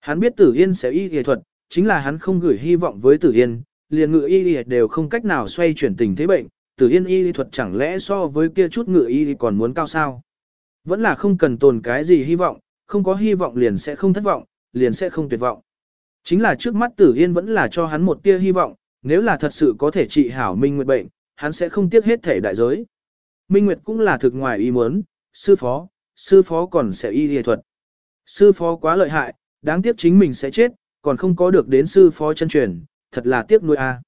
Hắn biết Tử Yên sẽ y y thuật, chính là hắn không gửi hy vọng với Tử Yên, liền ngự y y đều không cách nào xoay chuyển tình thế bệnh, Tử Yên y y thuật chẳng lẽ so với kia chút ngự y còn muốn cao sao? Vẫn là không cần tồn cái gì hy vọng, không có hy vọng liền sẽ không thất vọng, liền sẽ không tuyệt vọng. Chính là trước mắt Tử Yên vẫn là cho hắn một tia hy vọng, nếu là thật sự có thể trị hảo Minh Nguyệt bệnh, hắn sẽ không tiếc hết thể đại giới. Minh Nguyệt cũng là thực ngoài ý muốn, sư phó, sư phó còn sẽ y y thuật. Sư phó quá lợi hại, đáng tiếc chính mình sẽ chết, còn không có được đến sư phó chân truyền, thật là tiếc nuôi a.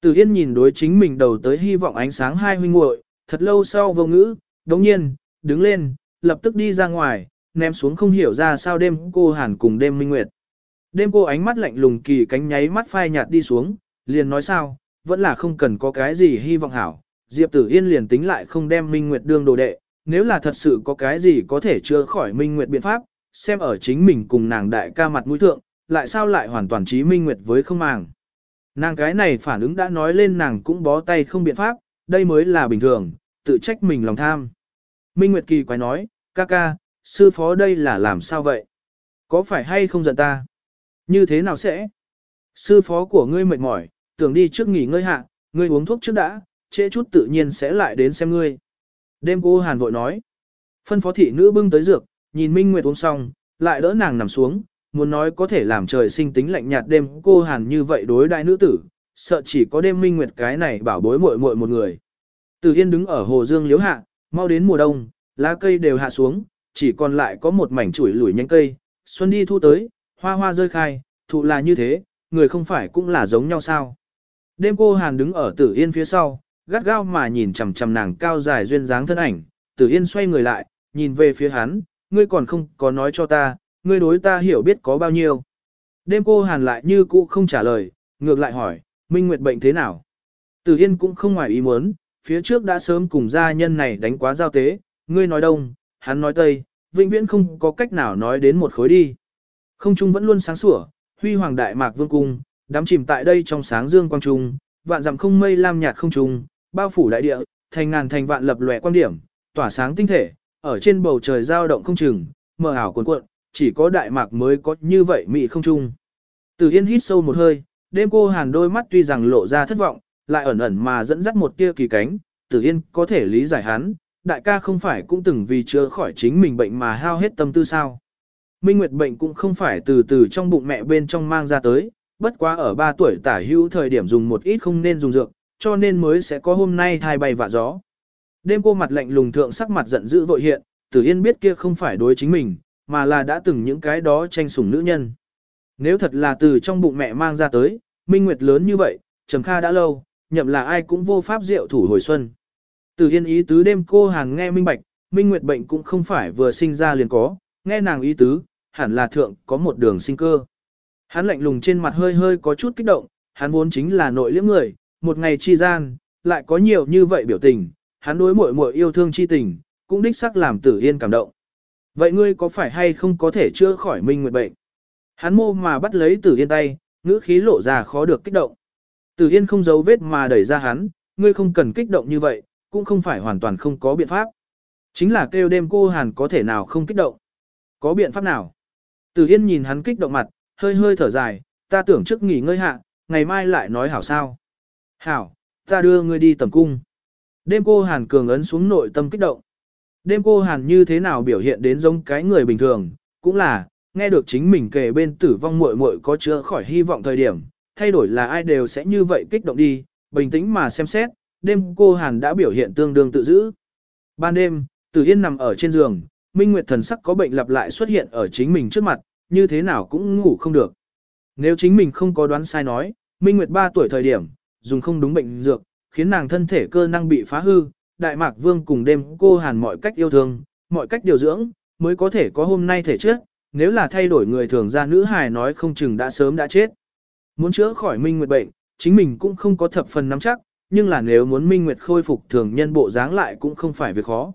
Tử Yên nhìn đối chính mình đầu tới hy vọng ánh sáng hai huynh muội, thật lâu sau vô ngữ, đống nhiên, đứng lên, lập tức đi ra ngoài, ném xuống không hiểu ra sao đêm cô hàn cùng đêm minh nguyệt. Đêm cô ánh mắt lạnh lùng kỳ cánh nháy mắt phai nhạt đi xuống, liền nói sao, vẫn là không cần có cái gì hy vọng hảo. Diệp Tử Yên liền tính lại không đem Minh Nguyệt đương đồ đệ, nếu là thật sự có cái gì có thể chữa khỏi Minh Nguyệt biện pháp, xem ở chính mình cùng nàng đại ca mặt mũi thượng, lại sao lại hoàn toàn trí Minh Nguyệt với không màng. Nàng cái này phản ứng đã nói lên nàng cũng bó tay không biện pháp, đây mới là bình thường, tự trách mình lòng tham. Minh Nguyệt kỳ quái nói, ca ca, sư phó đây là làm sao vậy? Có phải hay không giận ta? Như thế nào sẽ? Sư phó của ngươi mệt mỏi, tưởng đi trước nghỉ ngơi hạ, ngươi uống thuốc trước đã, trễ chút tự nhiên sẽ lại đến xem ngươi. Đêm cô Hàn vội nói. Phân phó thị nữ bưng tới dược, nhìn Minh Nguyệt uống xong, lại đỡ nàng nằm xuống, muốn nói có thể làm trời sinh tính lạnh nhạt đêm cô Hàn như vậy đối đại nữ tử, sợ chỉ có đêm Minh Nguyệt cái này bảo bối muội muội một người. Từ Yên đứng ở hồ dương liếu hạ, mau đến mùa đông, lá cây đều hạ xuống, chỉ còn lại có một mảnh chuỗi lủi nhánh cây, xuân đi thu tới, hoa hoa rơi khai, thụ là như thế, người không phải cũng là giống nhau sao. Đêm cô Hàn đứng ở tử yên phía sau, gắt gao mà nhìn chằm chằm nàng cao dài duyên dáng thân ảnh, tử yên xoay người lại, nhìn về phía hắn, ngươi còn không có nói cho ta, ngươi đối ta hiểu biết có bao nhiêu. Đêm cô Hàn lại như cũ không trả lời, ngược lại hỏi, Minh Nguyệt bệnh thế nào? Tử Yên cũng không ngoài ý muốn, phía trước đã sớm cùng gia nhân này đánh quá giao tế, ngươi nói đông, hắn nói tây, vĩnh viễn không có cách nào nói đến một khối đi. Không trung vẫn luôn sáng sủa, huy hoàng đại mạc vương cung, đắm chìm tại đây trong sáng dương quang trung, vạn dặm không mây lam nhạt không trung, bao phủ đại địa, thành ngàn thành vạn lập lòe quan điểm, tỏa sáng tinh thể, ở trên bầu trời dao động không chừng, mờ ảo cuồn cuộn, chỉ có đại mạc mới có như vậy mị không trung. Từ Yên hít sâu một hơi, đêm cô hàn đôi mắt tuy rằng lộ ra thất vọng, lại ẩn ẩn mà dẫn dắt một tia kỳ cánh, Tử Yên có thể lý giải hắn, đại ca không phải cũng từng vì chữa khỏi chính mình bệnh mà hao hết tâm tư sao. Minh Nguyệt bệnh cũng không phải từ từ trong bụng mẹ bên trong mang ra tới, bất quá ở 3 tuổi tả hữu thời điểm dùng một ít không nên dùng dược, cho nên mới sẽ có hôm nay thai bay vạ gió. Đêm cô mặt lạnh lùng thượng sắc mặt giận dữ vội hiện, Tử Yên biết kia không phải đối chính mình, mà là đã từng những cái đó tranh sủng nữ nhân. Nếu thật là từ trong bụng mẹ mang ra tới, Minh Nguyệt lớn như vậy, Trầm Kha đã lâu, nhậm là ai cũng vô pháp diệu thủ hồi xuân. Tử Yên ý tứ đêm cô hàng nghe minh bạch, Minh Nguyệt bệnh cũng không phải vừa sinh ra liền có, nghe nàng ý tứ, hẳn là thượng có một đường sinh cơ. Hắn lạnh lùng trên mặt hơi hơi có chút kích động, hắn vốn chính là nội liễm người, một ngày chi gian, lại có nhiều như vậy biểu tình, hắn đối muội muội yêu thương chi tình, cũng đích sắc làm Tử Yên cảm động. Vậy ngươi có phải hay không có thể chữa khỏi Minh Nguyệt bệnh? Hắn mô mà bắt lấy Tử Yên tay, ngữ khí lộ ra khó được kích động. Tử Yên không giấu vết mà đẩy ra hắn, ngươi không cần kích động như vậy, cũng không phải hoàn toàn không có biện pháp. Chính là kêu đêm cô Hàn có thể nào không kích động. Có biện pháp nào? Tử Yên nhìn hắn kích động mặt, hơi hơi thở dài, ta tưởng trước nghỉ ngơi hạ, ngày mai lại nói hảo sao. Hảo, ta đưa ngươi đi tầm cung. Đêm cô Hàn cường ấn xuống nội tâm kích động. Đêm cô Hàn như thế nào biểu hiện đến giống cái người bình thường, cũng là, nghe được chính mình kề bên tử vong muội muội có chữa khỏi hy vọng thời điểm, thay đổi là ai đều sẽ như vậy kích động đi, bình tĩnh mà xem xét, đêm cô Hàn đã biểu hiện tương đương tự giữ. Ban đêm, Tử Yên nằm ở trên giường, Minh Nguyệt thần sắc có bệnh lặp lại xuất hiện ở chính mình trước mặt, như thế nào cũng ngủ không được. Nếu chính mình không có đoán sai nói, Minh Nguyệt 3 tuổi thời điểm, dùng không đúng bệnh dược, khiến nàng thân thể cơ năng bị phá hư, Đại Mạc Vương cùng đêm cô Hàn mọi cách yêu thương, mọi cách điều dưỡng, mới có thể có hôm nay thể trước, nếu là thay đổi người thường ra nữ hài nói không chừng đã sớm đã chết. Muốn chữa khỏi Minh Nguyệt bệnh, chính mình cũng không có thập phần nắm chắc, nhưng là nếu muốn Minh Nguyệt khôi phục thường nhân bộ dáng lại cũng không phải việc khó.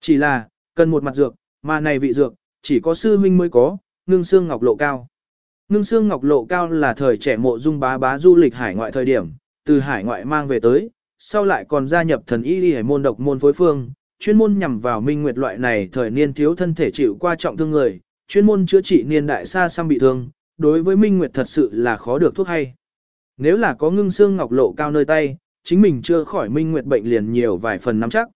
Chỉ là, cần một mặt dược, mà này vị dược, chỉ có sư huynh mới có, ngưng xương ngọc lộ cao. Ngưng xương ngọc lộ cao là thời trẻ mộ dung bá bá du lịch hải ngoại thời điểm, từ hải ngoại mang về tới, sau lại còn gia nhập thần y y môn độc môn phối phương, chuyên môn nhằm vào minh nguyệt loại này thời niên thiếu thân thể chịu qua trọng thương người, chuyên môn chữa trị niên đại xa xăm bị thương, đối với minh nguyệt thật sự là khó được thuốc hay. Nếu là có ngưng xương ngọc lộ cao nơi tay, chính mình chưa khỏi minh nguyệt bệnh liền nhiều vài phần nắm chắc.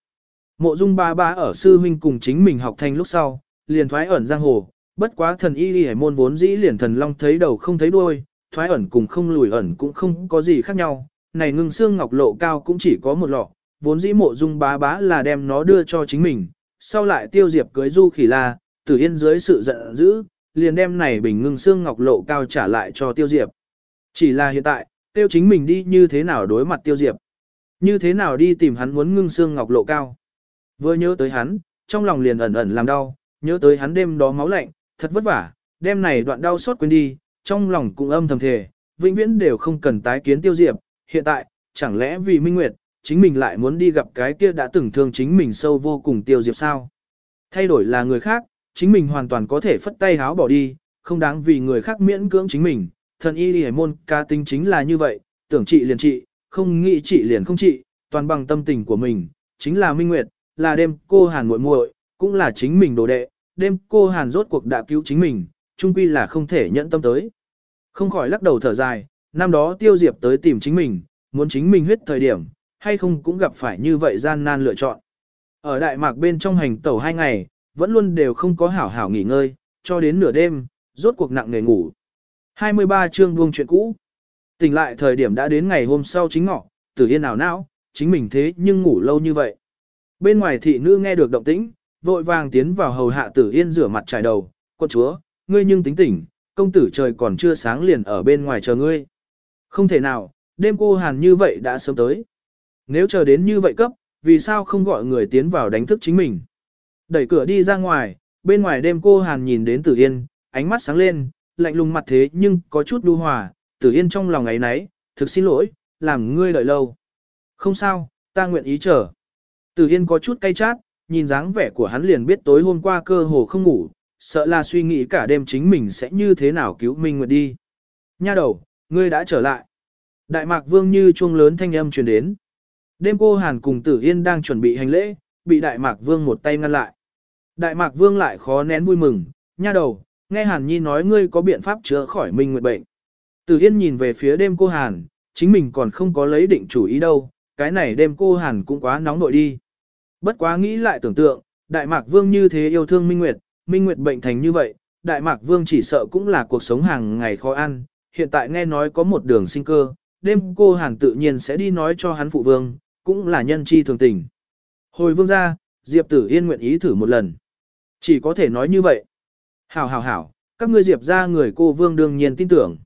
Mộ dung ba ba ở sư huynh cùng chính mình học thành lúc sau, liền thoái ẩn giang hồ, bất quá thần y y môn vốn dĩ liền thần long thấy đầu không thấy đuôi, thoái ẩn cùng không lùi ẩn cũng không có gì khác nhau, này ngưng xương ngọc lộ cao cũng chỉ có một lọ, vốn dĩ mộ dung bá bá là đem nó đưa cho chính mình, sau lại tiêu diệp cưới du khỉ la, tử yên dưới sự giận dữ, liền đem này bình ngưng xương ngọc lộ cao trả lại cho tiêu diệp. Chỉ là hiện tại, tiêu chính mình đi như thế nào đối mặt tiêu diệp. Như thế nào đi tìm hắn muốn ngưng xương ngọc lộ cao. Vừa nhớ tới hắn, trong lòng liền ẩn ẩn làm đau, nhớ tới hắn đêm đó máu lạnh, thật vất vả, đêm này đoạn đau xót quên đi, trong lòng cũng âm thầm thề, vĩnh viễn đều không cần tái kiến tiêu diệp, hiện tại, chẳng lẽ vì Minh Nguyệt, chính mình lại muốn đi gặp cái kia đã từng thương chính mình sâu vô cùng tiêu diệp sao? Thay đổi là người khác, chính mình hoàn toàn có thể phất tay háo bỏ đi, không đáng vì người khác miễn cưỡng chính mình, thần y đi môn ca tính chính là như vậy, tưởng trị liền trị, không nghĩ trị liền không trị, toàn bằng tâm tình của mình, chính là Minh Nguyệt, là đêm cô Hàn muội muội, cũng là chính mình đồ đệ, đêm cô Hàn rốt cuộc đã cứu chính mình, chung quy là không thể nhận tâm tới. Không khỏi lắc đầu thở dài, năm đó tiêu diệp tới tìm chính mình, muốn chính mình huyết thời điểm, hay không cũng gặp phải như vậy gian nan lựa chọn. Ở Đại Mạc bên trong hành tẩu hai ngày, vẫn luôn đều không có hảo hảo nghỉ ngơi, cho đến nửa đêm, rốt cuộc nặng nề ngủ. 23 chương buông chuyện cũ. Tỉnh lại thời điểm đã đến ngày hôm sau chính ngọ, tử yên ảo não, chính mình thế nhưng ngủ lâu như vậy. Bên ngoài thị nữ nghe được động tĩnh, vội vàng tiến vào hầu hạ tử yên rửa mặt trải đầu, quân chúa, ngươi nhưng tính tỉnh, công tử trời còn chưa sáng liền ở bên ngoài chờ ngươi. Không thể nào, đêm cô hàn như vậy đã sớm tới. Nếu chờ đến như vậy cấp, vì sao không gọi người tiến vào đánh thức chính mình? Đẩy cửa đi ra ngoài, bên ngoài đêm cô hàn nhìn đến tử yên, ánh mắt sáng lên, lạnh lùng mặt thế nhưng có chút đu hòa, tử yên trong lòng ấy nấy, thực xin lỗi, làm ngươi đợi lâu. Không sao, ta nguyện ý chờ. Tử yên có chút cay chát, nhìn dáng vẻ của hắn liền biết tối hôm qua cơ hồ không ngủ, sợ là suy nghĩ cả đêm chính mình sẽ như thế nào cứu Minh Nguyệt đi. Nha đầu, ngươi đã trở lại. Đại mạc vương như chuông lớn thanh âm truyền đến. Đêm cô Hàn cùng Tử Yên đang chuẩn bị hành lễ, bị Đại mạc vương một tay ngăn lại. Đại mạc vương lại khó nén vui mừng, nha đầu, nghe Hàn Nhi nói ngươi có biện pháp chữa khỏi Minh Nguyệt bệnh. Tử Yên nhìn về phía đêm cô Hàn, chính mình còn không có lấy định chủ ý đâu, cái này đêm cô Hàn cũng quá nóng nội đi. Bất quá nghĩ lại tưởng tượng, Đại Mạc Vương như thế yêu thương Minh Nguyệt, Minh Nguyệt bệnh thành như vậy, Đại Mạc Vương chỉ sợ cũng là cuộc sống hàng ngày khó ăn, hiện tại nghe nói có một đường sinh cơ, đêm cô hàng tự nhiên sẽ đi nói cho hắn phụ vương, cũng là nhân chi thường tình. Hồi vương ra, Diệp Tử Yên nguyện ý thử một lần. Chỉ có thể nói như vậy. Hảo hảo hảo, các ngươi Diệp ra người cô vương đương nhiên tin tưởng.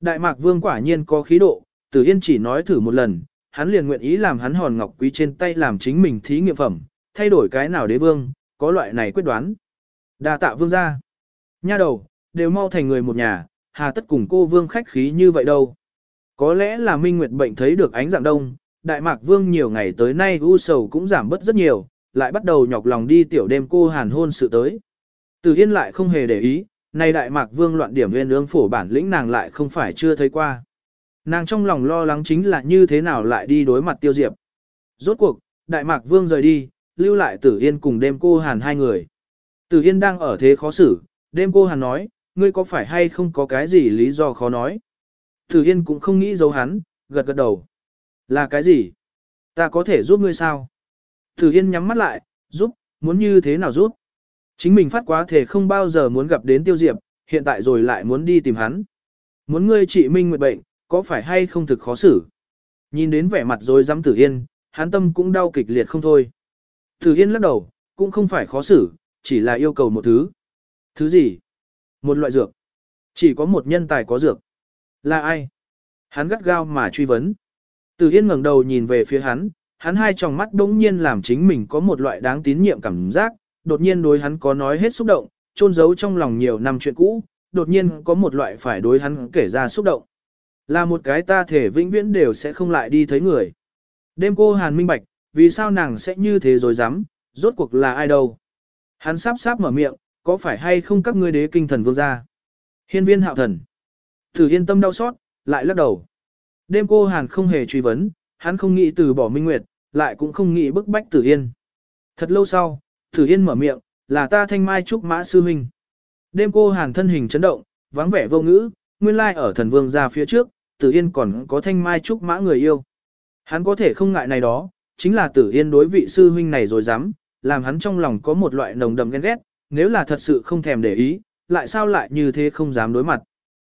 Đại Mạc Vương quả nhiên có khí độ, Tử Yên chỉ nói thử một lần, hắn liền nguyện ý làm hắn hòn ngọc quý trên tay làm chính mình thí nghiệm phẩm, thay đổi cái nào đế vương, có loại này quyết đoán. Đa tạ vương gia. Nha đầu, đều mau thành người một nhà, hà tất cùng cô vương khách khí như vậy đâu. Có lẽ là Minh Nguyệt bệnh thấy được ánh dạng đông, Đại Mạc Vương nhiều ngày tới nay u sầu cũng giảm bớt rất nhiều, lại bắt đầu nhọc lòng đi tiểu đêm cô hàn hôn sự tới. Từ Yên lại không hề để ý, nay Đại Mạc Vương loạn điểm nguyên ương phổ bản lĩnh nàng lại không phải chưa thấy qua. Nàng trong lòng lo lắng chính là như thế nào lại đi đối mặt tiêu diệp. Rốt cuộc, Đại Mạc Vương rời đi, lưu lại Tử Yên cùng đêm cô hàn hai người. Tử Yên đang ở thế khó xử, đêm cô hàn nói, ngươi có phải hay không có cái gì lý do khó nói. Tử Yên cũng không nghĩ giấu hắn, gật gật đầu. Là cái gì? Ta có thể giúp ngươi sao? Tử Yên nhắm mắt lại, giúp, muốn như thế nào giúp? Chính mình phát quá thể không bao giờ muốn gặp đến tiêu diệp, hiện tại rồi lại muốn đi tìm hắn. Muốn ngươi trị minh nguyệt bệnh, có phải hay không thực khó xử? Nhìn đến vẻ mặt rồi dám Tử Yên, hắn tâm cũng đau kịch liệt không thôi. Tử Yên lắc đầu, cũng không phải khó xử, chỉ là yêu cầu một thứ. Thứ gì? Một loại dược. Chỉ có một nhân tài có dược. Là ai? Hắn gắt gao mà truy vấn. Tử Yên ngẩng đầu nhìn về phía hắn, hắn hai tròng mắt đống nhiên làm chính mình có một loại đáng tín nhiệm cảm giác, đột nhiên đối hắn có nói hết xúc động, trôn giấu trong lòng nhiều năm chuyện cũ, đột nhiên có một loại phải đối hắn kể ra xúc động. Là một cái ta thể vĩnh viễn đều sẽ không lại đi thấy người. Đêm cô Hàn minh bạch, vì sao nàng sẽ như thế rồi dám, rốt cuộc là ai đâu. Hắn sắp sắp mở miệng, có phải hay không các ngươi đế kinh thần vương gia? Hiên viên hạo thần. Thử yên tâm đau xót, lại lắc đầu. Đêm cô Hàn không hề truy vấn, hắn không nghĩ từ bỏ Minh Nguyệt, lại cũng không nghĩ bức bách Tử Yên. Thật lâu sau, Tử Yên mở miệng, là ta thanh mai trúc mã sư huynh. Đêm cô Hàn thân hình chấn động, vắng vẻ vô ngữ, nguyên lai ở thần vương gia phía trước, Tử Yên còn có thanh mai trúc mã người yêu. Hắn có thể không ngại này đó, chính là Tử Yên đối vị sư huynh này rồi dám, làm hắn trong lòng có một loại nồng đậm ghen ghét, nếu là thật sự không thèm để ý, lại sao lại như thế không dám đối mặt.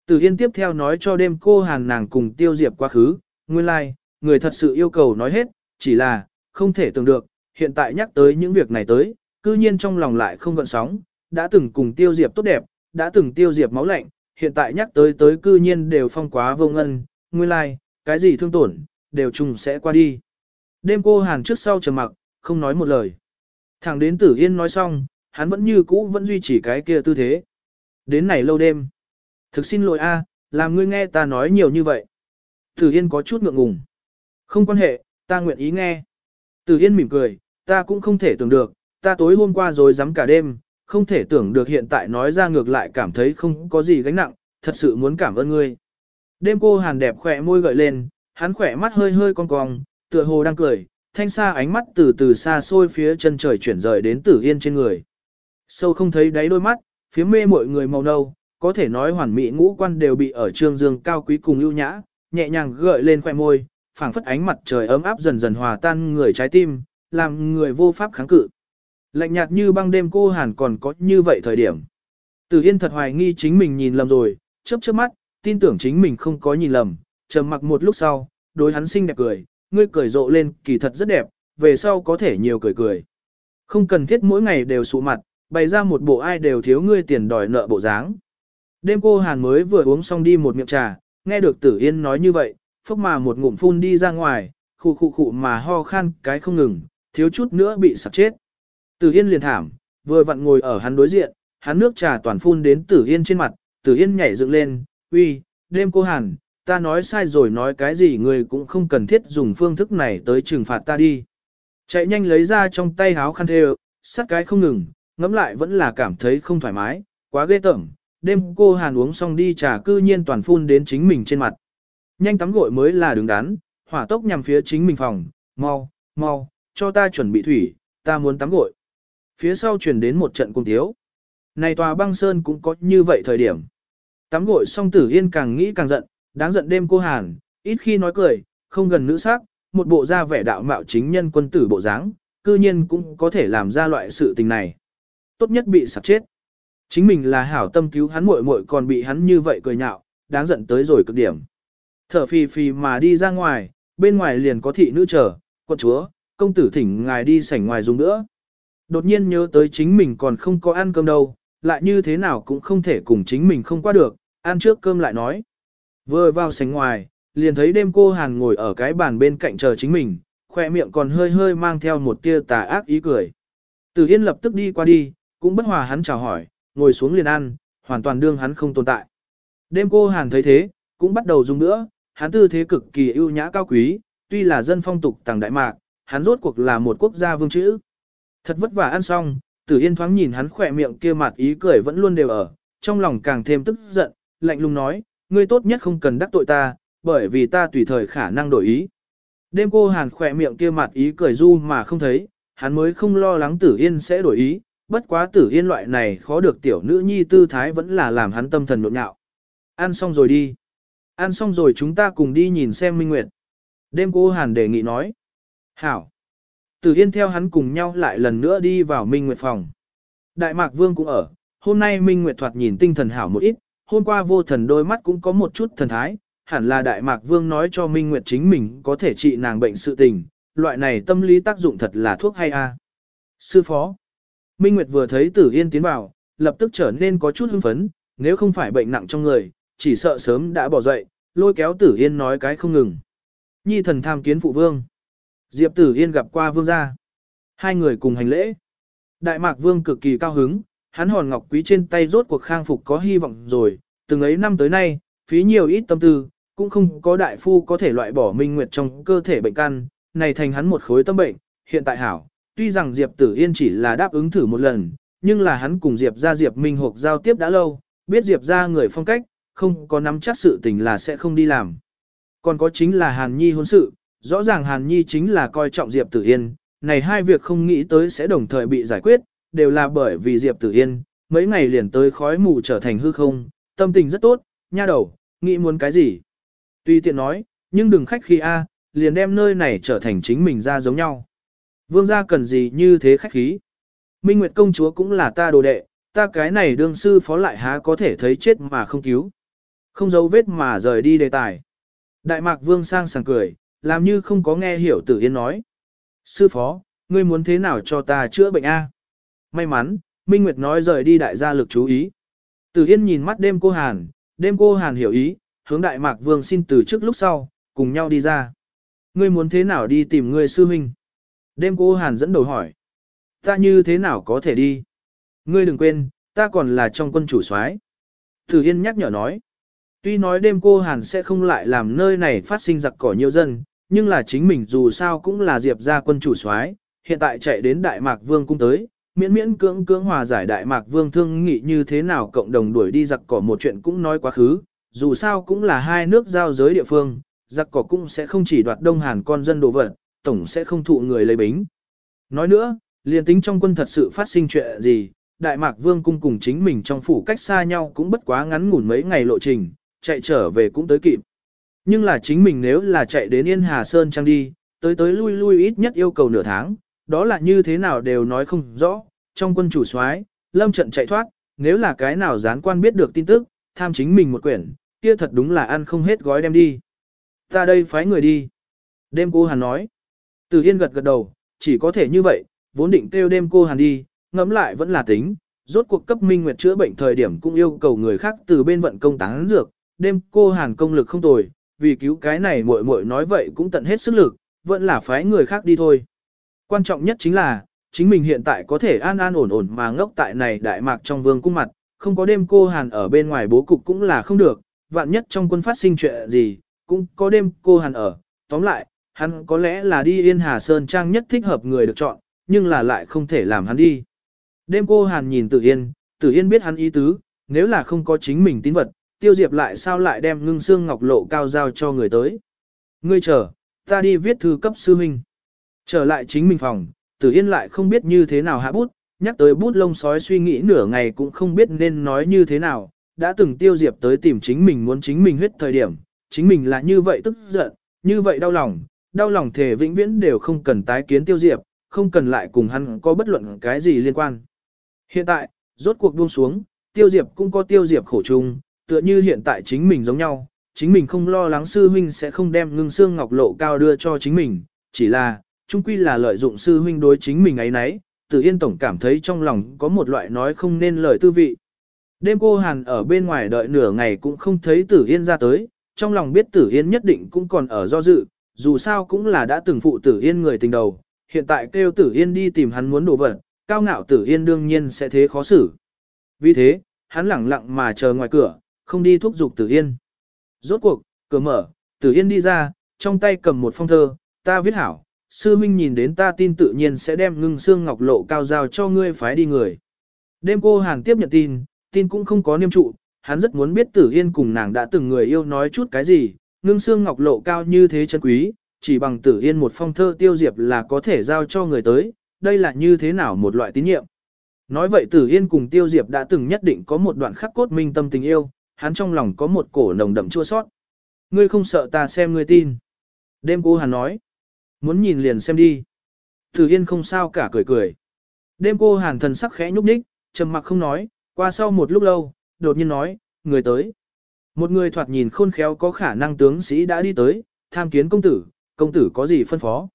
Tử Yên tiếp theo nói cho đêm cô hàng nàng cùng tiêu diệp quá khứ, nguyên lai, like, người thật sự yêu cầu nói hết, chỉ là, không thể tưởng được, hiện tại nhắc tới những việc này tới, cư nhiên trong lòng lại không gợn sóng, đã từng cùng tiêu diệp tốt đẹp, đã từng tiêu diệp máu lạnh, hiện tại nhắc tới tới cư nhiên đều phong quá vô ngân, nguyên lai, like, cái gì thương tổn, đều chung sẽ qua đi. Đêm cô Hàn trước sau trầm mặc, không nói một lời. Thẳng đến Tử Yên nói xong, hắn vẫn như cũ vẫn duy trì cái kia tư thế. Đến này lâu đêm. Thực xin lỗi a, làm ngươi nghe ta nói nhiều như vậy. Tử Yên có chút ngượng ngùng. Không quan hệ, ta nguyện ý nghe. Tử Yên mỉm cười, ta cũng không thể tưởng được, ta tối hôm qua rồi dám cả đêm, không thể tưởng được hiện tại nói ra ngược lại cảm thấy không có gì gánh nặng, thật sự muốn cảm ơn ngươi. Đêm cô hàn đẹp khỏe môi gợi lên, hắn khỏe mắt hơi hơi cong cong, tựa hồ đang cười, thanh xa ánh mắt từ từ xa xôi phía chân trời chuyển rời đến tử yên trên người. Sâu không thấy đáy đôi mắt, phía mê mọi người màu nâu, có thể nói hoàn mỹ ngũ quan đều bị ở trương dương cao quý cùng ưu nhã, nhẹ nhàng gợi lên khỏe môi, phảng phất ánh mặt trời ấm áp dần dần hòa tan người trái tim, làm người vô pháp kháng cự. Lạnh nhạt như băng đêm cô hàn còn có như vậy thời điểm. Tử Yên thật hoài nghi chính mình nhìn lầm rồi, chớp chớp mắt, tin tưởng chính mình không có nhìn lầm, trầm mặc một lúc sau, đối hắn xinh đẹp cười, ngươi cười rộ lên, kỳ thật rất đẹp, về sau có thể nhiều cười cười. Không cần thiết mỗi ngày đều sụ mặt, bày ra một bộ ai đều thiếu ngươi tiền đòi nợ bộ dáng. Đêm cô Hàn mới vừa uống xong đi một miệng trà, nghe được Tử Yên nói như vậy, phốc mà một ngụm phun đi ra ngoài, khụ khụ khụ mà ho khan cái không ngừng, thiếu chút nữa bị sặc chết. Tử Yên liền thảm, vừa vặn ngồi ở hắn đối diện, hắn nước trà toàn phun đến Tử Yên trên mặt, Tử Yên nhảy dựng lên, uy, đêm cô Hàn, ta nói sai rồi nói cái gì người cũng không cần thiết dùng phương thức này tới trừng phạt ta đi. Chạy nhanh lấy ra trong tay háo khăn thêu, sắt cái không ngừng, ngẫm lại vẫn là cảm thấy không thoải mái, quá ghê tởm. Đêm cô Hàn uống xong đi trà cư nhiên toàn phun đến chính mình trên mặt. Nhanh tắm gội mới là đứng đắn, hỏa tốc nhằm phía chính mình phòng, mau, mau, cho ta chuẩn bị thủy, ta muốn tắm gội. Phía sau chuyển đến một trận cung tiếu. Này tòa băng sơn cũng có như vậy thời điểm. Tắm gội xong tử yên càng nghĩ càng giận, đáng giận đêm cô Hàn, ít khi nói cười, không gần nữ sắc, một bộ da vẻ đạo mạo chính nhân quân tử bộ dáng, cư nhiên cũng có thể làm ra loại sự tình này. Tốt nhất bị sặc chết. Chính mình là hảo tâm cứu hắn muội muội còn bị hắn như vậy cười nhạo, đáng giận tới rồi cực điểm. Thở phì phì mà đi ra ngoài, bên ngoài liền có thị nữ chờ, quân chúa, công tử thỉnh ngài đi sảnh ngoài dùng nữa. Đột nhiên nhớ tới chính mình còn không có ăn cơm đâu, lại như thế nào cũng không thể cùng chính mình không qua được, ăn trước cơm lại nói. Vừa vào sảnh ngoài, liền thấy đêm cô Hàn ngồi ở cái bàn bên cạnh chờ chính mình, khoe miệng còn hơi hơi mang theo một tia tà ác ý cười. Từ Yên lập tức đi qua đi, cũng bất hòa hắn chào hỏi, ngồi xuống liền ăn, hoàn toàn đương hắn không tồn tại. Đêm cô Hàn thấy thế, cũng bắt đầu dùng nữa, hắn tư thế cực kỳ ưu nhã cao quý, tuy là dân phong tục tàng đại mạc, hắn rốt cuộc là một quốc gia vương chữ. Thật vất vả ăn xong, Tử Yên thoáng nhìn hắn khỏe miệng kia mặt ý cười vẫn luôn đều ở, trong lòng càng thêm tức giận, lạnh lùng nói, ngươi tốt nhất không cần đắc tội ta, bởi vì ta tùy thời khả năng đổi ý. Đêm cô hàn khỏe miệng kia mặt ý cười du mà không thấy, hắn mới không lo lắng tử yên sẽ đổi ý, bất quá tử yên loại này khó được tiểu nữ nhi tư thái vẫn là làm hắn tâm thần nhộn nhạo. Ăn xong rồi đi. Ăn xong rồi chúng ta cùng đi nhìn xem Minh Nguyệt. Đêm cô hàn đề nghị nói. Hảo. Tử yên theo hắn cùng nhau lại lần nữa đi vào Minh Nguyệt phòng. Đại mạc vương cũng ở, hôm nay Minh Nguyệt thoạt nhìn tinh thần hảo một ít, hôm qua vô thần đôi mắt cũng có một chút thần thái, hẳn là Đại Mạc Vương nói cho Minh Nguyệt chính mình có thể trị nàng bệnh sự tình, loại này tâm lý tác dụng thật là thuốc hay a. Sư phó. Minh Nguyệt vừa thấy Tử Yên tiến vào, lập tức trở nên có chút hưng phấn, nếu không phải bệnh nặng trong người, chỉ sợ sớm đã bỏ dậy, lôi kéo Tử Yên nói cái không ngừng. Nhi thần tham kiến phụ vương. Diệp Tử Yên gặp qua vương gia. Hai người cùng hành lễ. Đại Mạc Vương cực kỳ cao hứng, hắn hòn ngọc quý trên tay rốt cuộc khang phục có hy vọng rồi, từng ấy năm tới nay, phí nhiều ít tâm tư, cũng không có đại phu có thể loại bỏ minh nguyệt trong cơ thể bệnh căn, này thành hắn một khối tâm bệnh, hiện tại hảo, tuy rằng Diệp Tử Yên chỉ là đáp ứng thử một lần, nhưng là hắn cùng Diệp ra Diệp Minh Hục giao tiếp đã lâu, biết Diệp ra người phong cách, không có nắm chắc sự tình là sẽ không đi làm. Còn có chính là Hàn Nhi hôn sự, rõ ràng Hàn Nhi chính là coi trọng Diệp Tử Yên, này hai việc không nghĩ tới sẽ đồng thời bị giải quyết, đều là bởi vì Diệp Tử Yên, mấy ngày liền tới khói mù trở thành hư không, tâm tình rất tốt, nha đầu, nghĩ muốn cái gì. Tuy tiện nói, nhưng đừng khách khí A, liền đem nơi này trở thành chính mình ra giống nhau. Vương gia cần gì như thế khách khí. Minh Nguyệt công chúa cũng là ta đồ đệ, Ta cái này đương sư phó lại há có thể thấy chết mà không cứu. Không giấu vết mà rời đi đề tài. Đại mạc vương sang sảng cười, làm như không có nghe hiểu tử yên nói. Sư phó, ngươi muốn thế nào cho ta chữa bệnh A? May mắn, Minh Nguyệt nói rời đi đại gia lực chú ý. Tử yên nhìn mắt đêm cô Hàn, đêm cô Hàn hiểu ý, hướng đại mạc vương xin từ trước lúc sau, cùng nhau đi ra. Ngươi muốn thế nào đi tìm ngươi sư huynh? Đêm cô Hàn dẫn đầu hỏi. Ta như thế nào có thể đi? Ngươi đừng quên, ta còn là trong quân chủ soái. Tử Yên nhắc nhở nói. Tuy nói đêm cô Hàn sẽ không lại làm nơi này phát sinh giặc cỏ nhiều dân, nhưng là chính mình dù sao cũng là diệp gia quân chủ soái, hiện tại chạy đến Đại Mạc Vương cung tới, miễn miễn cưỡng cưỡng hòa giải Đại Mạc Vương thương nghị như thế nào cộng đồng đuổi đi giặc cỏ một chuyện cũng nói quá khứ, dù sao cũng là hai nước giao giới địa phương, giặc cỏ cũng sẽ không chỉ đoạt Đông Hàn con dân đồ vật, tổng sẽ không thụ người lấy bính. Nói nữa, liền tính trong quân thật sự phát sinh chuyện gì, Đại Mạc Vương cung cùng chính mình trong phủ cách xa nhau cũng bất quá ngắn ngủn mấy ngày lộ trình, chạy trở về cũng tới kịp. Nhưng là chính mình nếu là chạy đến Yên Hà Sơn Trang đi, tới tới lui lui ít nhất yêu cầu nửa tháng, đó là như thế nào đều nói không rõ, trong quân chủ soái lâm trận chạy thoát, nếu là cái nào gián quan biết được tin tức, tham chính mình một quyển, kia thật đúng là ăn không hết gói đem đi. Ta đây phái người đi. Đêm cô Hàn nói. Từ Yên gật gật đầu, chỉ có thể như vậy, vốn định kêu đêm cô Hàn đi, ngẫm lại vẫn là tính, rốt cuộc cấp minh nguyệt chữa bệnh thời điểm cũng yêu cầu người khác từ bên vận công tán dược, đêm cô Hàn công lực không tồi, vì cứu cái này muội muội nói vậy cũng tận hết sức lực, vẫn là phái người khác đi thôi. Quan trọng nhất chính là, chính mình hiện tại có thể an an ổn ổn mà ngốc tại này đại mạc trong vương cung mặt, không có đêm cô Hàn ở bên ngoài bố cục cũng là không được, vạn nhất trong quân phát sinh chuyện gì, cũng có đêm cô Hàn ở. Tóm lại, hắn có lẽ là đi Yên Hà Sơn Trang nhất thích hợp người được chọn, nhưng là lại không thể làm hắn đi. Đêm cô Hàn nhìn Tử Yên, Tử Yên biết hắn ý tứ, nếu là không có chính mình tín vật, Tiêu Diệp lại sao lại đem ngưng xương ngọc lộ cao giao cho người tới. Ngươi chờ, ta đi viết thư cấp sư huynh. Trở lại chính mình phòng, Tử Yên lại không biết như thế nào hạ bút, nhắc tới bút lông sói suy nghĩ nửa ngày cũng không biết nên nói như thế nào, đã từng Tiêu Diệp tới tìm chính mình muốn chính mình huyết thời điểm, chính mình là như vậy tức giận, như vậy đau lòng, đau lòng thể vĩnh viễn đều không cần tái kiến Tiêu Diệp, không cần lại cùng hắn có bất luận cái gì liên quan. Hiện tại, rốt cuộc buông xuống, Tiêu Diệp cũng có Tiêu Diệp khổ chung, tựa như hiện tại chính mình giống nhau, chính mình không lo lắng sư huynh sẽ không đem ngưng xương ngọc lộ cao đưa cho chính mình, chỉ là, chung quy là lợi dụng sư huynh đối chính mình ấy nấy, Tử Yên Tổng cảm thấy trong lòng có một loại nói không nên lời tư vị. Đêm cô Hàn ở bên ngoài đợi nửa ngày cũng không thấy Tử Yên ra tới, trong lòng biết Tử Yên nhất định cũng còn ở do dự, dù sao cũng là đã từng phụ Tử Yên người tình đầu, hiện tại kêu Tử Yên đi tìm hắn muốn đồ vật, cao ngạo Tử Yên đương nhiên sẽ thế khó xử. Vì thế, hắn lẳng lặng mà chờ ngoài cửa, không đi thúc giục Tử Yên. Rốt cuộc, cửa mở, Tử Yên đi ra, trong tay cầm một phong thơ, ta viết hảo, sư minh nhìn đến ta tin tự nhiên sẽ đem ngưng xương ngọc lộ cao giao cho ngươi phái đi người. Đêm cô Hàn tiếp nhận tin, tin cũng không có niêm trụ, hắn rất muốn biết Tử Yên cùng nàng đã từng người yêu nói chút cái gì, ngưng xương ngọc lộ cao như thế chân quý, chỉ bằng Tử Yên một phong thơ tiêu diệp là có thể giao cho người tới, đây là như thế nào một loại tín nhiệm. Nói vậy Tử Yên cùng Tiêu Diệp đã từng nhất định có một đoạn khắc cốt minh tâm tình yêu, hắn trong lòng có một cổ nồng đậm chua sót. Ngươi không sợ ta xem ngươi tin. Đêm cô Hàn nói. Muốn nhìn liền xem đi. Tử Yên không sao cả cười cười. Đêm cô Hàn thần sắc khẽ nhúc nhích, trầm mặc không nói, qua sau một lúc lâu, đột nhiên nói, người tới. Một người thoạt nhìn khôn khéo có khả năng tướng sĩ đã đi tới, tham kiến công tử, công tử có gì phân phó.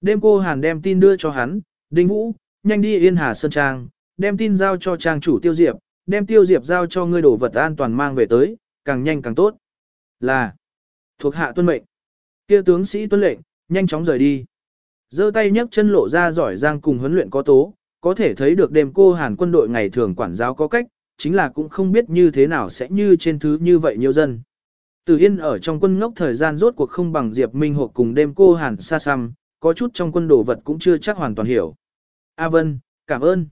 Đêm cô Hàn đem tin đưa cho hắn, Đinh Vũ, nhanh đi Yên Hà Sơn Trang, đem tin giao cho trang chủ Tiêu Diệp, đem Tiêu Diệp giao cho ngươi đổ vật an toàn mang về tới, càng nhanh càng tốt. Là, thuộc hạ tuân mệnh. Kia tướng sĩ tuân lệnh, nhanh chóng rời đi. giơ tay nhấc chân lộ ra giỏi giang cùng huấn luyện có tố, có thể thấy được đêm cô Hàn quân đội ngày thường quản giáo có cách, chính là cũng không biết như thế nào sẽ như trên thứ như vậy nhiều dân. Từ Yên ở trong quân ngốc thời gian rốt cuộc không bằng Diệp Minh Hộp cùng đêm cô Hàn xa xăm, có chút trong quân đồ vật cũng chưa chắc hoàn toàn hiểu. A Vân, cảm ơn.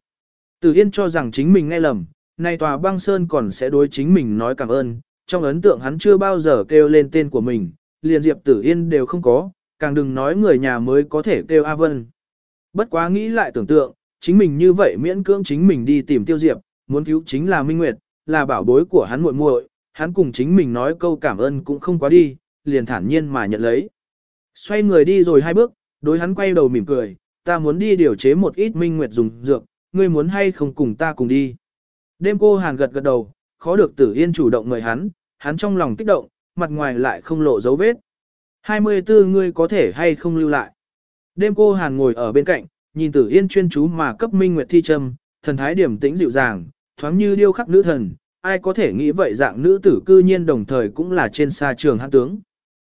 Từ Yên cho rằng chính mình nghe lầm, nay tòa băng sơn còn sẽ đối chính mình nói cảm ơn, trong ấn tượng hắn chưa bao giờ kêu lên tên của mình, liền Diệp Tử Yên đều không có, càng đừng nói người nhà mới có thể kêu A Vân. Bất quá nghĩ lại tưởng tượng, chính mình như vậy miễn cưỡng chính mình đi tìm Tiêu Diệp, muốn cứu chính là Minh Nguyệt, là bảo bối của hắn muội muội, hắn cùng chính mình nói câu cảm ơn cũng không quá đi, liền thản nhiên mà nhận lấy. Xoay người đi rồi hai bước, đối hắn quay đầu mỉm cười, ta muốn đi điều chế một ít Minh Nguyệt dùng dược, ngươi muốn hay không cùng ta cùng đi. Đêm cô Hàn gật gật đầu, khó được Tử Yên chủ động mời hắn, hắn trong lòng kích động, mặt ngoài lại không lộ dấu vết. 24 ngươi có thể hay không lưu lại. Đêm cô Hàn ngồi ở bên cạnh, nhìn Tử Yên chuyên chú mà cấp Minh Nguyệt thi châm, thần thái điểm tĩnh dịu dàng, thoáng như điêu khắc nữ thần, ai có thể nghĩ vậy dạng nữ tử cư nhiên đồng thời cũng là trên xa trường hãn tướng.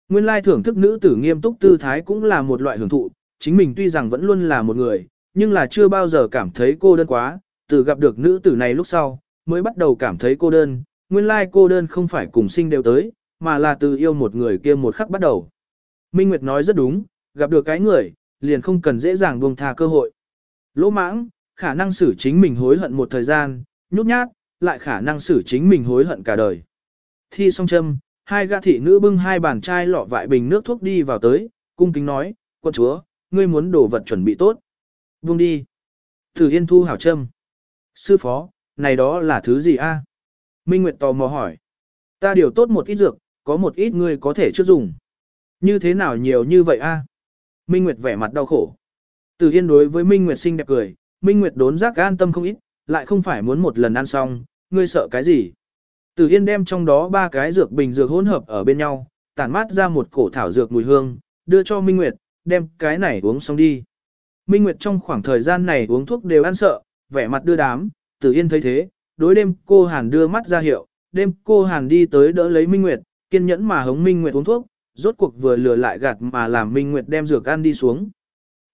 Nguyên lai thưởng thức nữ tử nghiêm túc tư thái cũng là một loại hưởng thụ, chính mình tuy rằng vẫn luôn là một người, nhưng là chưa bao giờ cảm thấy cô đơn quá, từ gặp được nữ tử này lúc sau, mới bắt đầu cảm thấy cô đơn, nguyên lai cô đơn không phải cùng sinh đều tới, mà là từ yêu một người kia một khắc bắt đầu. Minh Nguyệt nói rất đúng, gặp được cái người, liền không cần dễ dàng buông tha cơ hội. Lỗ mãng, khả năng xử chính mình hối hận một thời gian, nhút nhát, lại khả năng xử chính mình hối hận cả đời. Thi song châm, hai gã thị nữ bưng hai bàn chai lọ vại bình nước thuốc đi vào tới, cung kính nói, quân chúa, ngươi muốn đồ vật chuẩn bị tốt. Buông đi. Thử Yên thu hảo châm. Sư phó, này đó là thứ gì a? Minh Nguyệt tò mò hỏi. Ta điều tốt một ít dược, có một ít ngươi có thể chưa dùng. Như thế nào nhiều như vậy a? Minh Nguyệt vẻ mặt đau khổ. Từ Yên đối với Minh Nguyệt xinh đẹp cười, Minh Nguyệt đốn giác an tâm không ít, lại không phải muốn một lần ăn xong, ngươi sợ cái gì? Từ Yên đem trong đó ba cái dược bình dược hỗn hợp ở bên nhau, tản mát ra một cổ thảo dược mùi hương, đưa cho Minh Nguyệt, đem cái này uống xong đi. Minh Nguyệt trong khoảng thời gian này uống thuốc đều ăn sợ, vẻ mặt đưa đám, Tử Yên thấy thế, đối đêm cô Hàn đưa mắt ra hiệu, đêm cô Hàn đi tới đỡ lấy Minh Nguyệt, kiên nhẫn mà hống Minh Nguyệt uống thuốc, rốt cuộc vừa lừa lại gạt mà làm Minh Nguyệt đem dược ăn đi xuống.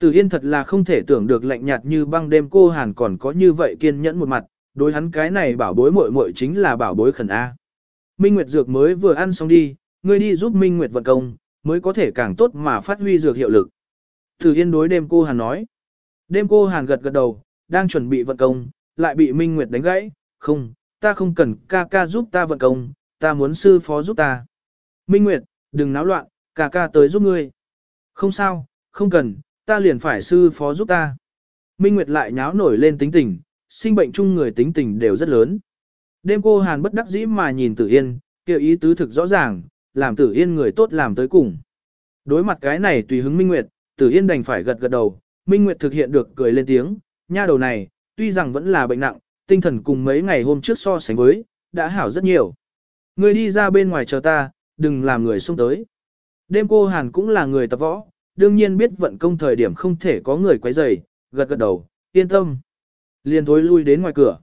Tử Yên thật là không thể tưởng được lạnh nhạt như băng đêm cô Hàn còn có như vậy kiên nhẫn một mặt, đối hắn cái này bảo bối muội muội chính là bảo bối khẩn A. Minh Nguyệt dược mới vừa ăn xong đi, ngươi đi giúp Minh Nguyệt vận công, mới có thể càng tốt mà phát huy dược hiệu lực. Tử Yên đối đêm cô Hàn nói. Đêm cô Hàn gật gật đầu, đang chuẩn bị vận công, lại bị Minh Nguyệt đánh gãy, không, ta không cần ca ca giúp ta vận công, ta muốn sư phó giúp ta. Minh Nguyệt, đừng náo loạn, ca ca tới giúp ngươi. Không sao, không cần, ta liền phải sư phó giúp ta. Minh Nguyệt lại nháo nổi lên tính tình, sinh bệnh chung người tính tình đều rất lớn. Đêm cô Hàn bất đắc dĩ mà nhìn Tử Yên, kêu ý tứ thực rõ ràng, làm Tử Yên người tốt làm tới cùng. Đối mặt cái này tùy hứng Minh Nguyệt, Tử Yên đành phải gật gật đầu, Minh Nguyệt thực hiện được cười lên tiếng, nha đầu này, tuy rằng vẫn là bệnh nặng, tinh thần cùng mấy ngày hôm trước so sánh với, đã hảo rất nhiều. Người đi ra bên ngoài chờ ta, đừng làm người xông tới. Đêm cô Hàn cũng là người tập võ, đương nhiên biết vận công thời điểm không thể có người quấy rầy, gật gật đầu, yên tâm. Liên thối lui đến ngoài cửa.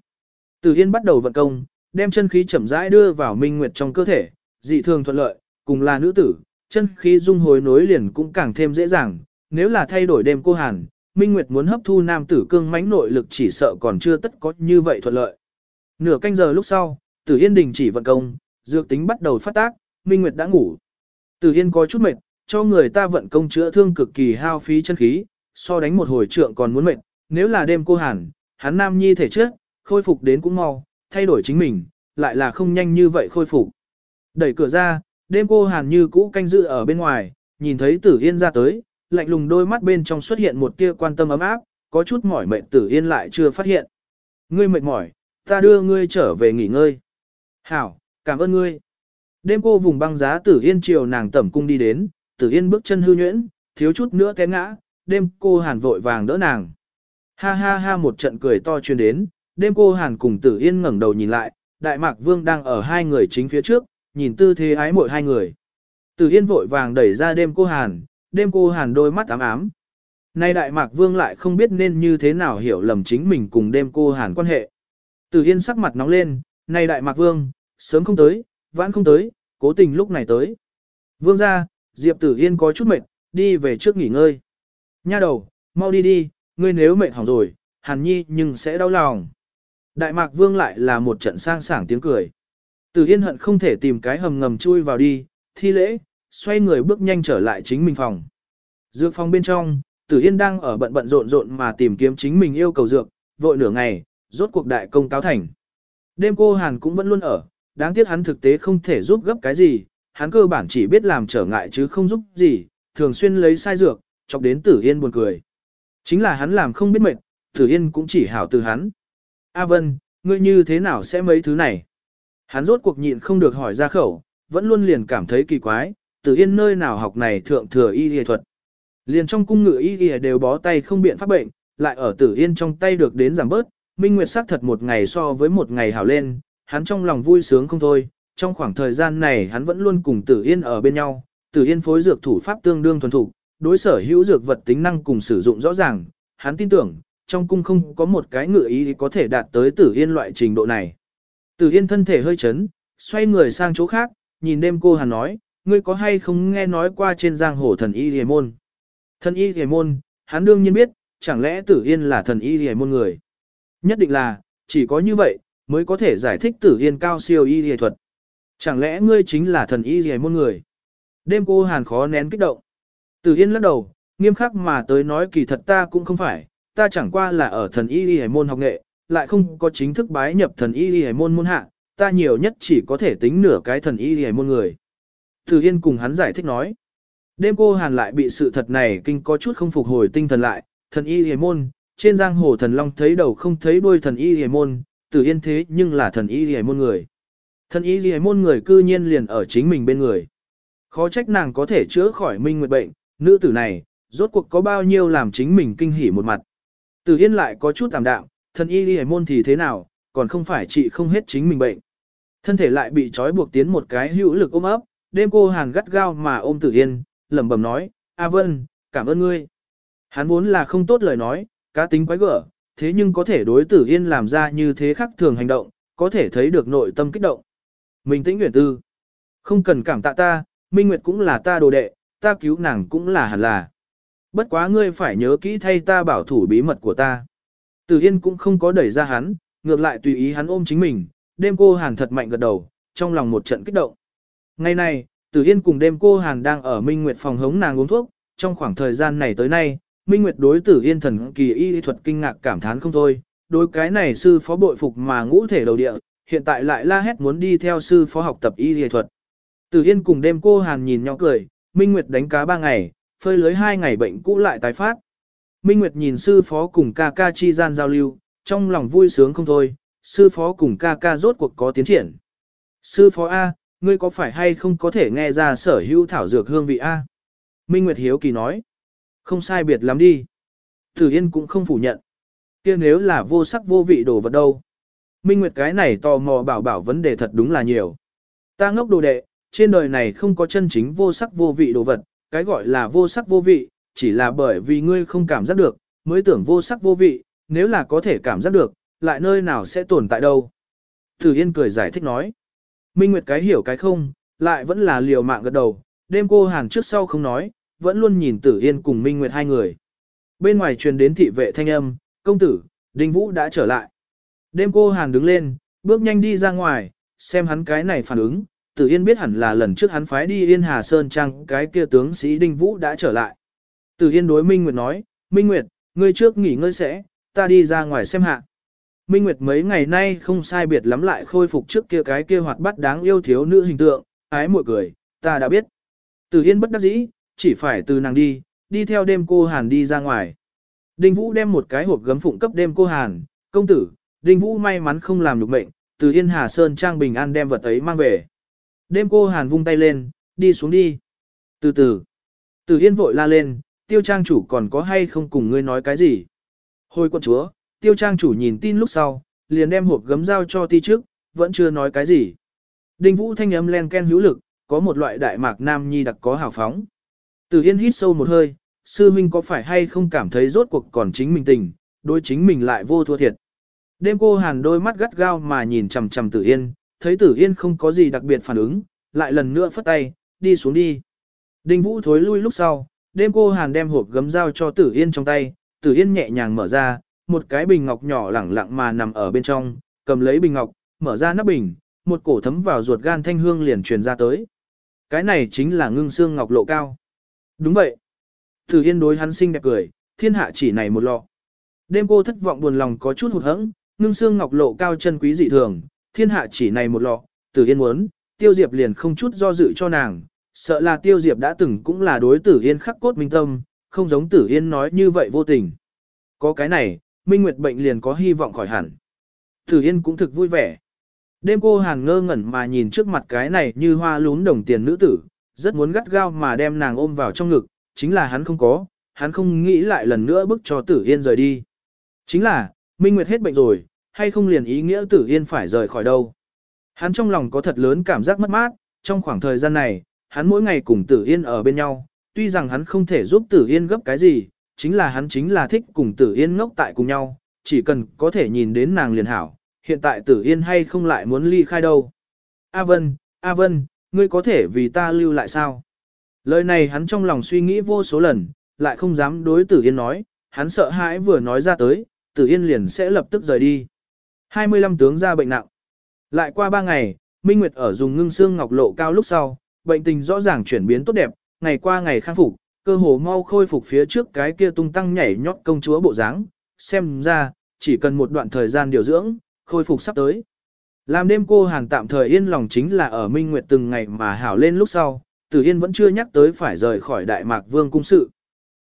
Từ Yên bắt đầu vận công, đem chân khí chậm rãi đưa vào Minh Nguyệt trong cơ thể, dị thường thuận lợi, cùng là nữ tử, chân khí dung hồi nối liền cũng càng thêm dễ dàng, nếu là thay đổi đêm cô Hàn, Minh Nguyệt muốn hấp thu nam tử cương mãnh nội lực chỉ sợ còn chưa tất có như vậy thuận lợi. Nửa canh giờ lúc sau, Tử Yên đình chỉ vận công, dược tính bắt đầu phát tác, Minh Nguyệt đã ngủ. Tử Yên có chút mệt, cho người ta vận công chữa thương cực kỳ hao phí chân khí, so đánh một hồi trượng còn muốn mệt, nếu là đêm cô hàn, hắn nam nhi thể trước, khôi phục đến cũng mau, thay đổi chính mình, lại là không nhanh như vậy khôi phục. Đẩy cửa ra, đêm cô hàn như cũ canh dự ở bên ngoài, nhìn thấy Tử Yên ra tới, lạnh lùng đôi mắt bên trong xuất hiện một tia quan tâm ấm áp, có chút mỏi mệt tử yên lại chưa phát hiện. Ngươi mệt mỏi, ta đưa ngươi trở về nghỉ ngơi. Hảo, cảm ơn ngươi. Đêm cô vùng băng giá tử yên chiều nàng tẩm cung đi đến, tử yên bước chân hư nhuyễn, thiếu chút nữa té ngã, đêm cô hàn vội vàng đỡ nàng. Ha ha ha một trận cười to truyền đến, đêm cô hàn cùng tử yên ngẩng đầu nhìn lại, đại mạc vương đang ở hai người chính phía trước, nhìn tư thế ái mội hai người. Tử yên vội vàng đẩy ra đêm cô hàn, đêm cô hàn đôi mắt ám ám. Nay đại mạc vương lại không biết nên như thế nào hiểu lầm chính mình cùng đêm cô hàn quan hệ. Từ Yên sắc mặt nóng lên, nay đại mạc vương, sớm không tới, vãn không tới, cố tình lúc này tới. Vương ra, Diệp Tử Yên có chút mệt, đi về trước nghỉ ngơi. Nha đầu, mau đi đi, ngươi nếu mệt hỏng rồi, hàn nhi nhưng sẽ đau lòng. Đại mạc vương lại là một trận sang sảng tiếng cười. Tử Yên hận không thể tìm cái hầm ngầm chui vào đi, thi lễ, xoay người bước nhanh trở lại chính mình phòng. Dược phòng bên trong, Tử Yên đang ở bận bận rộn rộn mà tìm kiếm chính mình yêu cầu dược, vội nửa ngày, rốt cuộc đại công cáo thành. Đêm cô Hàn cũng vẫn luôn ở, đáng tiếc hắn thực tế không thể giúp gấp cái gì, hắn cơ bản chỉ biết làm trở ngại chứ không giúp gì, thường xuyên lấy sai dược, chọc đến Tử Yên buồn cười. Chính là hắn làm không biết mệt, Tử Yên cũng chỉ hảo từ hắn. A Vân, ngươi như thế nào sẽ mấy thứ này? Hắn rốt cuộc nhịn không được hỏi ra khẩu, vẫn luôn liền cảm thấy kỳ quái, Tử Yên nơi nào học này thượng thừa y y thuật. Liền trong cung ngự y y đều bó tay không biện pháp bệnh, lại ở Tử Yên trong tay được đến giảm bớt, Minh Nguyệt sắc thật một ngày so với một ngày hảo lên, hắn trong lòng vui sướng không thôi, trong khoảng thời gian này hắn vẫn luôn cùng Tử Yên ở bên nhau, Tử Yên phối dược thủ pháp tương đương thuần thục, đối sở hữu dược vật tính năng cùng sử dụng rõ ràng, hắn tin tưởng, trong cung không có một cái ngự ý có thể đạt tới Tử Yên loại trình độ này. Tử Yên thân thể hơi chấn, xoay người sang chỗ khác, nhìn đêm cô Hàn nói, ngươi có hay không nghe nói qua trên giang hồ thần y hề môn. Thần y hề môn, hắn đương nhiên biết, chẳng lẽ Tử Yên là thần y hề môn người. Nhất định là, chỉ có như vậy, mới có thể giải thích Tử Yên cao siêu y hề thuật. Chẳng lẽ ngươi chính là thần y hề môn người. Đêm cô Hàn khó nén kích động. Tử Yên lắc đầu, nghiêm khắc mà tới nói kỳ thật ta cũng không phải, ta chẳng qua là ở thần y hề môn học nghệ, lại không có chính thức bái nhập thần y hề môn môn hạ, ta nhiều nhất chỉ có thể tính nửa cái thần y hề môn người. Tử Yên cùng hắn giải thích nói. Đêm cô Hàn lại bị sự thật này kinh có chút không phục hồi tinh thần lại, thần y hề môn, trên giang hồ thần long thấy đầu không thấy đuôi thần y hề môn, Tử Yên thế nhưng là thần y hề môn người. Thần y hề môn người cư nhiên liền ở chính mình bên người. Khó trách nàng có thể chữa khỏi minh nguyệt bệnh, nữ tử này, rốt cuộc có bao nhiêu làm chính mình kinh hỉ một mặt. Tử Yên lại có chút tạm đạm, thần y hề môn thì thế nào, còn không phải chị không hết chính mình bệnh. Thân thể lại bị trói buộc tiến một cái hữu lực ôm ấp, đêm cô hàn gắt gao mà ôm Tử Yên, lẩm bẩm nói, A Vân, cảm ơn ngươi. Hắn vốn là không tốt lời nói, cá tính quái gở, thế nhưng có thể đối Tử Yên làm ra như thế khác thường hành động, có thể thấy được nội tâm kích động. Mình tĩnh nguyện tư. Không cần cảm tạ ta, Minh Nguyệt cũng là ta đồ đệ, ta cứu nàng cũng là hẳn là. Bất quá ngươi phải nhớ kỹ thay ta bảo thủ bí mật của ta. Tử Yên cũng không có đẩy ra hắn, ngược lại tùy ý hắn ôm chính mình, đêm cô hàn thật mạnh gật đầu, trong lòng một trận kích động. Ngày này, Tử Yên cùng đêm cô hàn đang ở Minh Nguyệt phòng hống nàng uống thuốc, trong khoảng thời gian này tới nay, Minh Nguyệt đối Tử Yên thần kỳ y thuật kinh ngạc cảm thán không thôi, đối cái này sư phó bội phục mà ngũ thể đầu địa, hiện tại lại la hét muốn đi theo sư phó học tập y y thuật. Tử Yên cùng đêm cô hàn nhìn nhỏ cười, Minh Nguyệt đánh cá ba ngày, phơi lưới hai ngày bệnh cũ lại tái phát. Minh Nguyệt nhìn sư phó cùng ca ca chi gian giao lưu, trong lòng vui sướng không thôi, sư phó cùng ca ca rốt cuộc có tiến triển. Sư phó A, ngươi có phải hay không có thể nghe ra sở hữu thảo dược hương vị A? Minh Nguyệt Hiếu Kỳ nói. Không sai biệt lắm đi. Tử Yên cũng không phủ nhận. kia nếu là vô sắc vô vị đồ vật đâu. Minh Nguyệt cái này tò mò bảo bảo vấn đề thật đúng là nhiều. Ta ngốc đồ đệ, trên đời này không có chân chính vô sắc vô vị đồ vật, cái gọi là vô sắc vô vị, chỉ là bởi vì ngươi không cảm giác được, mới tưởng vô sắc vô vị, nếu là có thể cảm giác được, lại nơi nào sẽ tồn tại đâu. Tử Yên cười giải thích nói. Minh Nguyệt cái hiểu cái không, lại vẫn là liều mạng gật đầu, đêm cô hàng trước sau không nói, vẫn luôn nhìn Tử Yên cùng Minh Nguyệt hai người. Bên ngoài truyền đến thị vệ thanh âm, công tử, Đinh Vũ đã trở lại. Đêm cô Hàn đứng lên, bước nhanh đi ra ngoài, xem hắn cái này phản ứng, Tử Yên biết hẳn là lần trước hắn phái đi Yên Hà Sơn Trang cái kia tướng sĩ Đinh Vũ đã trở lại. Tử Yên đối Minh Nguyệt nói, Minh Nguyệt, ngươi trước nghỉ ngơi sẽ, ta đi ra ngoài xem hạ. Minh Nguyệt mấy ngày nay không sai biệt lắm lại khôi phục trước kia cái kia hoạt bát đáng yêu thiếu nữ hình tượng, ái muội cười, ta đã biết. Từ Yên bất đắc dĩ, chỉ phải từ nàng đi, đi theo đêm cô Hàn đi ra ngoài. Đinh Vũ đem một cái hộp gấm phụng cấp đêm cô Hàn, công tử, Đinh Vũ may mắn không làm được mệnh, từ Yên Hà Sơn Trang bình an đem vật ấy mang về. Đêm cô Hàn vung tay lên, đi xuống đi. Từ từ, từ Yên vội la lên, tiêu trang chủ còn có hay không cùng ngươi nói cái gì. Hồi quân chúa, tiêu trang chủ nhìn tin lúc sau, liền đem hộp gấm giao cho ti trước, vẫn chưa nói cái gì. Đinh Vũ thanh âm len ken hữu lực, có một loại đại mạc nam nhi đặc có hào phóng. Từ Yên hít sâu một hơi, sư minh có phải hay không cảm thấy rốt cuộc còn chính mình tình, đối chính mình lại vô thua thiệt. Đêm cô hàn đôi mắt gắt gao mà nhìn chằm chằm Tử Yên, thấy Tử Yên không có gì đặc biệt phản ứng, lại lần nữa phất tay, đi xuống đi. Đinh Vũ thối lui lúc sau, đêm cô hàn đem hộp gấm dao cho Tử Yên trong tay, Tử Yên nhẹ nhàng mở ra, một cái bình ngọc nhỏ lẳng lặng mà nằm ở bên trong, cầm lấy bình ngọc, mở ra nắp bình, một cổ thấm vào ruột gan thanh hương liền truyền ra tới. Cái này chính là ngưng xương ngọc lộ cao. Đúng vậy. Tử Yên đối hắn xinh đẹp cười, thiên hạ chỉ này một lọ. Đêm cô thất vọng buồn lòng có chút hụt hẫng, ngưng xương ngọc lộ cao chân quý dị thường, thiên hạ chỉ này một lọ, Tử Yên muốn, Tiêu Diệp liền không chút do dự cho nàng, sợ là Tiêu Diệp đã từng cũng là đối Tử Yên khắc cốt minh tâm, không giống Tử Yên nói như vậy vô tình. Có cái này, Minh Nguyệt bệnh liền có hy vọng khỏi hẳn. Tử Yên cũng thực vui vẻ. Đêm cô Hàn ngơ ngẩn mà nhìn trước mặt cái này như hoa lún đồng tiền nữ tử, rất muốn gắt gao mà đem nàng ôm vào trong ngực, chính là hắn không có, hắn không nghĩ lại lần nữa bức cho Tử Yên rời đi. Chính là, Minh Nguyệt hết bệnh rồi, hay không liền ý nghĩa Tử Yên phải rời khỏi đâu. Hắn trong lòng có thật lớn cảm giác mất mát, trong khoảng thời gian này, hắn mỗi ngày cùng Tử Yên ở bên nhau, tuy rằng hắn không thể giúp Tử Yên gấp cái gì, chính là hắn chính là thích cùng Tử Yên ngốc tại cùng nhau, chỉ cần có thể nhìn đến nàng liền hảo, hiện tại Tử Yên hay không lại muốn ly khai đâu. A Vân, A Vân, ngươi có thể vì ta lưu lại sao? Lời này hắn trong lòng suy nghĩ vô số lần, lại không dám đối Tử Yên nói, hắn sợ hãi vừa nói ra tới, Tử Yên liền sẽ lập tức rời đi. 25 tướng ra bệnh nặng. Lại qua 3 ngày, Minh Nguyệt ở dùng ngưng xương ngọc lộ cao lúc sau, bệnh tình rõ ràng chuyển biến tốt đẹp, ngày qua ngày khang phục, cơ hồ mau khôi phục phía trước cái kia tung tăng nhảy nhót công chúa bộ dáng, xem ra, chỉ cần một đoạn thời gian điều dưỡng, khôi phục sắp tới. Làm đêm cô hàng tạm thời yên lòng chính là ở Minh Nguyệt từng ngày mà hảo lên lúc sau, Tử Yên vẫn chưa nhắc tới phải rời khỏi Đại Mạc Vương cung sự.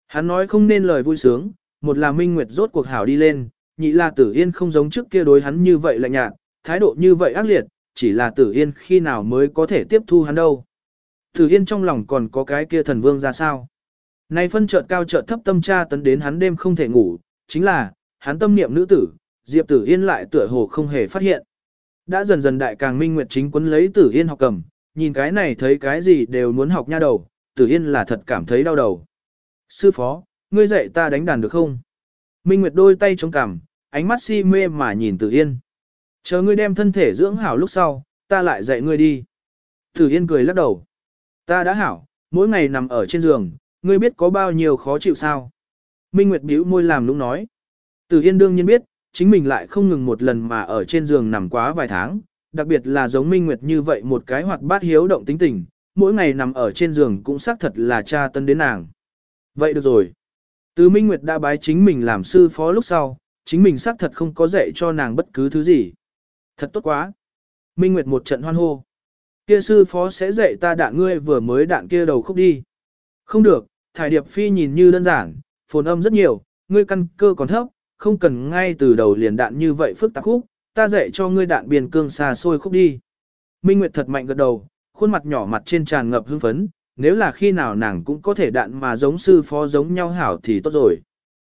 Hắn nói không nên lời vui sướng, một là Minh Nguyệt rốt cuộc hảo đi lên, nhị là Tử Yên không giống trước kia đối hắn như vậy lạnh nhạt, thái độ như vậy ác liệt, chỉ là Tử Yên khi nào mới có thể tiếp thu hắn đâu. Tử Yên trong lòng còn có cái kia thần vương ra sao này phân chợt cao chợt thấp tâm tra tấn đến hắn đêm không thể ngủ, chính là, hắn tâm niệm nữ tử, Diệp Tử Yên lại tựa hồ không hề phát hiện. Đã dần dần đại càng minh nguyệt chính quấn lấy Tử Yên học cầm, nhìn cái này thấy cái gì đều muốn học nha đầu, Tử Yên là thật cảm thấy đau đầu. Sư phó, ngươi dạy ta đánh đàn được không? Minh Nguyệt đôi tay chống cằm, ánh mắt si mê mà nhìn Tử Yên. Chờ ngươi đem thân thể dưỡng hảo lúc sau, ta lại dạy ngươi đi. Tử Yên cười lắc đầu. Ta đã hảo, mỗi ngày nằm ở trên giường, ngươi biết có bao nhiêu khó chịu sao? Minh Nguyệt bĩu môi làm nũng nói. Từ Yên đương nhiên biết, chính mình lại không ngừng một lần mà ở trên giường nằm quá vài tháng, đặc biệt là giống Minh Nguyệt như vậy một cái hoạt bát hiếu động tính tình, mỗi ngày nằm ở trên giường cũng xác thật là cha tân đến nàng. Vậy được rồi. Từ Minh Nguyệt đã bái chính mình làm sư phó lúc sau, chính mình xác thật không có dạy cho nàng bất cứ thứ gì. Thật tốt quá. Minh Nguyệt một trận hoan hô. Kia sư phó sẽ dạy ta đạn ngươi vừa mới đạn kia đầu khúc đi. Không được, thải điệp phi nhìn như đơn giản, phồn âm rất nhiều, ngươi căn cơ còn thấp, không cần ngay từ đầu liền đạn như vậy phức tạp khúc, ta dạy cho ngươi đạn biên cương xa xôi khúc đi. Minh Nguyệt thật mạnh gật đầu, khuôn mặt nhỏ mặt trên tràn ngập hưng phấn, nếu là khi nào nàng cũng có thể đạn mà giống sư phó giống nhau hảo thì tốt rồi.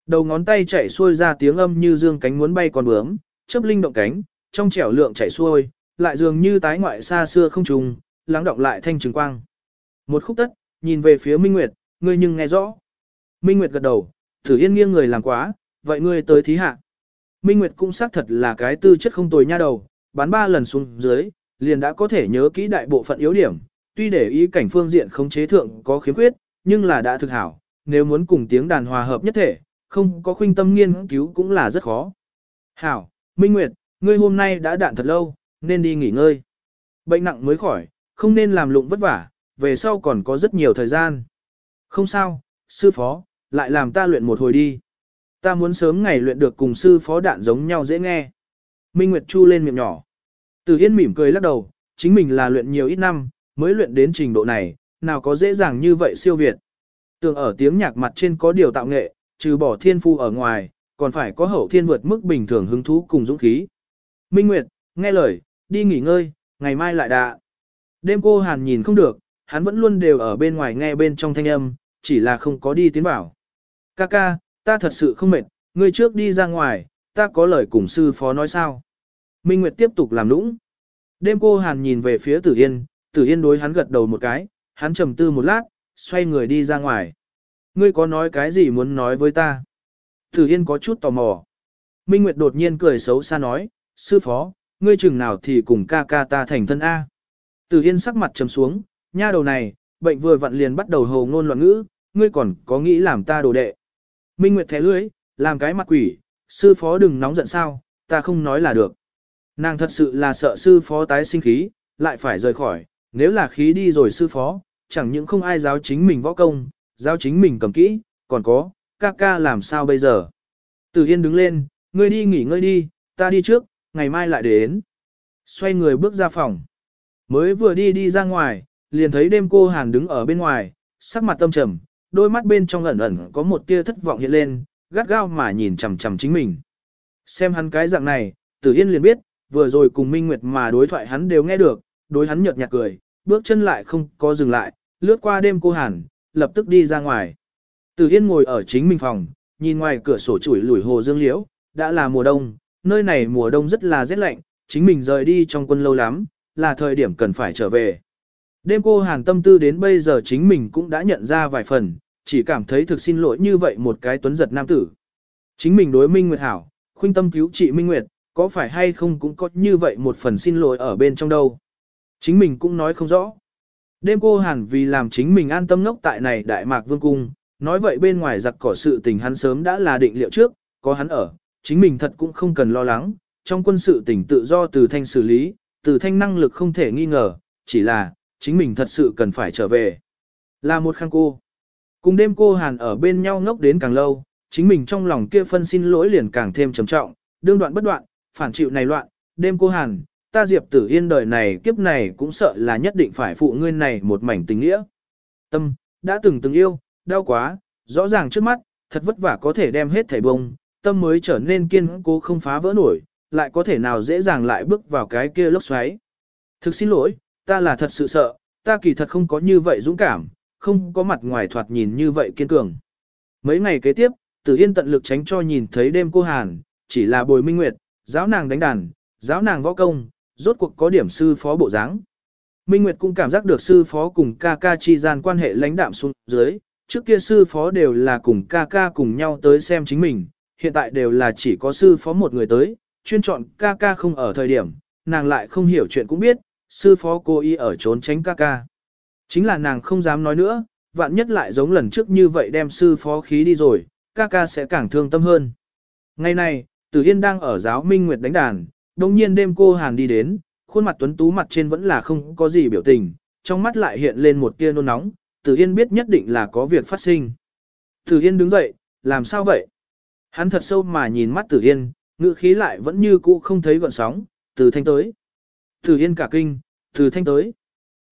Đầu ngón tay chạy xuôi ra tiếng âm như dương cánh muốn bay còn bướm, chớp linh động cánh, trong trẻo lượng chạy xuôi, lại dường như tái ngoại xa xưa không trùng, lắng động lại thanh trường quang. Một khúc tất, nhìn về phía Minh Nguyệt, ngươi nhưng nghe rõ. Minh Nguyệt gật đầu, thử yên nghiêng người làm quá, vậy ngươi tới thí hạ. Minh Nguyệt cũng xác thật là cái tư chất không tồi nha đầu, bán ba lần xuống dưới, liền đã có thể nhớ kỹ đại bộ phận yếu điểm, tuy để ý cảnh phương diện không chế thượng có khiếm khuyết, nhưng là đã thực hảo, nếu muốn cùng tiếng đàn hòa hợp nhất thể, không có khuynh tâm nghiên cứu cũng là rất khó. Hảo, Minh Nguyệt, ngươi hôm nay đã đạn thật lâu, nên đi nghỉ ngơi. Bệnh nặng mới khỏi, không nên làm lụng vất vả, về sau còn có rất nhiều thời gian. Không sao, sư phó, lại làm ta luyện một hồi đi. Ta muốn sớm ngày luyện được cùng sư phó đạn giống nhau dễ nghe. Minh Nguyệt Chu lên miệng nhỏ. Từ Yên mỉm cười lắc đầu, chính mình là luyện nhiều ít năm, mới luyện đến trình độ này, nào có dễ dàng như vậy siêu việt. Tường ở tiếng nhạc mặt trên có điều tạo nghệ, trừ bỏ thiên phu ở ngoài, còn phải có hậu thiên vượt mức bình thường hứng thú cùng dũng khí. Minh Nguyệt, nghe lời, đi nghỉ ngơi, ngày mai lại đạ. Đêm cô Hàn nhìn không được, hắn vẫn luôn đều ở bên ngoài nghe bên trong thanh âm, chỉ là không có đi tiến vào. Ca ca, ta thật sự không mệt, ngươi trước đi ra ngoài, ta có lời cùng sư phó nói sao. Minh Nguyệt tiếp tục làm nũng. Đêm cô Hàn nhìn về phía Tử Yên, Tử Yên đối hắn gật đầu một cái, hắn trầm tư một lát, xoay người đi ra ngoài. Ngươi có nói cái gì muốn nói với ta? Tử Yên có chút tò mò. Minh Nguyệt đột nhiên cười xấu xa nói, sư phó, ngươi chừng nào thì cùng ca ca ta thành thân A. Tử Yên sắc mặt trầm xuống, nha đầu này, bệnh vừa vặn liền bắt đầu hồ ngôn loạn ngữ, ngươi còn có nghĩ làm ta đồ đệ. Minh Nguyệt thẻ lưới, làm cái mặt quỷ, sư phó đừng nóng giận sao, ta không nói là được. Nàng thật sự là sợ sư phó tái sinh khí, lại phải rời khỏi, nếu là khí đi rồi sư phó, chẳng những không ai giáo chính mình võ công, giáo chính mình cầm kỹ, còn có, ca ca làm sao bây giờ. Từ Yên đứng lên, ngươi đi nghỉ ngơi đi, ta đi trước, ngày mai lại đến. Xoay người bước ra phòng. Mới vừa đi đi ra ngoài, liền thấy đêm cô Hàn đứng ở bên ngoài, sắc mặt tâm trầm, đôi mắt bên trong ẩn ẩn có một tia thất vọng hiện lên, gắt gao mà nhìn chằm chằm chính mình. Xem hắn cái dạng này, Tử Yên liền biết, vừa rồi cùng Minh Nguyệt mà đối thoại hắn đều nghe được, đối hắn nhợt nhạt cười, bước chân lại không có dừng lại, lướt qua đêm cô Hàn, lập tức đi ra ngoài. Tử Yên ngồi ở chính mình phòng, nhìn ngoài cửa sổ chủi lủi hồ dương liễu, đã là mùa đông, nơi này mùa đông rất là rét lạnh, chính mình rời đi trong quân lâu lắm, là thời điểm cần phải trở về. Đêm cô hàn tâm tư đến bây giờ chính mình cũng đã nhận ra vài phần, chỉ cảm thấy thực xin lỗi như vậy một cái tuấn giật nam tử. Chính mình đối Minh Nguyệt hảo, khuyên tâm cứu trị Minh Nguyệt, có phải hay không cũng có như vậy một phần xin lỗi ở bên trong đâu. Chính mình cũng nói không rõ. Đêm cô hàn vì làm chính mình an tâm ngốc tại này Đại Mạc Vương Cung, nói vậy bên ngoài giặc cỏ sự tình hắn sớm đã là định liệu trước, có hắn ở, chính mình thật cũng không cần lo lắng, trong quân sự tỉnh tự do từ thanh xử lý, từ thanh năng lực không thể nghi ngờ, chỉ là, chính mình thật sự cần phải trở về. Là một khăn cô. Cùng đêm cô Hàn ở bên nhau ngốc đến càng lâu, chính mình trong lòng kia phân xin lỗi liền càng thêm trầm trọng, đương đoạn bất đoạn, phản chịu này loạn, đêm cô Hàn, ta Diệp Tử Yên đời này kiếp này cũng sợ là nhất định phải phụ ngươi này một mảnh tình nghĩa. Tâm, đã từng từng yêu, đau quá, rõ ràng trước mắt, thật vất vả có thể đem hết thảy bông, tâm mới trở nên kiên cố không phá vỡ nổi, lại có thể nào dễ dàng lại bước vào cái kia lốc xoáy. Thực xin lỗi, ta là thật sự sợ, ta kỳ thật không có như vậy dũng cảm, không có mặt ngoài thoạt nhìn như vậy kiên cường. Mấy ngày kế tiếp, Tử Yên tận lực tránh cho nhìn thấy đêm cô Hàn, chỉ là bồi minh nguyệt, giáo nàng đánh đàn, giáo nàng võ công, rốt cuộc có điểm sư phó bộ dáng. Minh Nguyệt cũng cảm giác được sư phó cùng ca ca chi gian quan hệ lãnh đạm xuống dưới, trước kia sư phó đều là cùng ca ca cùng nhau tới xem chính mình, hiện tại đều là chỉ có sư phó một người tới, chuyên chọn ca ca không ở thời điểm, nàng lại không hiểu chuyện cũng biết, sư phó cô ý ở trốn tránh ca ca. Chính là nàng không dám nói nữa, vạn nhất lại giống lần trước như vậy đem sư phó khí đi rồi, ca ca sẽ càng thương tâm hơn. Ngày này, Tử Yên đang ở giáo Minh Nguyệt đánh đàn, đồng nhiên đêm cô Hàn đi đến, khuôn mặt tuấn tú mặt trên vẫn là không có gì biểu tình, trong mắt lại hiện lên một tia nôn nóng, Tử Yên biết nhất định là có việc phát sinh. Tử Yên đứng dậy, làm sao vậy? Hắn thật sâu mà nhìn mắt Tử Yên, ngữ khí lại vẫn như cũ không thấy gọn sóng, từ thanh tới. Từ Yên cả kinh, từ thanh tới.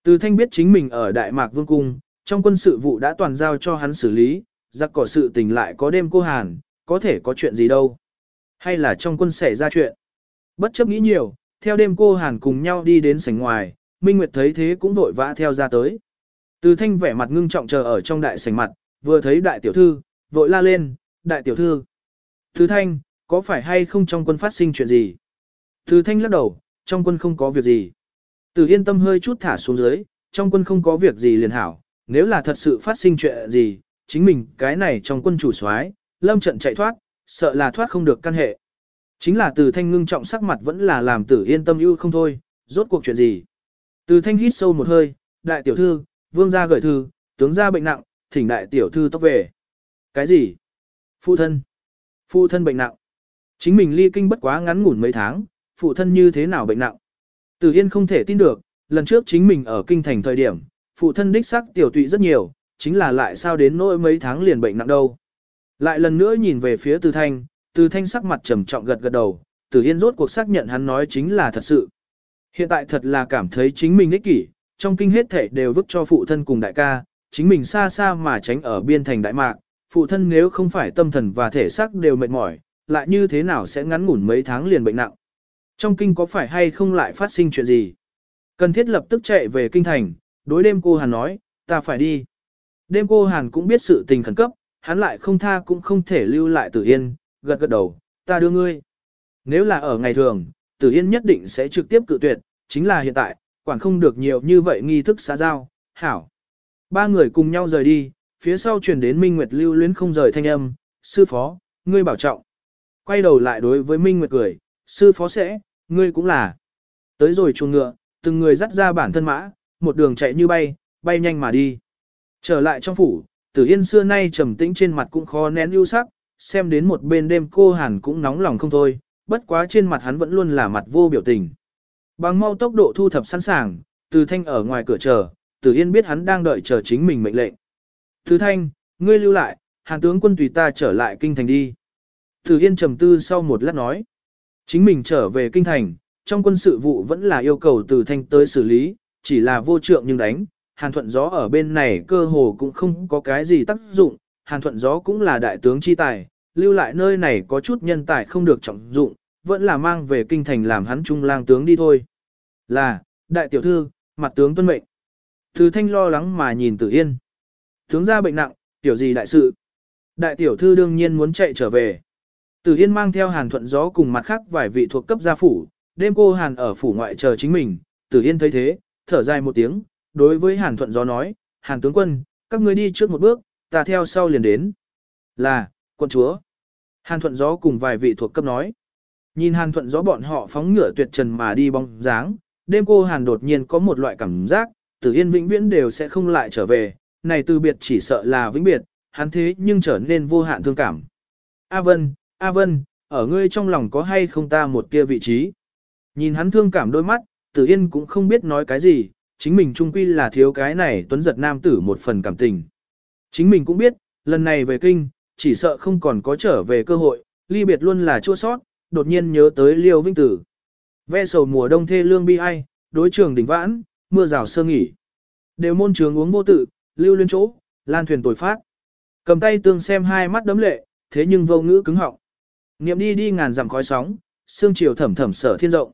Từ thanh biết chính mình ở Đại Mạc Vương Cung, trong quân sự vụ đã toàn giao cho hắn xử lý, giặc cỏ sự tình lại có đêm cô Hàn, có thể có chuyện gì đâu. Hay là trong quân xảy ra chuyện. Bất chấp nghĩ nhiều, theo đêm cô Hàn cùng nhau đi đến sảnh ngoài, Minh Nguyệt thấy thế cũng vội vã theo ra tới. Từ thanh vẻ mặt ngưng trọng chờ ở trong đại sảnh mặt, vừa thấy đại tiểu thư, vội la lên, đại tiểu thư. Từ thanh, có phải hay không trong quân phát sinh chuyện gì? Từ thanh lắc đầu, trong quân không có việc gì. Từ yên tâm hơi chút thả xuống dưới, trong quân không có việc gì liền hảo, nếu là thật sự phát sinh chuyện gì, chính mình cái này trong quân chủ soái, lâm trận chạy thoát, sợ là thoát không được căn hệ. Chính là từ thanh ngưng trọng sắc mặt vẫn là làm tử yên tâm ưu không thôi, rốt cuộc chuyện gì. Từ thanh hít sâu một hơi, đại tiểu thư, vương gia gửi thư, tướng gia bệnh nặng, thỉnh đại tiểu thư tốc về. Cái gì? Phụ thân. Phụ thân bệnh nặng. Chính mình ly kinh bất quá ngắn ngủn mấy tháng, phụ thân như thế nào bệnh nặng. Từ Yên không thể tin được, lần trước chính mình ở kinh thành thời điểm, phụ thân đích sắc tiểu tụy rất nhiều, chính là lại sao đến nỗi mấy tháng liền bệnh nặng đâu. Lại lần nữa nhìn về phía Từ Thanh, Từ Thanh sắc mặt trầm trọng gật gật đầu, Từ Yên rốt cuộc xác nhận hắn nói chính là thật sự. Hiện tại thật là cảm thấy chính mình ích kỷ, trong kinh hết thể đều vứt cho phụ thân cùng đại ca, chính mình xa xa mà tránh ở biên thành Đại Mạc, phụ thân nếu không phải tâm thần và thể xác đều mệt mỏi, lại như thế nào sẽ ngắn ngủn mấy tháng liền bệnh nặng. Trong kinh có phải hay không lại phát sinh chuyện gì? Cần thiết lập tức chạy về kinh thành, đối đêm cô Hàn nói, ta phải đi. Đêm cô Hàn cũng biết sự tình khẩn cấp, hắn lại không tha cũng không thể lưu lại Tử Yên, gật gật đầu, ta đưa ngươi. Nếu là ở ngày thường, Tử Yên nhất định sẽ trực tiếp cự tuyệt, chính là hiện tại, quản không được nhiều như vậy nghi thức xã giao, hảo. Ba người cùng nhau rời đi, phía sau truyền đến Minh Nguyệt lưu luyến không rời thanh âm, sư phó, ngươi bảo trọng. Quay đầu lại đối với Minh Nguyệt cười, sư phó sẽ, ngươi cũng là. Tới rồi chuồng ngựa, từng người dắt ra bản thân mã, một đường chạy như bay, bay nhanh mà đi. Trở lại trong phủ, tử yên xưa nay trầm tĩnh trên mặt cũng khó nén ưu sắc, xem đến một bên đêm cô hàn cũng nóng lòng không thôi, bất quá trên mặt hắn vẫn luôn là mặt vô biểu tình. Bằng mau tốc độ thu thập sẵn sàng, từ thanh ở ngoài cửa chờ, tử yên biết hắn đang đợi chờ chính mình mệnh lệnh. Từ thanh, ngươi lưu lại, hàn tướng quân tùy ta trở lại kinh thành đi. Tử yên trầm tư sau một lát nói. Chính mình trở về kinh thành, trong quân sự vụ vẫn là yêu cầu từ thanh tới xử lý, chỉ là vô trượng nhưng đánh. Hàn thuận gió ở bên này cơ hồ cũng không có cái gì tác dụng, hàn thuận gió cũng là đại tướng chi tài, lưu lại nơi này có chút nhân tài không được trọng dụng, vẫn là mang về kinh thành làm hắn trung lang tướng đi thôi. Là, đại tiểu thư, mặt tướng tuân mệnh. Từ thanh lo lắng mà nhìn tử yên. Tướng ra bệnh nặng, tiểu gì đại sự. Đại tiểu thư đương nhiên muốn chạy trở về. Tử Yên mang theo Hàn Thuận Gió cùng mặt khác vài vị thuộc cấp gia phủ, đêm cô Hàn ở phủ ngoại chờ chính mình, Tử Yên thấy thế, thở dài một tiếng, đối với Hàn Thuận Gió nói, Hàn tướng quân, các ngươi đi trước một bước, ta theo sau liền đến. Là, quân chúa. Hàn Thuận Gió cùng vài vị thuộc cấp nói. Nhìn Hàn Thuận Gió bọn họ phóng ngựa tuyệt trần mà đi bóng dáng, đêm cô Hàn đột nhiên có một loại cảm giác, Tử Yên vĩnh viễn đều sẽ không lại trở về, này từ biệt chỉ sợ là vĩnh biệt, hắn thế nhưng trở nên vô hạn thương cảm. A Vân, A Vân, ở ngươi trong lòng có hay không ta một kia vị trí? Nhìn hắn thương cảm đôi mắt, Tử Yên cũng không biết nói cái gì, chính mình trung quy là thiếu cái này tuấn giật nam tử một phần cảm tình. Chính mình cũng biết, lần này về kinh, chỉ sợ không còn có trở về cơ hội, ly biệt luôn là chua sót, đột nhiên nhớ tới Liêu Vinh Tử. Ve sầu mùa đông thê lương bi ai, đối trường đỉnh vãn, mưa rào sơ nghỉ. Đều môn trường uống vô tự, lưu lên chỗ, lan thuyền tồi phát. Cầm tay tương xem hai mắt đấm lệ, thế nhưng vô ngữ cứng họng. Niệm đi đi ngàn dặm khói sóng, xương chiều thẩm thẩm sở thiên rộng.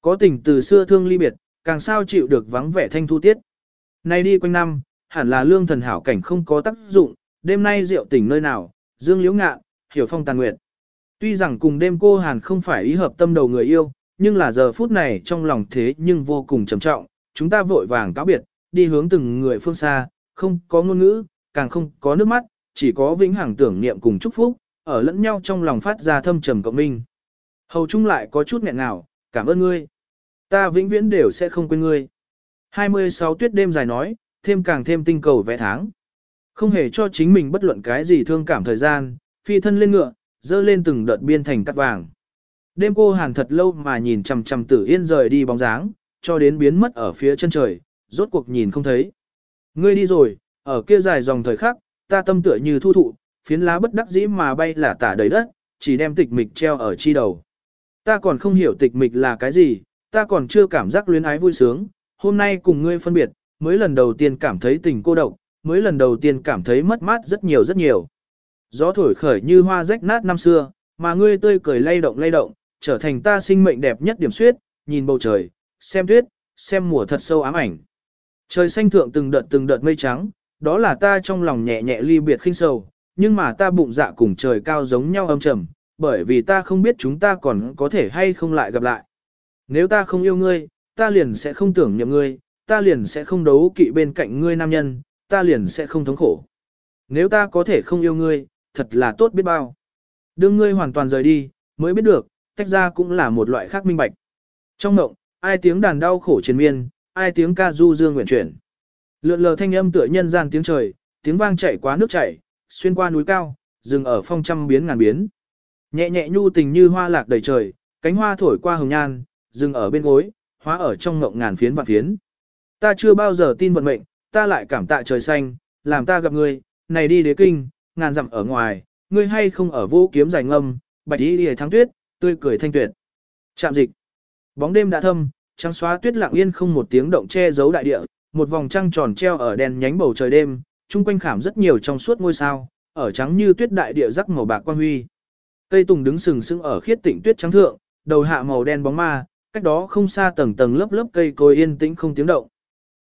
Có tình từ xưa thương ly biệt, càng sao chịu được vắng vẻ thanh thu tiết. Nay đi quanh năm, hẳn là lương thần hảo cảnh không có tác dụng, đêm nay rượu tỉnh nơi nào, dương liễu ngạ, hiểu phong tàn nguyệt. Tuy rằng cùng đêm cô Hàn không phải ý hợp tâm đầu người yêu, nhưng là giờ phút này trong lòng thế nhưng vô cùng trầm trọng, chúng ta vội vàng cáo biệt, đi hướng từng người phương xa, không có ngôn ngữ, càng không có nước mắt, chỉ có vĩnh hằng tưởng niệm cùng chúc phúc, ở lẫn nhau trong lòng phát ra thâm trầm cộng minh. Hầu chung lại có chút nghẹn ngào, cảm ơn ngươi. Ta vĩnh viễn đều sẽ không quên ngươi. 26 tuyết đêm dài nói, thêm càng thêm tinh cầu vẽ tháng. Không hề cho chính mình bất luận cái gì thương cảm thời gian, phi thân lên ngựa, dơ lên từng đợt biên thành cắt vàng. Đêm cô hàn thật lâu mà nhìn chằm chằm tử yên rời đi bóng dáng, cho đến biến mất ở phía chân trời, rốt cuộc nhìn không thấy. Ngươi đi rồi, ở kia dài dòng thời khắc, ta tâm tựa như thu thụ, phiến lá bất đắc dĩ mà bay là tả đầy đất, chỉ đem tịch mịch treo ở chi đầu. Ta còn không hiểu tịch mịch là cái gì, ta còn chưa cảm giác luyến ái vui sướng, hôm nay cùng ngươi phân biệt, mới lần đầu tiên cảm thấy tình cô độc, mới lần đầu tiên cảm thấy mất mát rất nhiều rất nhiều. Gió thổi khởi như hoa rách nát năm xưa, mà ngươi tươi cười lay động lay động, trở thành ta sinh mệnh đẹp nhất điểm suyết, nhìn bầu trời, xem tuyết, xem mùa thật sâu ám ảnh. Trời xanh thượng từng đợt từng đợt mây trắng, đó là ta trong lòng nhẹ nhẹ ly biệt khinh sầu, nhưng mà ta bụng dạ cùng trời cao giống nhau âm trầm, bởi vì ta không biết chúng ta còn có thể hay không lại gặp lại. Nếu ta không yêu ngươi, ta liền sẽ không tưởng nhầm ngươi, ta liền sẽ không đấu kỵ bên cạnh ngươi nam nhân, ta liền sẽ không thống khổ. Nếu ta có thể không yêu ngươi, thật là tốt biết bao. Đương ngươi hoàn toàn rời đi, mới biết được, tách ra cũng là một loại khác minh bạch. Trong mộng, ai tiếng đàn đau khổ triền miên, ai tiếng ca du dương nguyện chuyển. Lượn lờ thanh âm tựa nhân gian tiếng trời, tiếng vang chảy qua nước chảy, xuyên qua núi cao, dừng ở phong trăm biến ngàn biến. Nhẹ nhẹ nhu tình như hoa lạc đầy trời, cánh hoa thổi qua hồng nhan, dừng ở bên gối, hóa ở trong ngộng ngàn phiến vạn phiến. Ta chưa bao giờ tin vận mệnh, ta lại cảm tạ trời xanh, làm ta gặp ngươi, này đi đế kinh, ngàn dặm ở ngoài, ngươi hay không ở vô kiếm dài ngâm, bạch y lìa thắng tuyết, tươi cười thanh tuyệt. Chạm dịch. Bóng đêm đã thâm, trắng xóa tuyết lặng yên không một tiếng động che giấu đại địa, một vòng trăng tròn treo ở đèn nhánh bầu trời đêm, chung quanh khảm rất nhiều trong suốt ngôi sao, ở trắng như tuyết đại địa rắc màu bạc quan huy. Cây tùng đứng sừng sững ở khiết tịnh tuyết trắng thượng, đầu hạ màu đen bóng ma, cách đó không xa tầng tầng lớp lớp cây cối yên tĩnh không tiếng động.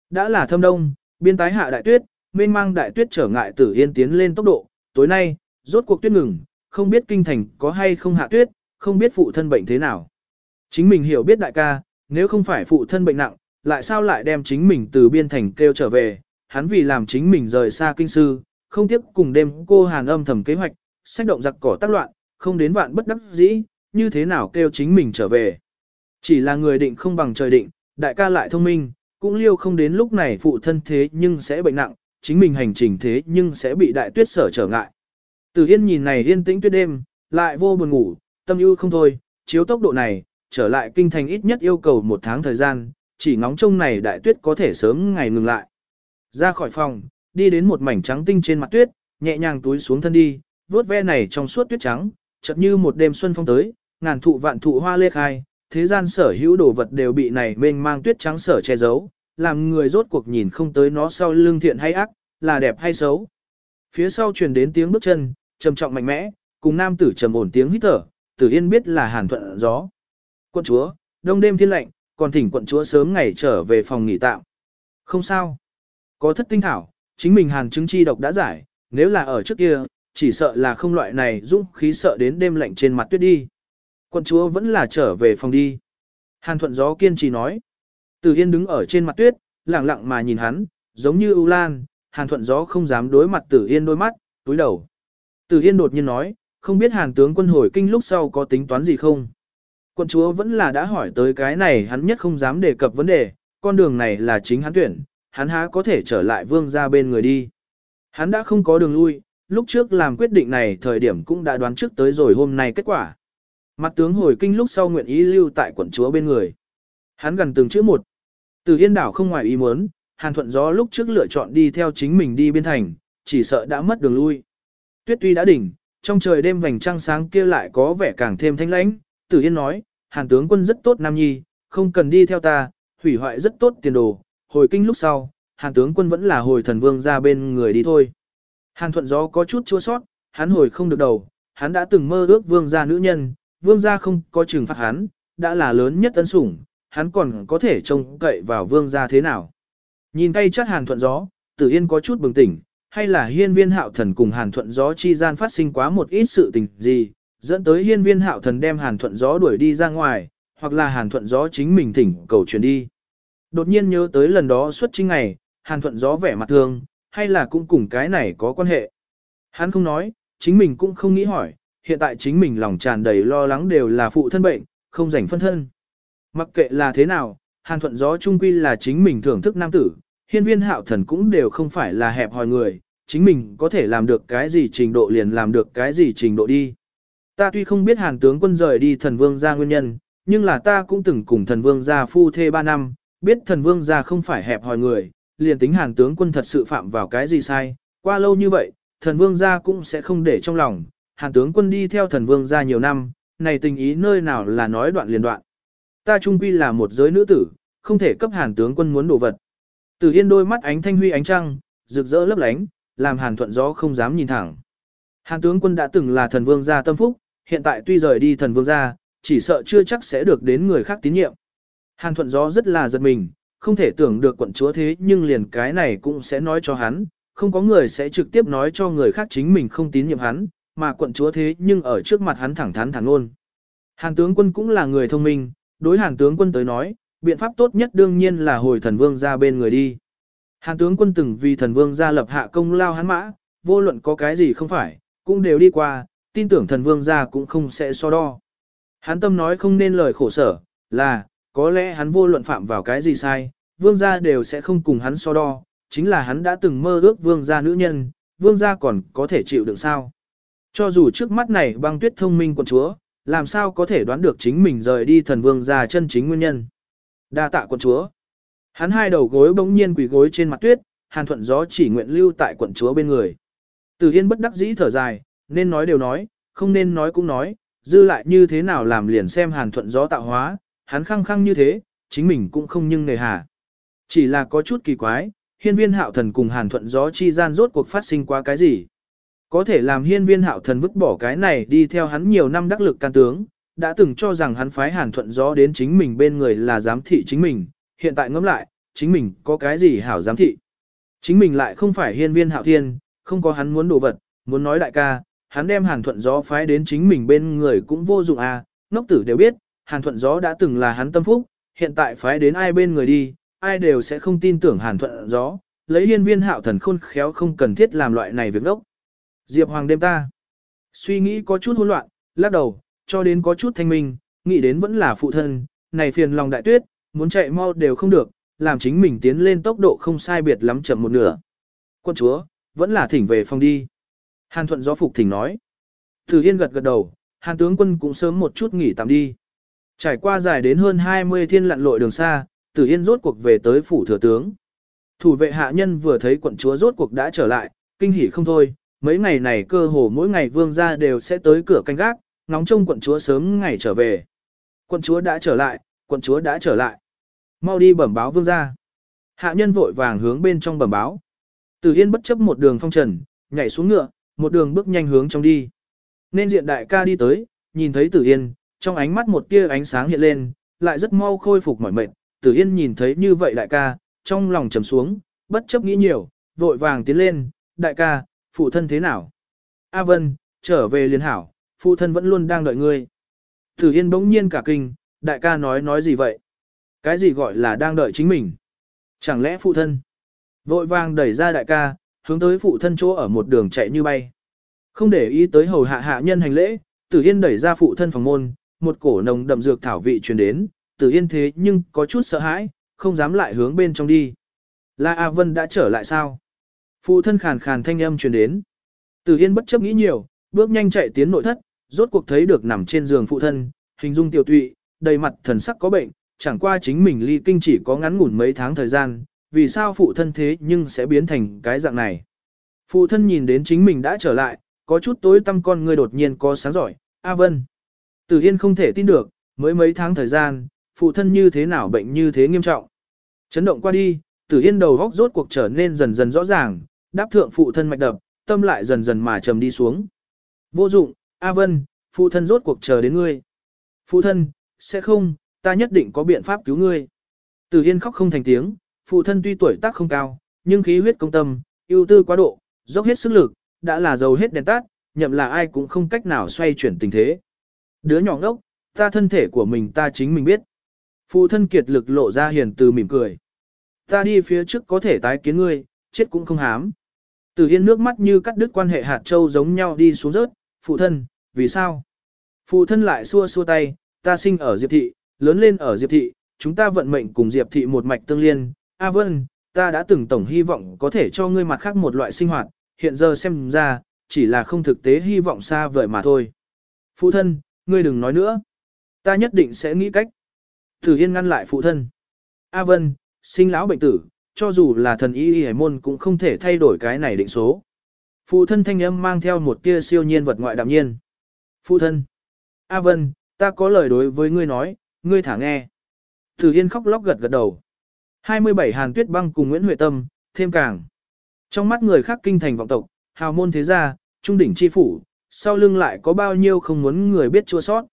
Đã là thâm đông, biên tái hạ đại tuyết, mênh mang đại tuyết trở ngại tử yên tiến lên tốc độ, tối nay, rốt cuộc tuyết ngừng, không biết kinh thành có hay không hạ tuyết, không biết phụ thân bệnh thế nào. Chính mình hiểu biết đại ca, nếu không phải phụ thân bệnh nặng, lại sao lại đem chính mình từ biên thành kêu trở về, hắn vì làm chính mình rời xa kinh sư, không tiếc cùng đêm cô hàn âm thầm kế hoạch, sách động giặc cỏ tác loạn, không đến vạn bất đắc dĩ, như thế nào kêu chính mình trở về. Chỉ là người định không bằng trời định, đại ca lại thông minh, cũng liêu không đến lúc này phụ thân thế nhưng sẽ bệnh nặng, chính mình hành trình thế nhưng sẽ bị đại tuyết sở trở ngại. Từ Yên nhìn này yên tĩnh tuyết đêm, lại vô buồn ngủ, tâm ưu không thôi, chiếu tốc độ này, trở lại kinh thành ít nhất yêu cầu một tháng thời gian, chỉ ngóng trông này đại tuyết có thể sớm ngày ngừng lại. Ra khỏi phòng, đi đến một mảnh trắng tinh trên mặt tuyết, nhẹ nhàng túi xuống thân đi, vuốt ve này trong suốt tuyết trắng, chợt như một đêm xuân phong tới, ngàn thụ vạn thụ hoa lê khai, thế gian sở hữu đồ vật đều bị này mênh mang tuyết trắng sở che giấu, làm người rốt cuộc nhìn không tới nó sau lưng thiện hay ác, là đẹp hay xấu. Phía sau truyền đến tiếng bước chân, trầm trọng mạnh mẽ, cùng nam tử trầm ổn tiếng hít thở, Tử Yên biết là Hàn Thuận gió. Quân chúa, đông đêm thiên lạnh, còn thỉnh quận chúa sớm ngày trở về phòng nghỉ tạm. Không sao. Có thất tinh thảo, chính mình Hàn chứng chi độc đã giải, nếu là ở trước kia, chỉ sợ là không loại này dũng khí sợ đến đêm lạnh trên mặt tuyết đi. quân chúa vẫn là trở về phòng đi. Hàn thuận gió kiên trì nói. Tử Yên đứng ở trên mặt tuyết, lặng lặng mà nhìn hắn, giống như ưu lan, Hàn thuận gió không dám đối mặt Tử Yên đôi mắt, túi đầu. Tử Yên đột nhiên nói, không biết Hàn tướng quân hồi kinh lúc sau có tính toán gì không. quân chúa vẫn là đã hỏi tới cái này hắn nhất không dám đề cập vấn đề, con đường này là chính hắn tuyển, hắn há có thể trở lại vương ra bên người đi. Hắn đã không có đường lui, lúc trước làm quyết định này thời điểm cũng đã đoán trước tới rồi hôm nay kết quả. Mặt tướng hồi kinh lúc sau nguyện ý lưu tại quận chúa bên người. Hắn gần từng chữ một. Từ yên đảo không ngoài ý muốn, hàn thuận gió lúc trước lựa chọn đi theo chính mình đi biên thành, chỉ sợ đã mất đường lui. Tuyết tuy đã đỉnh, trong trời đêm vành trăng sáng kia lại có vẻ càng thêm thanh lãnh, Tử Yên nói, Hàn tướng quân rất tốt nam nhi, không cần đi theo ta, hủy hoại rất tốt tiền đồ, hồi kinh lúc sau, Hàn tướng quân vẫn là hồi thần vương ra bên người đi thôi. Hàn thuận gió có chút chua sót, hắn hồi không được đầu, hắn đã từng mơ ước vương gia nữ nhân, vương gia không có trừng phạt hắn, đã là lớn nhất ân sủng, hắn còn có thể trông cậy vào vương gia thế nào. Nhìn tay chắc hàn thuận gió, tử yên có chút bừng tỉnh, hay là hiên viên hạo thần cùng hàn thuận gió chi gian phát sinh quá một ít sự tình gì, dẫn tới hiên viên hạo thần đem hàn thuận gió đuổi đi ra ngoài, hoặc là hàn thuận gió chính mình thỉnh cầu chuyển đi. Đột nhiên nhớ tới lần đó xuất trinh ngày, hàn thuận gió vẻ mặt thương, hay là cũng cùng cái này có quan hệ. Hắn không nói, chính mình cũng không nghĩ hỏi, hiện tại chính mình lòng tràn đầy lo lắng đều là phụ thân bệnh, không rảnh phân thân. Mặc kệ là thế nào, hàn thuận gió trung quy là chính mình thưởng thức nam tử, hiên viên hạo thần cũng đều không phải là hẹp hòi người, chính mình có thể làm được cái gì trình độ liền làm được cái gì trình độ đi. Ta tuy không biết hàn tướng quân rời đi thần vương ra nguyên nhân, nhưng là ta cũng từng cùng thần vương gia phu thê ba năm, biết thần vương gia không phải hẹp hòi người, liền tính hàn tướng quân thật sự phạm vào cái gì sai, qua lâu như vậy, thần vương gia cũng sẽ không để trong lòng, hàn tướng quân đi theo thần vương gia nhiều năm, này tình ý nơi nào là nói đoạn liền đoạn. Ta trung quy là một giới nữ tử, không thể cấp hàn tướng quân muốn đồ vật. Từ yên đôi mắt ánh thanh huy ánh trăng, rực rỡ lấp lánh, làm hàn thuận gió không dám nhìn thẳng. Hàn tướng quân đã từng là thần vương gia tâm phúc, hiện tại tuy rời đi thần vương gia, chỉ sợ chưa chắc sẽ được đến người khác tín nhiệm. Hàn thuận gió rất là giật mình, không thể tưởng được quận chúa thế nhưng liền cái này cũng sẽ nói cho hắn, không có người sẽ trực tiếp nói cho người khác chính mình không tín nhiệm hắn, mà quận chúa thế nhưng ở trước mặt hắn thẳng thắn thẳng luôn. Hàn tướng quân cũng là người thông minh, đối hàn tướng quân tới nói, biện pháp tốt nhất đương nhiên là hồi thần vương ra bên người đi. Hàn tướng quân từng vì thần vương ra lập hạ công lao hắn mã, vô luận có cái gì không phải, cũng đều đi qua, tin tưởng thần vương ra cũng không sẽ so đo. Hắn tâm nói không nên lời khổ sở, là, có lẽ hắn vô luận phạm vào cái gì sai, vương gia đều sẽ không cùng hắn so đo, chính là hắn đã từng mơ ước vương gia nữ nhân, vương gia còn có thể chịu đựng sao. Cho dù trước mắt này băng tuyết thông minh quận chúa, làm sao có thể đoán được chính mình rời đi thần vương gia chân chính nguyên nhân. Đa tạ quận chúa. Hắn hai đầu gối bỗng nhiên quỳ gối trên mặt tuyết, hàn thuận gió chỉ nguyện lưu tại quận chúa bên người. Từ Yên bất đắc dĩ thở dài, nên nói đều nói, không nên nói cũng nói, dư lại như thế nào làm liền xem hàn thuận gió tạo hóa, hắn khăng khăng như thế, chính mình cũng không nhưng nề hà. Chỉ là có chút kỳ quái, hiên viên hạo thần cùng hàn thuận gió chi gian rốt cuộc phát sinh qua cái gì. Có thể làm hiên viên hạo thần vứt bỏ cái này đi theo hắn nhiều năm đắc lực can tướng, đã từng cho rằng hắn phái hàn thuận gió đến chính mình bên người là giám thị chính mình, hiện tại ngẫm lại, chính mình có cái gì hảo giám thị. Chính mình lại không phải hiên viên hạo thiên, không có hắn muốn đồ vật, muốn nói đại ca, hắn đem hàn thuận gió phái đến chính mình bên người cũng vô dụng à, ngốc tử đều biết, hàn thuận gió đã từng là hắn tâm phúc, hiện tại phái đến ai bên người đi, ai đều sẽ không tin tưởng hàn thuận gió, lấy hiên viên hạo thần khôn khéo không cần thiết làm loại này việc đốc. Diệp Hoàng đêm ta, suy nghĩ có chút hỗn loạn, lắc đầu, cho đến có chút thanh minh, nghĩ đến vẫn là phụ thân, này phiền lòng đại tuyết, muốn chạy mau đều không được, làm chính mình tiến lên tốc độ không sai biệt lắm chậm một nửa. Quân chúa, vẫn là thỉnh về phòng đi. Hàn thuận gió phục thỉnh nói. Từ Yên gật gật đầu, Hàn tướng quân cũng sớm một chút nghỉ tạm đi. Trải qua dài đến hơn 20 thiên lặn lội đường xa, Tử Yên rốt cuộc về tới phủ thừa tướng. Thủ vệ hạ nhân vừa thấy quận chúa rốt cuộc đã trở lại, kinh hỉ không thôi, mấy ngày này cơ hồ mỗi ngày vương gia đều sẽ tới cửa canh gác, ngóng trông quận chúa sớm ngày trở về. Quận chúa đã trở lại, quận chúa đã trở lại. Mau đi bẩm báo vương gia. Hạ nhân vội vàng hướng bên trong bẩm báo. Tử Yên bất chấp một đường phong trần, nhảy xuống ngựa, một đường bước nhanh hướng trong đi. Nên diện đại ca đi tới, nhìn thấy Tử Yên, trong ánh mắt một tia ánh sáng hiện lên, lại rất mau khôi phục mỏi mệt. Tử Yên nhìn thấy như vậy đại ca, trong lòng trầm xuống, bất chấp nghĩ nhiều, vội vàng tiến lên, đại ca, phụ thân thế nào? A Vân, trở về liền hảo, phụ thân vẫn luôn đang đợi ngươi. Tử Yên bỗng nhiên cả kinh, đại ca nói nói gì vậy? Cái gì gọi là đang đợi chính mình? Chẳng lẽ phụ thân? Vội vàng đẩy ra đại ca, hướng tới phụ thân chỗ ở một đường chạy như bay. Không để ý tới hầu hạ hạ nhân hành lễ, Tử Yên đẩy ra phụ thân phòng môn, một cổ nồng đậm dược thảo vị truyền đến, Tử Yên thế nhưng có chút sợ hãi, không dám lại hướng bên trong đi. La A Vân đã trở lại sao? Phụ thân khàn khàn thanh âm truyền đến. Tử Yên bất chấp nghĩ nhiều, bước nhanh chạy tiến nội thất, rốt cuộc thấy được nằm trên giường phụ thân, hình dung tiểu tụy, đầy mặt thần sắc có bệnh, chẳng qua chính mình ly kinh chỉ có ngắn ngủn mấy tháng thời gian, vì sao phụ thân thế nhưng sẽ biến thành cái dạng này. Phụ thân nhìn đến chính mình đã trở lại, có chút tối tâm con người đột nhiên có sáng giỏi, A Vân. Tử Yên không thể tin được, mới mấy tháng thời gian, phụ thân như thế nào bệnh như thế nghiêm trọng. Chấn động qua đi, Tử Yên đầu góc rốt cuộc trở nên dần dần rõ ràng, đáp thượng phụ thân mạch đập, tâm lại dần dần mà trầm đi xuống. Vô dụng, A Vân, phụ thân rốt cuộc chờ đến ngươi. Phụ thân, sẽ không, ta nhất định có biện pháp cứu ngươi. Tử Yên khóc không thành tiếng, phụ thân tuy tuổi tác không cao, nhưng khí huyết công tâm, ưu tư quá độ, dốc hết sức lực, đã là dầu hết đèn tắt, nhậm là ai cũng không cách nào xoay chuyển tình thế. Đứa nhỏ ngốc, ta thân thể của mình ta chính mình biết. Phụ thân kiệt lực lộ ra hiền từ mỉm cười. Ta đi phía trước có thể tái kiến ngươi, chết cũng không hám. từ Yên nước mắt như cắt đứt quan hệ hạt châu giống nhau đi xuống rớt, phụ thân, vì sao? Phụ thân lại xua xua tay, ta sinh ở Diệp Thị, lớn lên ở Diệp Thị, chúng ta vận mệnh cùng Diệp Thị một mạch tương liên. A Vân, ta đã từng tổng hy vọng có thể cho ngươi mặt khác một loại sinh hoạt, hiện giờ xem ra, chỉ là không thực tế hy vọng xa vời mà thôi. Phụ thân, ngươi đừng nói nữa. Ta nhất định sẽ nghĩ cách. Thử Yên ngăn lại phụ thân. A Vân, sinh lão bệnh tử, cho dù là thần y y môn cũng không thể thay đổi cái này định số. Phụ thân thanh âm mang theo một tia siêu nhiên vật ngoại đạm nhiên. Phụ thân. A Vân, ta có lời đối với ngươi nói, ngươi thả nghe. Thử Yên khóc lóc gật gật đầu. 27 Hàn Tuyết Băng cùng Nguyễn Huệ Tâm, thêm càng. Trong mắt người khác kinh thành vọng tộc, hào môn thế gia, trung đỉnh chi phủ, sau lưng lại có bao nhiêu không muốn người biết chua sót.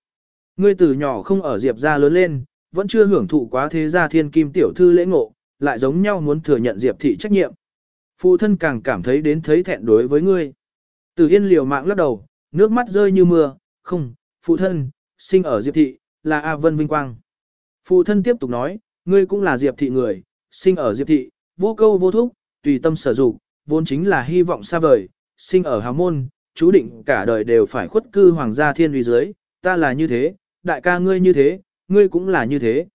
Ngươi từ nhỏ không ở Diệp gia lớn lên, vẫn chưa hưởng thụ quá thế gia thiên kim tiểu thư lễ ngộ, lại giống nhau muốn thừa nhận Diệp thị trách nhiệm. Phụ thân càng cảm thấy đến thấy thẹn đối với ngươi. Từ Yên liều mạng lắc đầu, nước mắt rơi như mưa, không, phụ thân, sinh ở Diệp thị, là A Vân Vinh Quang. Phụ thân tiếp tục nói, ngươi cũng là Diệp thị người, sinh ở Diệp thị, vô câu vô thúc, tùy tâm sở dụng, vốn chính là hy vọng xa vời, sinh ở hào môn, chú định cả đời đều phải khuất cư hoàng gia thiên uy dưới, ta là như thế, đại ca ngươi như thế, ngươi cũng là như thế.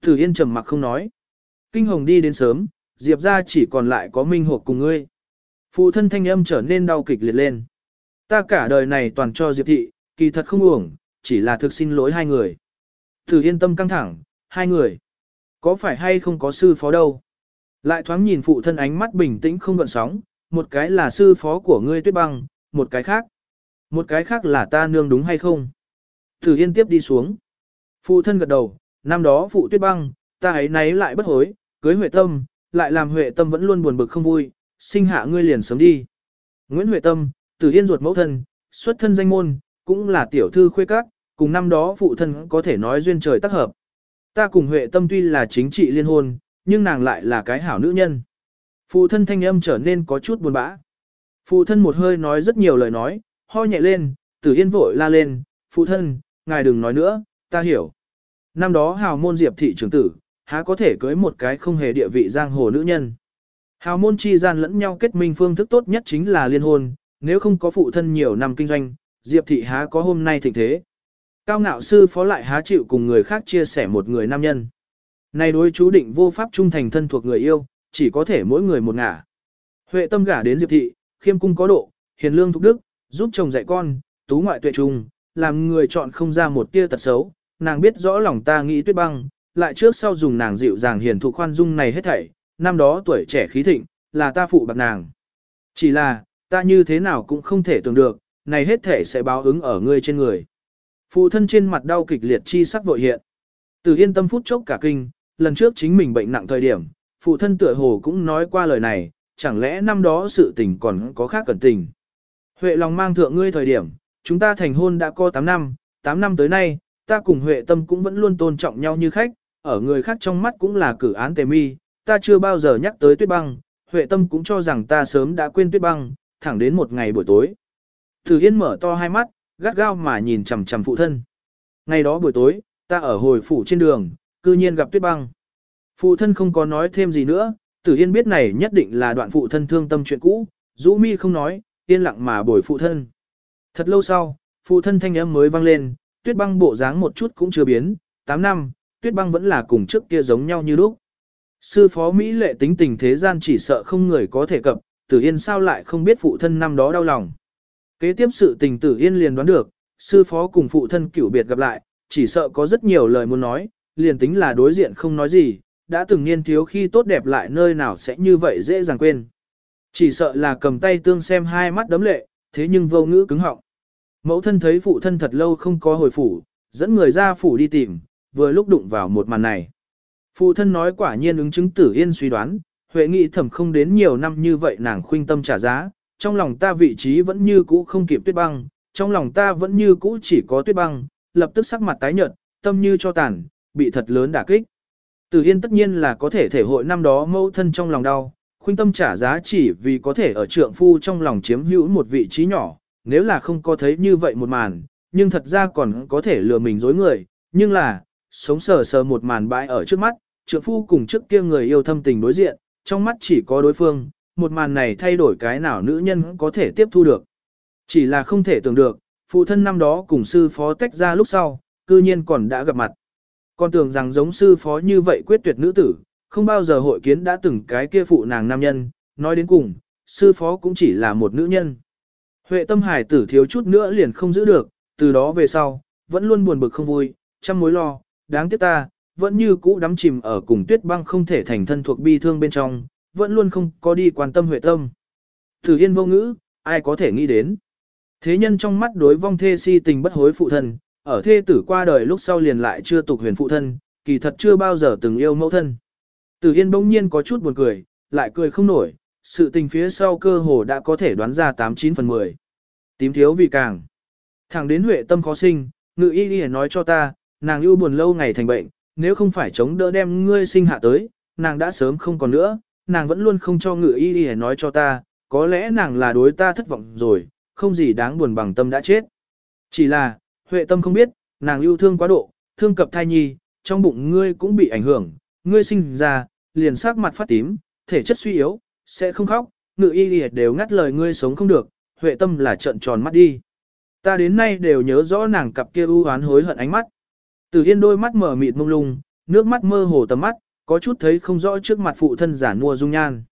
Tử Yên trầm mặc không nói. Kinh hồng đi đến sớm, Diệp ra chỉ còn lại có Minh Hộp cùng ngươi. Phụ thân thanh âm trở nên đau kịch liệt lên. Ta cả đời này toàn cho Diệp thị, kỳ thật không uổng, chỉ là thực xin lỗi hai người. Tử yên tâm căng thẳng, hai người. Có phải hay không có sư phó đâu? Lại thoáng nhìn phụ thân ánh mắt bình tĩnh không gợn sóng, một cái là sư phó của ngươi tuyết băng, một cái khác. Một cái khác là ta nương đúng hay không? Tử yên tiếp đi xuống. Phụ thân gật đầu, năm đó phụ tuyết băng, ta ấy nấy lại bất hối, cưới Huệ Tâm, lại làm Huệ Tâm vẫn luôn buồn bực không vui, sinh hạ ngươi liền sớm đi. Nguyễn Huệ Tâm, Tử Yên ruột mẫu thân, xuất thân danh môn, cũng là tiểu thư khuê các, cùng năm đó phụ thân có thể nói duyên trời tác hợp. Ta cùng Huệ Tâm tuy là chính trị liên hôn, nhưng nàng lại là cái hảo nữ nhân. Phụ thân thanh âm trở nên có chút buồn bã. Phụ thân một hơi nói rất nhiều lời nói, ho nhẹ lên, Tử Yên vội la lên, phụ thân, ngài đừng nói nữa, ta hiểu. Năm đó hào môn diệp thị trưởng tử, há có thể cưới một cái không hề địa vị giang hồ nữ nhân. Hào môn chi gian lẫn nhau kết minh phương thức tốt nhất chính là liên hôn, nếu không có phụ thân nhiều năm kinh doanh, Diệp thị há có hôm nay thịnh thế. Cao ngạo sư phó lại há chịu cùng người khác chia sẻ một người nam nhân. Này đối chú định vô pháp trung thành thân thuộc người yêu, chỉ có thể mỗi người một ngả. Huệ tâm gả đến Diệp thị, khiêm cung có độ, hiền lương thục đức, giúp chồng dạy con, tú ngoại tuệ trùng, làm người chọn không ra một tia tật xấu, nàng biết rõ lòng ta nghĩ tuyết băng, lại trước sau dùng nàng dịu dàng hiền thụ khoan dung này hết thảy, năm đó tuổi trẻ khí thịnh, là ta phụ bạc nàng. Chỉ là, ta như thế nào cũng không thể tưởng được, này hết thảy sẽ báo ứng ở ngươi trên người. Phụ thân trên mặt đau kịch liệt chi sắc vội hiện. Từ yên tâm phút chốc cả kinh, lần trước chính mình bệnh nặng thời điểm, phụ thân tựa hồ cũng nói qua lời này, chẳng lẽ năm đó sự tình còn có khác cẩn tình. Huệ lòng mang thượng ngươi thời điểm, chúng ta thành hôn đã có 8 năm, 8 năm tới nay, ta cùng Huệ tâm cũng vẫn luôn tôn trọng nhau như khách, ở người khác trong mắt cũng là cử án tề mi, ta chưa bao giờ nhắc tới tuyết băng, Huệ Tâm cũng cho rằng ta sớm đã quên tuyết băng, thẳng đến một ngày buổi tối. Thử Yên mở to hai mắt, gắt gao mà nhìn chằm chằm phụ thân. Ngày đó buổi tối, ta ở hồi phủ trên đường, cư nhiên gặp tuyết băng. Phụ thân không có nói thêm gì nữa, Tử Yên biết này nhất định là đoạn phụ thân thương tâm chuyện cũ, Dũ Mi không nói, yên lặng mà bồi phụ thân. Thật lâu sau, phụ thân thanh âm mới vang lên, tuyết băng bộ dáng một chút cũng chưa biến, 8 năm, tuyết băng vẫn là cùng trước kia giống nhau như lúc. Sư phó Mỹ lệ tính tình thế gian chỉ sợ không người có thể cập, Tử Yên sao lại không biết phụ thân năm đó đau lòng. Kế tiếp sự tình Tử Yên liền đoán được, sư phó cùng phụ thân cửu biệt gặp lại, chỉ sợ có rất nhiều lời muốn nói, liền tính là đối diện không nói gì, đã từng niên thiếu khi tốt đẹp lại nơi nào sẽ như vậy dễ dàng quên. Chỉ sợ là cầm tay tương xem hai mắt đấm lệ, thế nhưng vô ngữ cứng họng. Mẫu thân thấy phụ thân thật lâu không có hồi phủ, dẫn người ra phủ đi tìm, vừa lúc đụng vào một màn này. Phụ thân nói quả nhiên ứng chứng tử yên suy đoán, Huệ nghị thẩm không đến nhiều năm như vậy nàng khuynh tâm trả giá, trong lòng ta vị trí vẫn như cũ không kịp tuyết băng, trong lòng ta vẫn như cũ chỉ có tuyết băng, lập tức sắc mặt tái nhợt, tâm như cho tàn, bị thật lớn đả kích. Tử Yên tất nhiên là có thể thể hội năm đó mâu thân trong lòng đau, khuynh tâm trả giá chỉ vì có thể ở trượng phu trong lòng chiếm hữu một vị trí nhỏ, nếu là không có thấy như vậy một màn, nhưng thật ra còn có thể lừa mình dối người, nhưng là, sống sờ sờ một màn bãi ở trước mắt, trượng phu cùng trước kia người yêu thâm tình đối diện, trong mắt chỉ có đối phương, một màn này thay đổi cái nào nữ nhân có thể tiếp thu được. Chỉ là không thể tưởng được, phụ thân năm đó cùng sư phó tách ra lúc sau, cư nhiên còn đã gặp mặt con tưởng rằng giống sư phó như vậy quyết tuyệt nữ tử, không bao giờ hội kiến đã từng cái kia phụ nàng nam nhân, nói đến cùng, sư phó cũng chỉ là một nữ nhân. Huệ tâm hải tử thiếu chút nữa liền không giữ được, từ đó về sau, vẫn luôn buồn bực không vui, trăm mối lo, đáng tiếc ta, vẫn như cũ đắm chìm ở cùng tuyết băng không thể thành thân thuộc bi thương bên trong, vẫn luôn không có đi quan tâm huệ tâm. Thử yên vô ngữ, ai có thể nghĩ đến. Thế nhân trong mắt đối vong thê si tình bất hối phụ thân, ở thê tử qua đời lúc sau liền lại chưa tục huyền phụ thân, kỳ thật chưa bao giờ từng yêu mẫu thân. Tử Yên bỗng nhiên có chút buồn cười, lại cười không nổi, sự tình phía sau cơ hồ đã có thể đoán ra 89 phần 10. Tím thiếu vì càng. Thẳng đến Huệ tâm khó sinh, ngự y đi nói cho ta, nàng yêu buồn lâu ngày thành bệnh, nếu không phải chống đỡ đem ngươi sinh hạ tới, nàng đã sớm không còn nữa, nàng vẫn luôn không cho ngự y đi nói cho ta, có lẽ nàng là đối ta thất vọng rồi, không gì đáng buồn bằng tâm đã chết. Chỉ là, Huệ tâm không biết, nàng yêu thương quá độ, thương cập thai nhi, trong bụng ngươi cũng bị ảnh hưởng, ngươi sinh ra, liền sắc mặt phát tím, thể chất suy yếu, sẽ không khóc, ngự y liệt đều ngắt lời ngươi sống không được, Huệ tâm là trợn tròn mắt đi. Ta đến nay đều nhớ rõ nàng cặp kia u hoán hối hận ánh mắt. Từ Yên đôi mắt mở mịt mông lung, nước mắt mơ hồ tầm mắt, có chút thấy không rõ trước mặt phụ thân giả mua dung nhan.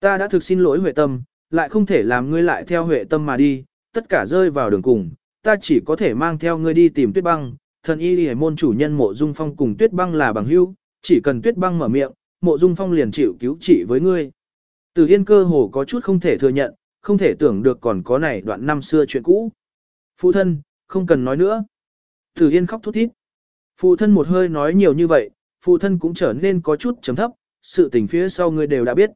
Ta đã thực xin lỗi Huệ tâm, lại không thể làm ngươi lại theo Huệ tâm mà đi, tất cả rơi vào đường cùng, ta chỉ có thể mang theo ngươi đi tìm tuyết băng, thần y hề môn chủ nhân mộ dung phong cùng tuyết băng là bằng hữu, chỉ cần tuyết băng mở miệng, mộ dung phong liền chịu cứu trị với ngươi. Từ yên cơ hồ có chút không thể thừa nhận, không thể tưởng được còn có này đoạn năm xưa chuyện cũ. Phụ thân, không cần nói nữa. Từ yên khóc thút thít. Phụ thân một hơi nói nhiều như vậy, phụ thân cũng trở nên có chút chấm thấp, sự tình phía sau ngươi đều đã biết.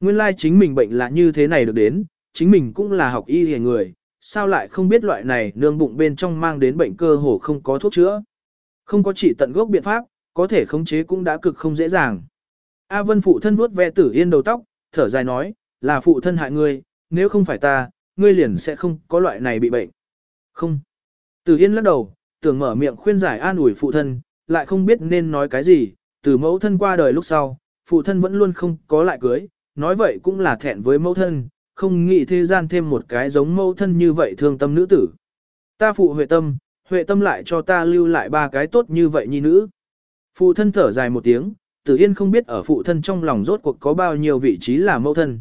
Nguyên lai chính mình bệnh là như thế này được đến, chính mình cũng là học y hề người, sao lại không biết loại này nương bụng bên trong mang đến bệnh cơ hồ không có thuốc chữa. Không có chỉ tận gốc biện pháp, có thể khống chế cũng đã cực không dễ dàng. A Vân phụ thân vuốt ve tử yên đầu tóc, thở dài nói, là phụ thân hại ngươi, nếu không phải ta, ngươi liền sẽ không có loại này bị bệnh. Không. Tử yên lắc đầu, tưởng mở miệng khuyên giải an ủi phụ thân, lại không biết nên nói cái gì, từ mẫu thân qua đời lúc sau, phụ thân vẫn luôn không có lại cưới, nói vậy cũng là thẹn với mẫu thân, không nghĩ thế gian thêm một cái giống mẫu thân như vậy thương tâm nữ tử. Ta phụ huệ tâm, huệ tâm lại cho ta lưu lại ba cái tốt như vậy nhi nữ. Phụ thân thở dài một tiếng, tử yên không biết ở phụ thân trong lòng rốt cuộc có bao nhiêu vị trí là mẫu thân.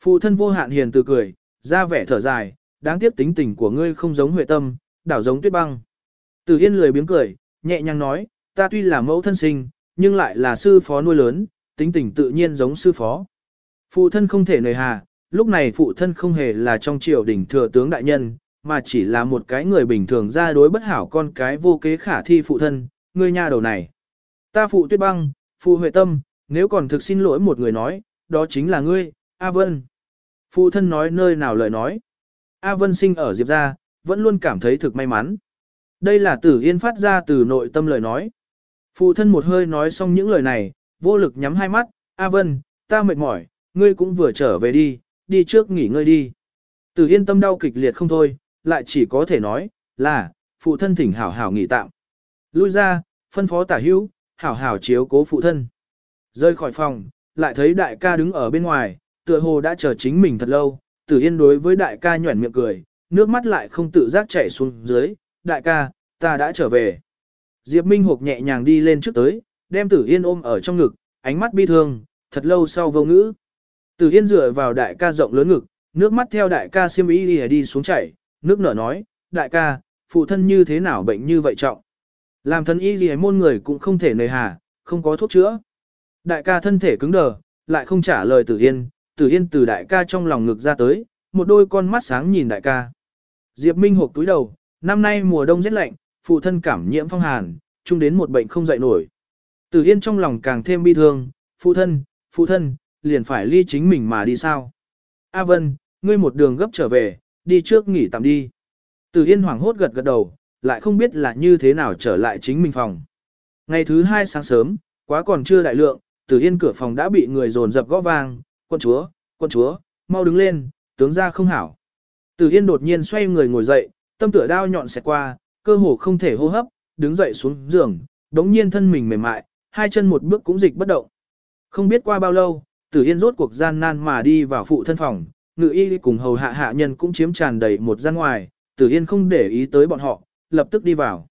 Phụ thân vô hạn hiền từ cười, ra vẻ thở dài, đáng tiếc tính tình của ngươi không giống huệ tâm, đảo giống tuyết băng. Tử yên lười biếng cười, nhẹ nhàng nói, ta tuy là mẫu thân sinh, nhưng lại là sư phó nuôi lớn, tính tình tự nhiên giống sư phó. Phụ thân không thể nề hà, lúc này phụ thân không hề là trong triều đình thừa tướng đại nhân, mà chỉ là một cái người bình thường ra đối bất hảo con cái vô kế khả thi phụ thân, ngươi nha đầu này. Ta phụ tuyết băng, phụ huệ tâm, nếu còn thực xin lỗi một người nói, đó chính là ngươi, A Vân. Phụ thân nói nơi nào lời nói. A Vân sinh ở Diệp gia, vẫn luôn cảm thấy thực may mắn. Đây là tử yên phát ra từ nội tâm lời nói. Phụ thân một hơi nói xong những lời này, vô lực nhắm hai mắt, A Vân, ta mệt mỏi, ngươi cũng vừa trở về đi, đi trước nghỉ ngơi đi. Tử yên tâm đau kịch liệt không thôi, lại chỉ có thể nói, là, phụ thân thỉnh hảo hảo nghỉ tạm. Lui ra, phân phó tả hữu, hảo hảo chiếu cố phụ thân. Rơi khỏi phòng, lại thấy đại ca đứng ở bên ngoài, tựa hồ đã chờ chính mình thật lâu, tử yên đối với đại ca nhuẩn miệng cười, nước mắt lại không tự giác chảy xuống dưới, đại ca, ta đã trở về. Diệp Minh Hục nhẹ nhàng đi lên trước tới, đem tử yên ôm ở trong ngực, ánh mắt bi thương, thật lâu sau vô ngữ. Tử yên dựa vào đại ca rộng lớn ngực, nước mắt theo đại ca xiêm y đi, đi xuống chảy, nước nở nói, đại ca, phụ thân như thế nào bệnh như vậy trọng. Làm thân y gì môn người cũng không thể nề hà, không có thuốc chữa. Đại ca thân thể cứng đờ, lại không trả lời tử yên, tử yên từ đại ca trong lòng ngực ra tới, một đôi con mắt sáng nhìn đại ca. Diệp Minh hộp túi đầu, năm nay mùa đông rất lạnh, phụ thân cảm nhiễm phong hàn, chung đến một bệnh không dậy nổi. Tử yên trong lòng càng thêm bi thương, phụ thân, phụ thân, liền phải ly chính mình mà đi sao. A Vân, ngươi một đường gấp trở về, đi trước nghỉ tạm đi. Tử yên hoảng hốt gật gật đầu, lại không biết là như thế nào trở lại chính mình phòng. Ngày thứ hai sáng sớm, quá còn chưa đại lượng, Tử Yên cửa phòng đã bị người dồn dập gõ vang, "Quân chúa, quân chúa, mau đứng lên, tướng ra không hảo." Tử Yên đột nhiên xoay người ngồi dậy, tâm tựa đao nhọn xẹt qua, cơ hồ không thể hô hấp, đứng dậy xuống giường, đống nhiên thân mình mềm mại, hai chân một bước cũng dịch bất động. Không biết qua bao lâu, Tử Yên rốt cuộc gian nan mà đi vào phụ thân phòng, ngự y cùng hầu hạ hạ nhân cũng chiếm tràn đầy một gian ngoài, Tử Yên không để ý tới bọn họ, lập tức đi vào.